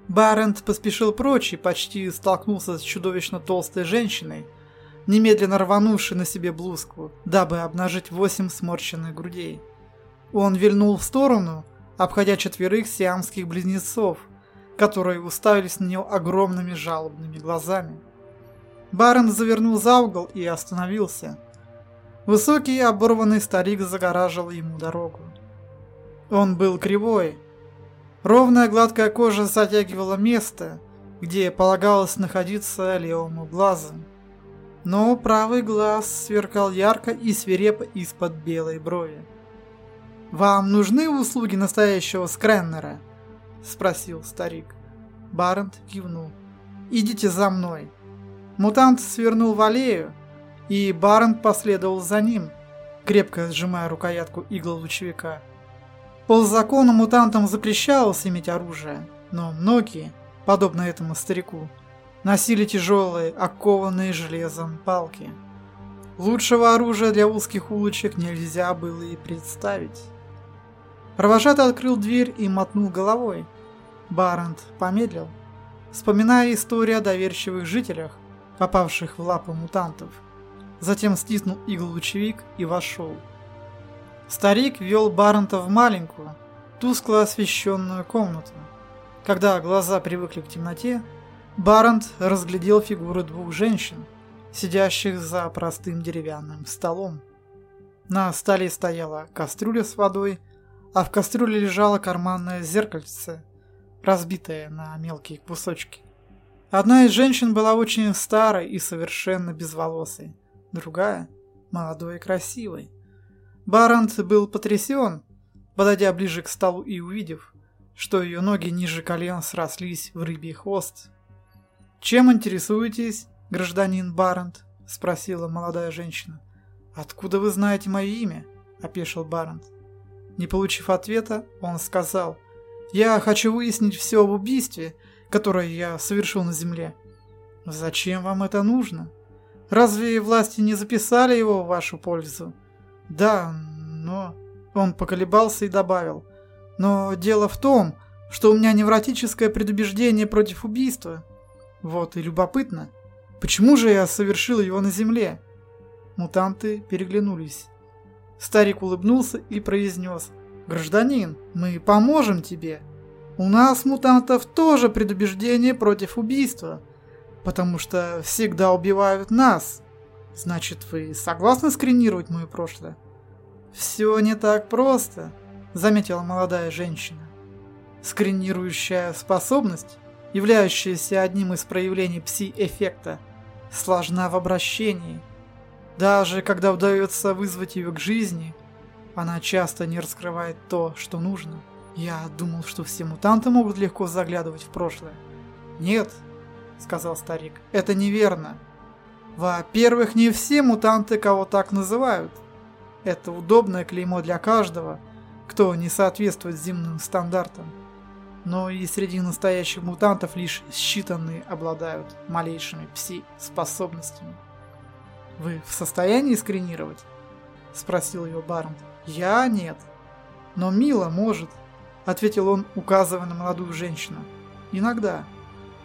Барент поспешил прочь и почти столкнулся с чудовищно толстой женщиной, немедленно рванувший на себе блузку, дабы обнажить восемь сморщенных грудей. Он вильнул в сторону, обходя четверых сиамских близнецов, которые уставились на него огромными жалобными глазами. Барон завернул за угол и остановился. Высокий оборванный старик загораживал ему дорогу. Он был кривой. Ровная гладкая кожа затягивала место, где полагалось находиться левому глазу но правый глаз сверкал ярко и свирепо из-под белой брови. «Вам нужны услуги настоящего скреннера?» – спросил старик. Барент кивнул. «Идите за мной». Мутант свернул в аллею, и Барент последовал за ним, крепко сжимая рукоятку иглолучевика. По закону мутантам запрещалось иметь оружие, но многие, подобно этому старику, носили тяжелые, окованные железом палки. Лучшего оружия для узких улочек нельзя было и представить. Провожатый открыл дверь и мотнул головой. Барант помедлил, вспоминая историю о доверчивых жителях, попавших в лапы мутантов. Затем стиснул иглу-лучевик и вошел. Старик вел Баранта в маленькую, тускло освещенную комнату. Когда глаза привыкли к темноте, Барант разглядел фигуры двух женщин, сидящих за простым деревянным столом. На столе стояла кастрюля с водой, а в кастрюле лежало карманное зеркальце, разбитое на мелкие кусочки. Одна из женщин была очень старой и совершенно безволосой, другая – молодой и красивой. Барант был потрясен, подойдя ближе к столу и увидев, что ее ноги ниже колен срослись в рыбий хвост. «Чем интересуетесь, гражданин Барант?» – спросила молодая женщина. «Откуда вы знаете мое имя?» – опешил Барант. Не получив ответа, он сказал, «Я хочу выяснить все об убийстве, которое я совершил на земле». «Зачем вам это нужно? Разве власти не записали его в вашу пользу?» «Да, но...» Он поколебался и добавил, «Но дело в том, что у меня невротическое предубеждение против убийства». Вот и любопытно, почему же я совершил его на земле? Мутанты переглянулись. Старик улыбнулся и произнес, «Гражданин, мы поможем тебе. У нас, мутантов, тоже предубеждение против убийства, потому что всегда убивают нас. Значит, вы согласны скринировать мое прошлое?» «Все не так просто», — заметила молодая женщина. «Скринирующая способность являющаяся одним из проявлений пси-эффекта, сложна в обращении. Даже когда удается вызвать ее к жизни, она часто не раскрывает то, что нужно. Я думал, что все мутанты могут легко заглядывать в прошлое. Нет, сказал старик, это неверно. Во-первых, не все мутанты кого так называют. Это удобное клеймо для каждого, кто не соответствует земным стандартам. Но и среди настоящих мутантов лишь считанные обладают малейшими пси-способностями. «Вы в состоянии скринировать?» – спросил ее Барнт. «Я нет. Но Мила может», – ответил он, указывая на молодую женщину. «Иногда».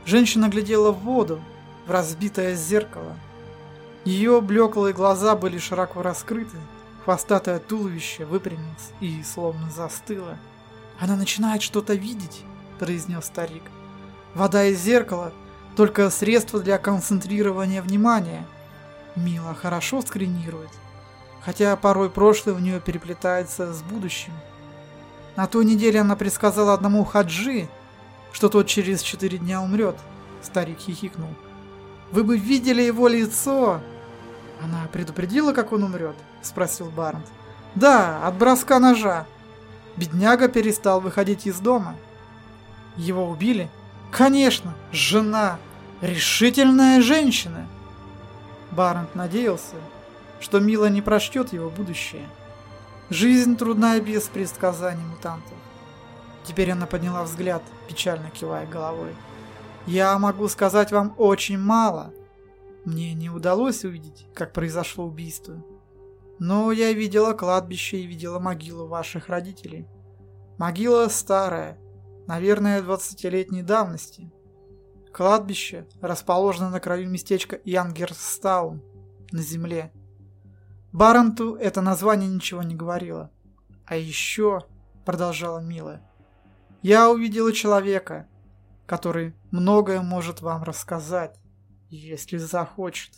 Женщина глядела в воду, в разбитое зеркало. Ее блеклые глаза были широко раскрыты, хвостатое туловище выпрямилось и словно застыло. «Она начинает что-то видеть», – произнес старик. «Вода из зеркала – только средство для концентрирования внимания. Мила хорошо скринирует, хотя порой прошлое у нее переплетается с будущим. На той неделе она предсказала одному хаджи, что тот через четыре дня умрет. Старик хихикнул. Вы бы видели его лицо. Она предупредила, как он умрет? Спросил Барнт. Да, от броска ножа. Бедняга перестал выходить из дома. Его убили? Конечно, жена. Решительная женщина. Барнт надеялся, что Мила не прочтет его будущее. Жизнь трудная без предсказаний мутантов. Теперь она подняла взгляд, печально кивая головой. «Я могу сказать вам очень мало. Мне не удалось увидеть, как произошло убийство. Но я видела кладбище и видела могилу ваших родителей. Могила старая, наверное, двадцатилетней давности. Кладбище расположено на краю местечка Янгерстаун, на земле. Баранту это название ничего не говорило. А еще, продолжала Мила, я увидела человека, который многое может вам рассказать, если захочет.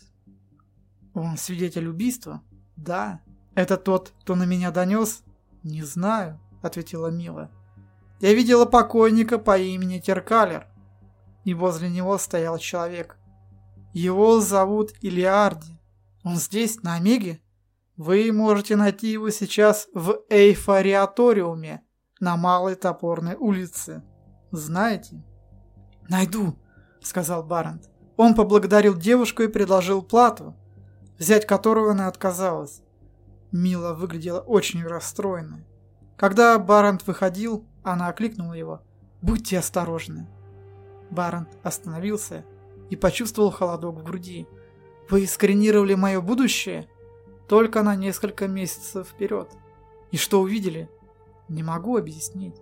Он свидетель убийства? Да. Это тот, кто на меня донес? Не знаю, ответила Мила. Я видела покойника по имени Теркалер, и возле него стоял человек. Его зовут Илиарди. Он здесь, на Омеге? Вы можете найти его сейчас в Эйфориаториуме, на Малой Топорной улице. Знаете? Найду, сказал Барент. Он поблагодарил девушку и предложил плату, взять которую она отказалась. Мила выглядела очень расстроенной. Когда Барент выходил, она окликнула его. «Будьте осторожны». Барент остановился и почувствовал холодок в груди. «Вы скринировали мое будущее?» «Только на несколько месяцев вперед». «И что увидели?» Не могу объяснить.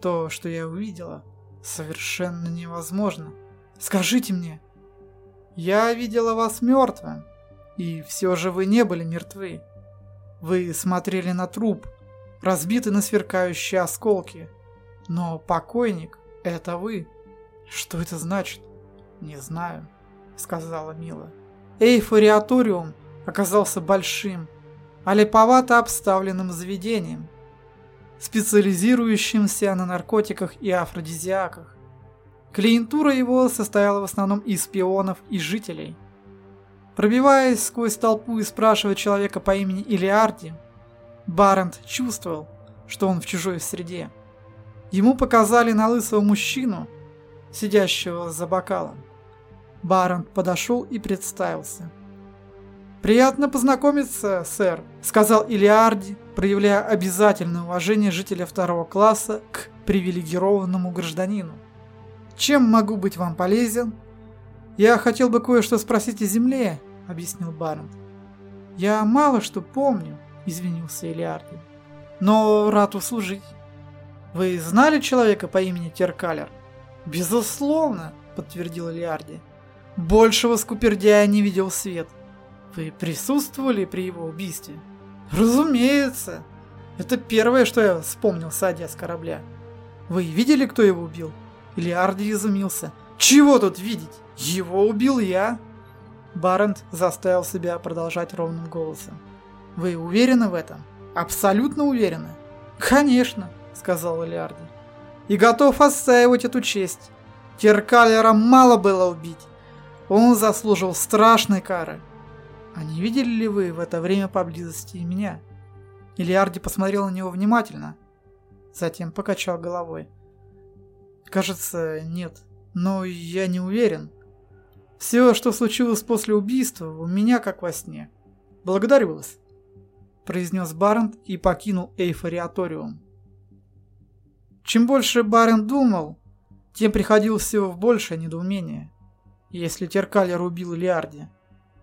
То, что я увидела, совершенно невозможно. Скажите мне. Я видела вас мертвым, и все же вы не были мертвы. Вы смотрели на труп, разбитый на сверкающие осколки. Но покойник — это вы. Что это значит? Не знаю, сказала Мила. Эйфориаториум оказался большим, а липовато обставленным заведением — специализирующимся на наркотиках и афродизиаках. Клиентура его состояла в основном из пионов и жителей. Пробиваясь сквозь толпу и спрашивая человека по имени Илиарди, Барент чувствовал, что он в чужой среде. Ему показали на лысого мужчину, сидящего за бокалом. Барент подошел и представился – «Приятно познакомиться, сэр», — сказал Илиарди, проявляя обязательное уважение жителя второго класса к привилегированному гражданину. «Чем могу быть вам полезен?» «Я хотел бы кое-что спросить о земле», — объяснил Барент. «Я мало что помню», — извинился Илиарди. «Но рад услужить». «Вы знали человека по имени Теркалер?» «Безусловно», — подтвердил Илиарди. «Большего скупердяя не видел свет». Вы присутствовали при его убийстве? Разумеется. Это первое, что я вспомнил, садя с корабля. Вы видели, кто его убил? Или Арди изумился. Чего тут видеть? Его убил я. Барент заставил себя продолжать ровным голосом. Вы уверены в этом? Абсолютно уверены? Конечно, сказал Элиарди. И готов отстаивать эту честь. Теркалера мало было убить. Он заслужил страшной кары. «А не видели ли вы в это время поблизости меня?» Ильярди посмотрел на него внимательно, затем покачал головой. «Кажется, нет, но я не уверен. Все, что случилось после убийства, у меня как во сне. Благодарю вас», – произнес Барент и покинул эйфориаториум. Чем больше Барент думал, тем приходил все в большее недоумение. Если Теркалер убил Лиарди,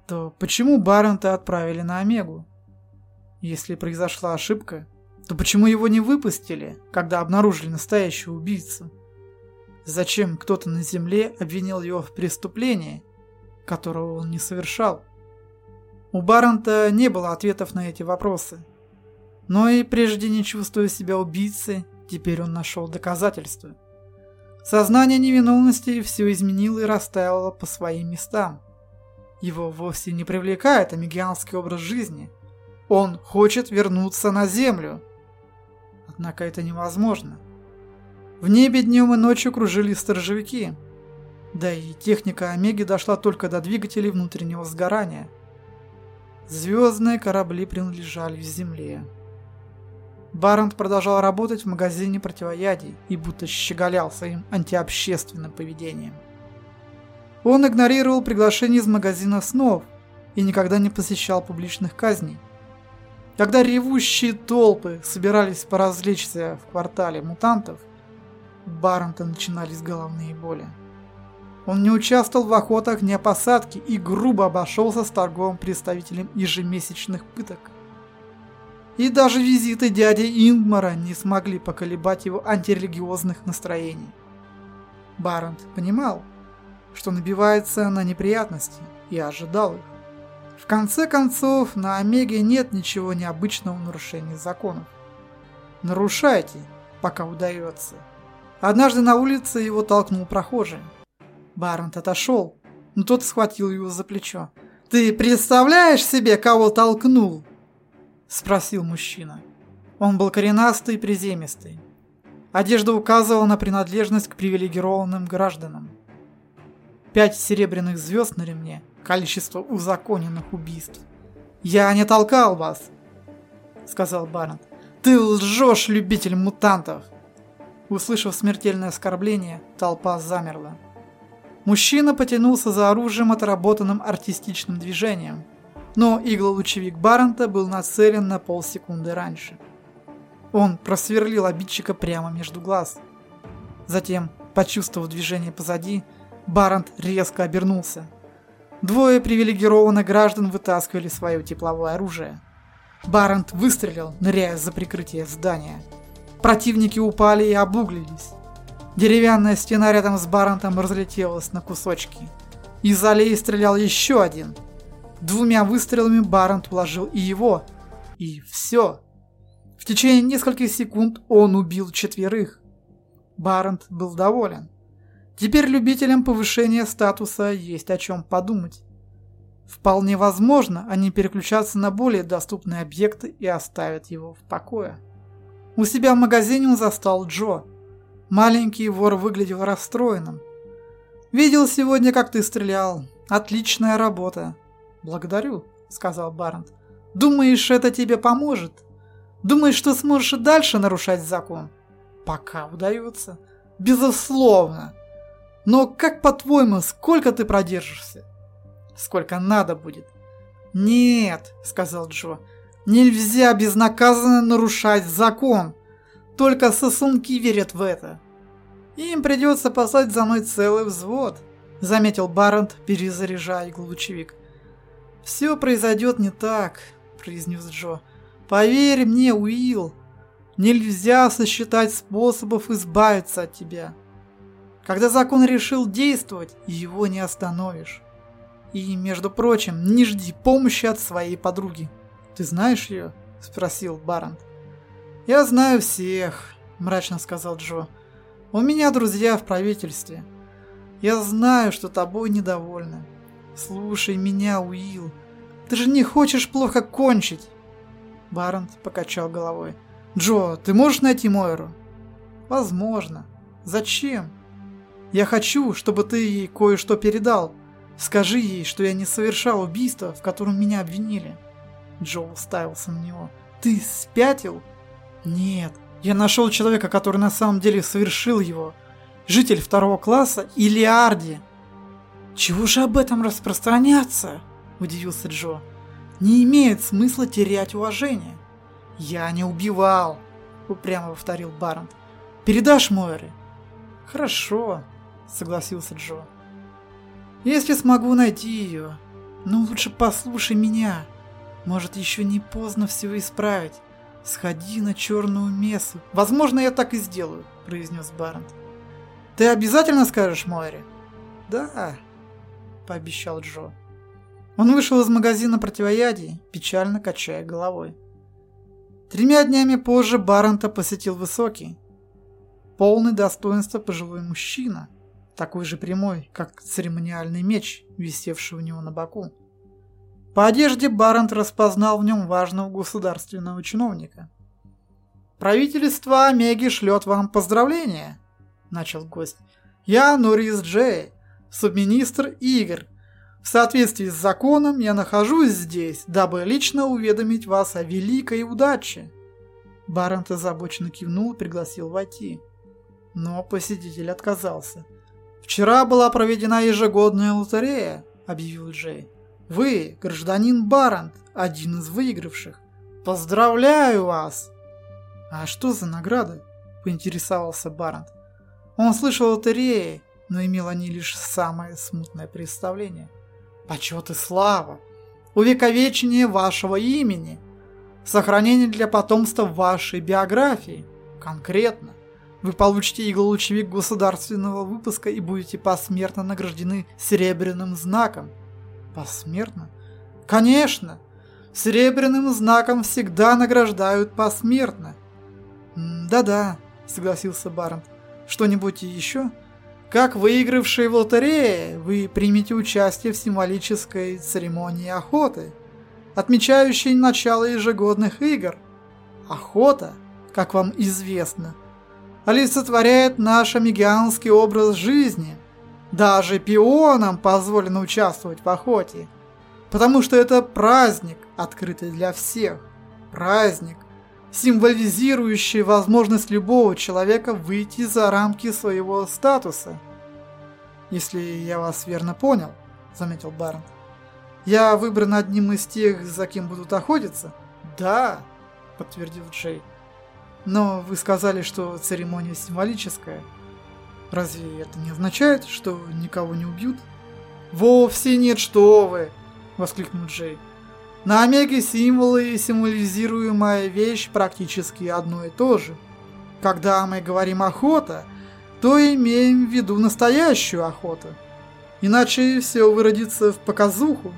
то почему Барента отправили на Омегу? Если произошла ошибка, то почему его не выпустили, когда обнаружили настоящего убийцу? Зачем кто-то на земле обвинил его в преступлении, которого он не совершал? У Барента не было ответов на эти вопросы. Но и прежде не чувствуя себя убийцей, теперь он нашел доказательства. Сознание невиновности все изменило и растаяло по своим местам. Его вовсе не привлекает амигианский образ жизни. Он хочет вернуться на Землю. Однако это невозможно. В небе днем и ночью кружили сторожевики. Да и техника Омеги дошла только до двигателей внутреннего сгорания. Звездные корабли принадлежали Земле. Барент продолжал работать в магазине противоядий и будто щеголял своим антиобщественным поведением. Он игнорировал приглашение из магазина снов и никогда не посещал публичных казней. Когда ревущие толпы собирались поразвлечься в квартале мутантов, Баррента начинались головные боли. Он не участвовал в охотах, не посадке и грубо обошелся с торговым представителем ежемесячных пыток. И даже визиты дяди Ингмара не смогли поколебать его антирелигиозных настроений. Барент понимал, что набивается на неприятности, и ожидал их. В конце концов, на Омеге нет ничего необычного в нарушении законов. Нарушайте, пока удается. Однажды на улице его толкнул прохожий. Барент отошел, но тот схватил его за плечо. «Ты представляешь себе, кого толкнул?» Спросил мужчина. Он был коренастый и приземистый. Одежда указывала на принадлежность к привилегированным гражданам. Пять серебряных звезд на ремне – количество узаконенных убийств. «Я не толкал вас!» – сказал Барнет. «Ты лжешь, любитель мутантов!» Услышав смертельное оскорбление, толпа замерла. Мужчина потянулся за оружием, отработанным артистичным движением – но иглолучевик Баррента был нацелен на полсекунды раньше. Он просверлил обидчика прямо между глаз. Затем, почувствовав движение позади, Баррент резко обернулся. Двое привилегированных граждан вытаскивали свое тепловое оружие. Баррент выстрелил, ныряя за прикрытие здания. Противники упали и обуглились. Деревянная стена рядом с Баррентом разлетелась на кусочки. Из аллеи стрелял еще один – Двумя выстрелами Барант уложил и его. И все. В течение нескольких секунд он убил четверых. Барант был доволен. Теперь любителям повышения статуса есть о чем подумать. Вполне возможно, они переключатся на более доступные объекты и оставят его в покое. У себя в магазине он застал Джо. Маленький вор выглядел расстроенным. «Видел сегодня, как ты стрелял. Отличная работа. «Благодарю», — сказал Барнт. «Думаешь, это тебе поможет? Думаешь, что сможешь и дальше нарушать закон?» «Пока удается». «Безусловно. Но как по-твоему, сколько ты продержишься?» «Сколько надо будет». «Нет», — сказал Джо, — «нельзя безнаказанно нарушать закон. Только сосунки верят в это». «Им придется послать за мной целый взвод», — заметил Барент, перезаряжая иглучевик. «Все произойдет не так», – произнес Джо. «Поверь мне, Уилл, нельзя сосчитать способов избавиться от тебя. Когда закон решил действовать, его не остановишь. И, между прочим, не жди помощи от своей подруги. Ты знаешь ее?» – спросил Барант. «Я знаю всех», – мрачно сказал Джо. «У меня друзья в правительстве. Я знаю, что тобой недовольны. «Слушай меня, Уилл, ты же не хочешь плохо кончить!» Барент покачал головой. «Джо, ты можешь найти Мойру?» «Возможно. Зачем?» «Я хочу, чтобы ты ей кое-что передал. Скажи ей, что я не совершал убийства, в котором меня обвинили». Джо уставился на него. «Ты спятил?» «Нет, я нашел человека, который на самом деле совершил его. Житель второго класса Илиарди. «Чего же об этом распространяться?» – удивился Джо. «Не имеет смысла терять уважение». «Я не убивал», – упрямо повторил Барнт. «Передашь Мойре?» «Хорошо», – согласился Джо. «Если смогу найти ее, но лучше послушай меня. Может, еще не поздно все исправить. Сходи на черную мессу. Возможно, я так и сделаю», – произнес Барнт. «Ты обязательно скажешь Мойре?» «Да», – пообещал Джо. Он вышел из магазина противоядий, печально качая головой. Тремя днями позже Баррента посетил высокий, полный достоинства пожилой мужчина, такой же прямой, как церемониальный меч, висевший у него на боку. По одежде Баррент распознал в нем важного государственного чиновника. «Правительство Омеги шлет вам поздравления», – начал гость. «Я Норрис Джей, субминистр игр. В соответствии с законом я нахожусь здесь, дабы лично уведомить вас о великой удаче». Барент озабоченно кивнул и пригласил войти. Но посетитель отказался. «Вчера была проведена ежегодная лотерея», — объявил Джей. «Вы, гражданин Барент, один из выигравших. Поздравляю вас!» «А что за награды?» — поинтересовался Барент. Он слышал лотереи, но имел они лишь самое смутное представление. Почет и слава, увековечение вашего имени, сохранение для потомства вашей биографии. Конкретно, вы получите иглолучевик государственного выпуска и будете посмертно награждены серебряным знаком. Посмертно? Конечно! Серебряным знаком всегда награждают посмертно. Да-да, согласился Барент. Что-нибудь еще? Как выигравший в лотерее, вы примете участие в символической церемонии охоты, отмечающей начало ежегодных игр. Охота, как вам известно, олицетворяет наш амигианский образ жизни. Даже пионам позволено участвовать в охоте, потому что это праздник, открытый для всех. Праздник, символизирующий возможность любого человека выйти за рамки своего статуса. «Если я вас верно понял», — заметил Барн. «Я выбран одним из тех, за кем будут охотиться?» «Да», — подтвердил Джей. «Но вы сказали, что церемония символическая. Разве это не означает, что никого не убьют?» «Вовсе нет, что вы!» — воскликнул Джей. На Омеге символы и символизируемая вещь практически одно и то же. Когда мы говорим «охота», то имеем в виду настоящую охоту. Иначе все выродится в показуху.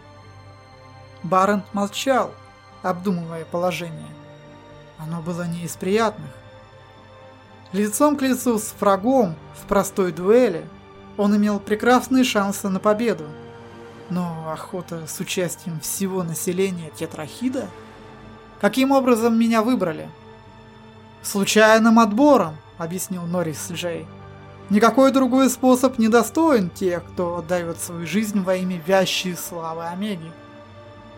Барент молчал, обдумывая положение. Оно было не из приятных. Лицом к лицу с врагом в простой дуэли он имел прекрасные шансы на победу. Но охота с участием всего населения Тетрахида? Каким образом меня выбрали? Случайным отбором, объяснил Норрис Джей. Никакой другой способ не достоин тех, кто дает свою жизнь во имя вящей славы Омеги.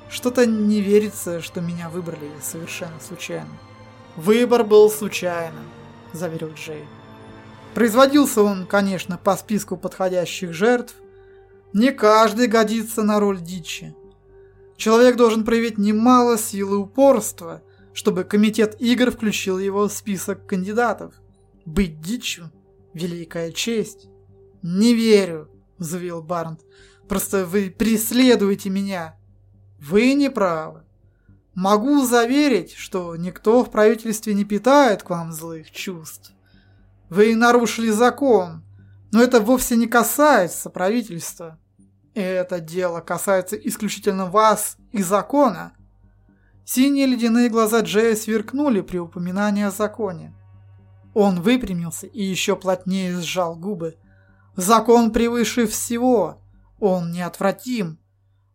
Что-то не верится, что меня выбрали совершенно случайно. Выбор был случайным, заверил Джей. Производился он, конечно, по списку подходящих жертв, не каждый годится на роль дичи. Человек должен проявить немало силы упорства, чтобы комитет игр включил его в список кандидатов. Быть дичью – великая честь. «Не верю», – заявил Барнт. «Просто вы преследуете меня». «Вы не правы. Могу заверить, что никто в правительстве не питает к вам злых чувств. Вы нарушили закон, но это вовсе не касается правительства. Это дело касается исключительно вас и закона. Синие ледяные глаза Джея сверкнули при упоминании о законе. Он выпрямился и еще плотнее сжал губы. Закон превыше всего. Он неотвратим.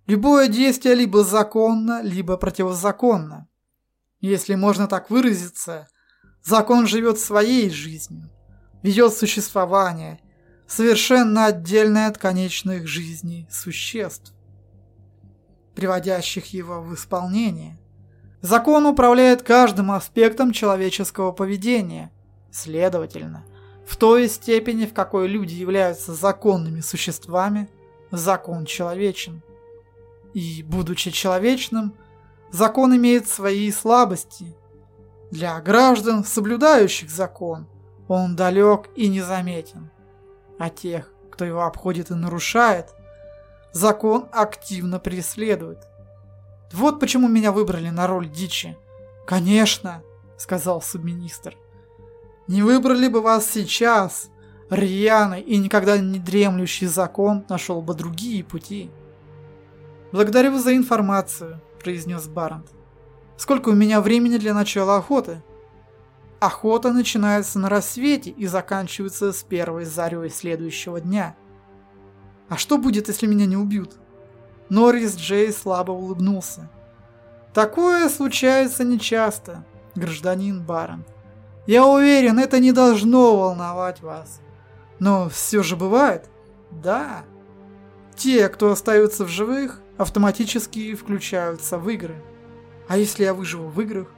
Любое действие либо законно, либо противозаконно. Если можно так выразиться, закон живет своей жизнью, ведет существование совершенно отдельное от конечных жизней существ, приводящих его в исполнение. Закон управляет каждым аспектом человеческого поведения. Следовательно, в той степени, в какой люди являются законными существами, закон человечен. И, будучи человечным, закон имеет свои слабости. Для граждан, соблюдающих закон, он далек и незаметен. А тех, кто его обходит и нарушает, закон активно преследует. Вот почему меня выбрали на роль дичи. Конечно, сказал субминистр. Не выбрали бы вас сейчас, рьяный и никогда не дремлющий закон нашел бы другие пути. Благодарю за информацию, произнес Барант. Сколько у меня времени для начала охоты? Охота начинается на рассвете и заканчивается с первой зарей следующего дня. А что будет, если меня не убьют? Норрис Джей слабо улыбнулся. Такое случается нечасто, гражданин Барон. Я уверен, это не должно волновать вас. Но все же бывает? Да. Те, кто остаются в живых, автоматически включаются в игры. А если я выживу в играх?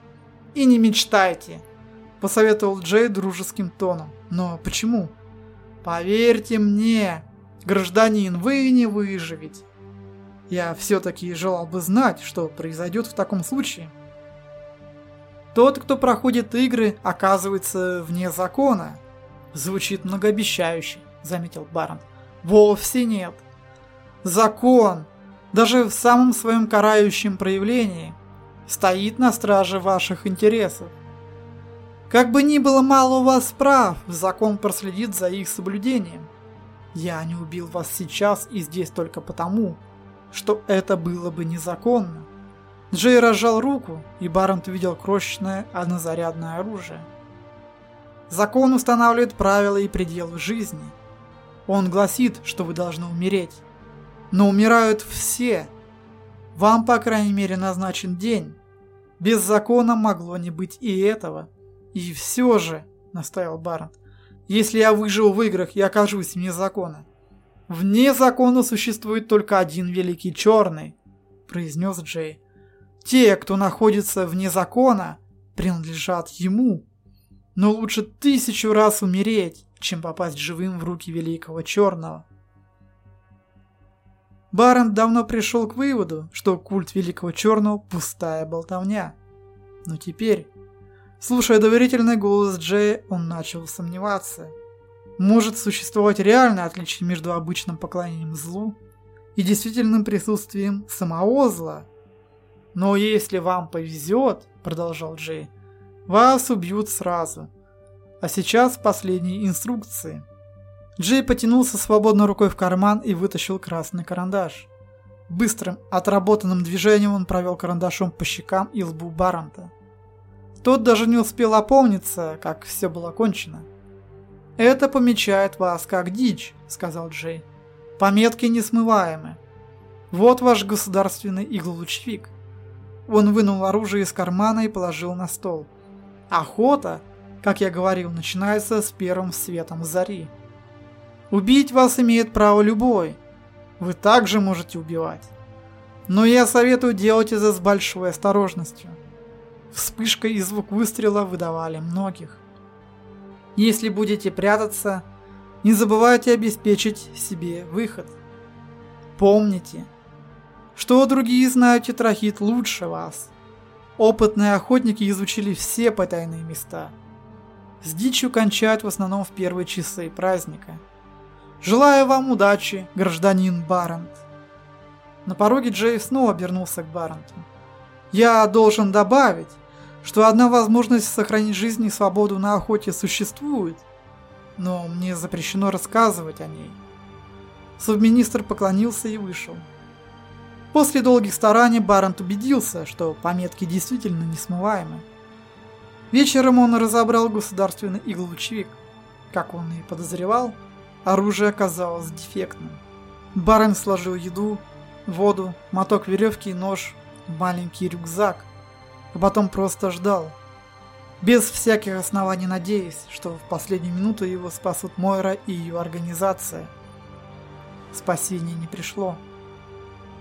И не мечтайте, посоветовал Джей дружеским тоном. Но почему? Поверьте мне, гражданин, вы не выживете. Я все-таки желал бы знать, что произойдет в таком случае. Тот, кто проходит игры, оказывается вне закона. Звучит многообещающе, заметил Барон. Вовсе нет. Закон, даже в самом своем карающем проявлении, стоит на страже ваших интересов. Как бы ни было мало у вас прав, закон проследит за их соблюдением. Я не убил вас сейчас и здесь только потому, что это было бы незаконно. Джей разжал руку, и Барент увидел крошечное однозарядное оружие. Закон устанавливает правила и пределы жизни. Он гласит, что вы должны умереть. Но умирают все. Вам, по крайней мере, назначен день. Без закона могло не быть и этого. И все же, настаивал Барент, если я выживу в играх и окажусь вне закона. Вне закона существует только один великий черный, произнес Джей. Те, кто находится вне закона, принадлежат ему. Но лучше тысячу раз умереть, чем попасть живым в руки великого черного. Барон давно пришел к выводу, что культ великого черного – пустая болтовня. Но теперь, слушая доверительный голос Джея, он начал сомневаться – может существовать реальное отличие между обычным поклонением злу и действительным присутствием самого зла. Но если вам повезет, продолжал Джей, вас убьют сразу. А сейчас последние инструкции. Джей потянулся свободной рукой в карман и вытащил красный карандаш. Быстрым, отработанным движением он провел карандашом по щекам и лбу Баранта. Тот даже не успел опомниться, как все было кончено. «Это помечает вас как дичь», — сказал Джей. «Пометки несмываемы. Вот ваш государственный иглолучевик». Он вынул оружие из кармана и положил на стол. «Охота, как я говорил, начинается с первым светом зари. Убить вас имеет право любой. Вы также можете убивать. Но я советую делать это с большой осторожностью. Вспышка и звук выстрела выдавали многих. Если будете прятаться, не забывайте обеспечить себе выход. Помните, что другие знают тетрахит лучше вас. Опытные охотники изучили все потайные места. С дичью кончают в основном в первые часы праздника. Желаю вам удачи, гражданин Барант. На пороге Джей снова обернулся к Баранту. Я должен добавить, что одна возможность сохранить жизнь и свободу на охоте существует, но мне запрещено рассказывать о ней. Субминистр поклонился и вышел. После долгих стараний Барант убедился, что пометки действительно несмываемы. Вечером он разобрал государственный иглоучевик. Как он и подозревал, оружие оказалось дефектным. Барон сложил еду, воду, моток веревки и нож в маленький рюкзак, а потом просто ждал. Без всяких оснований надеясь, что в последнюю минуту его спасут Мойра и ее организация. Спасение не пришло.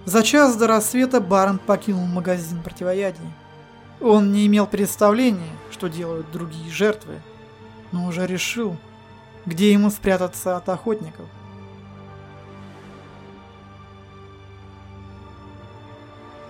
За час до рассвета Барон покинул магазин противоядий. Он не имел представления, что делают другие жертвы, но уже решил, где ему спрятаться от охотников.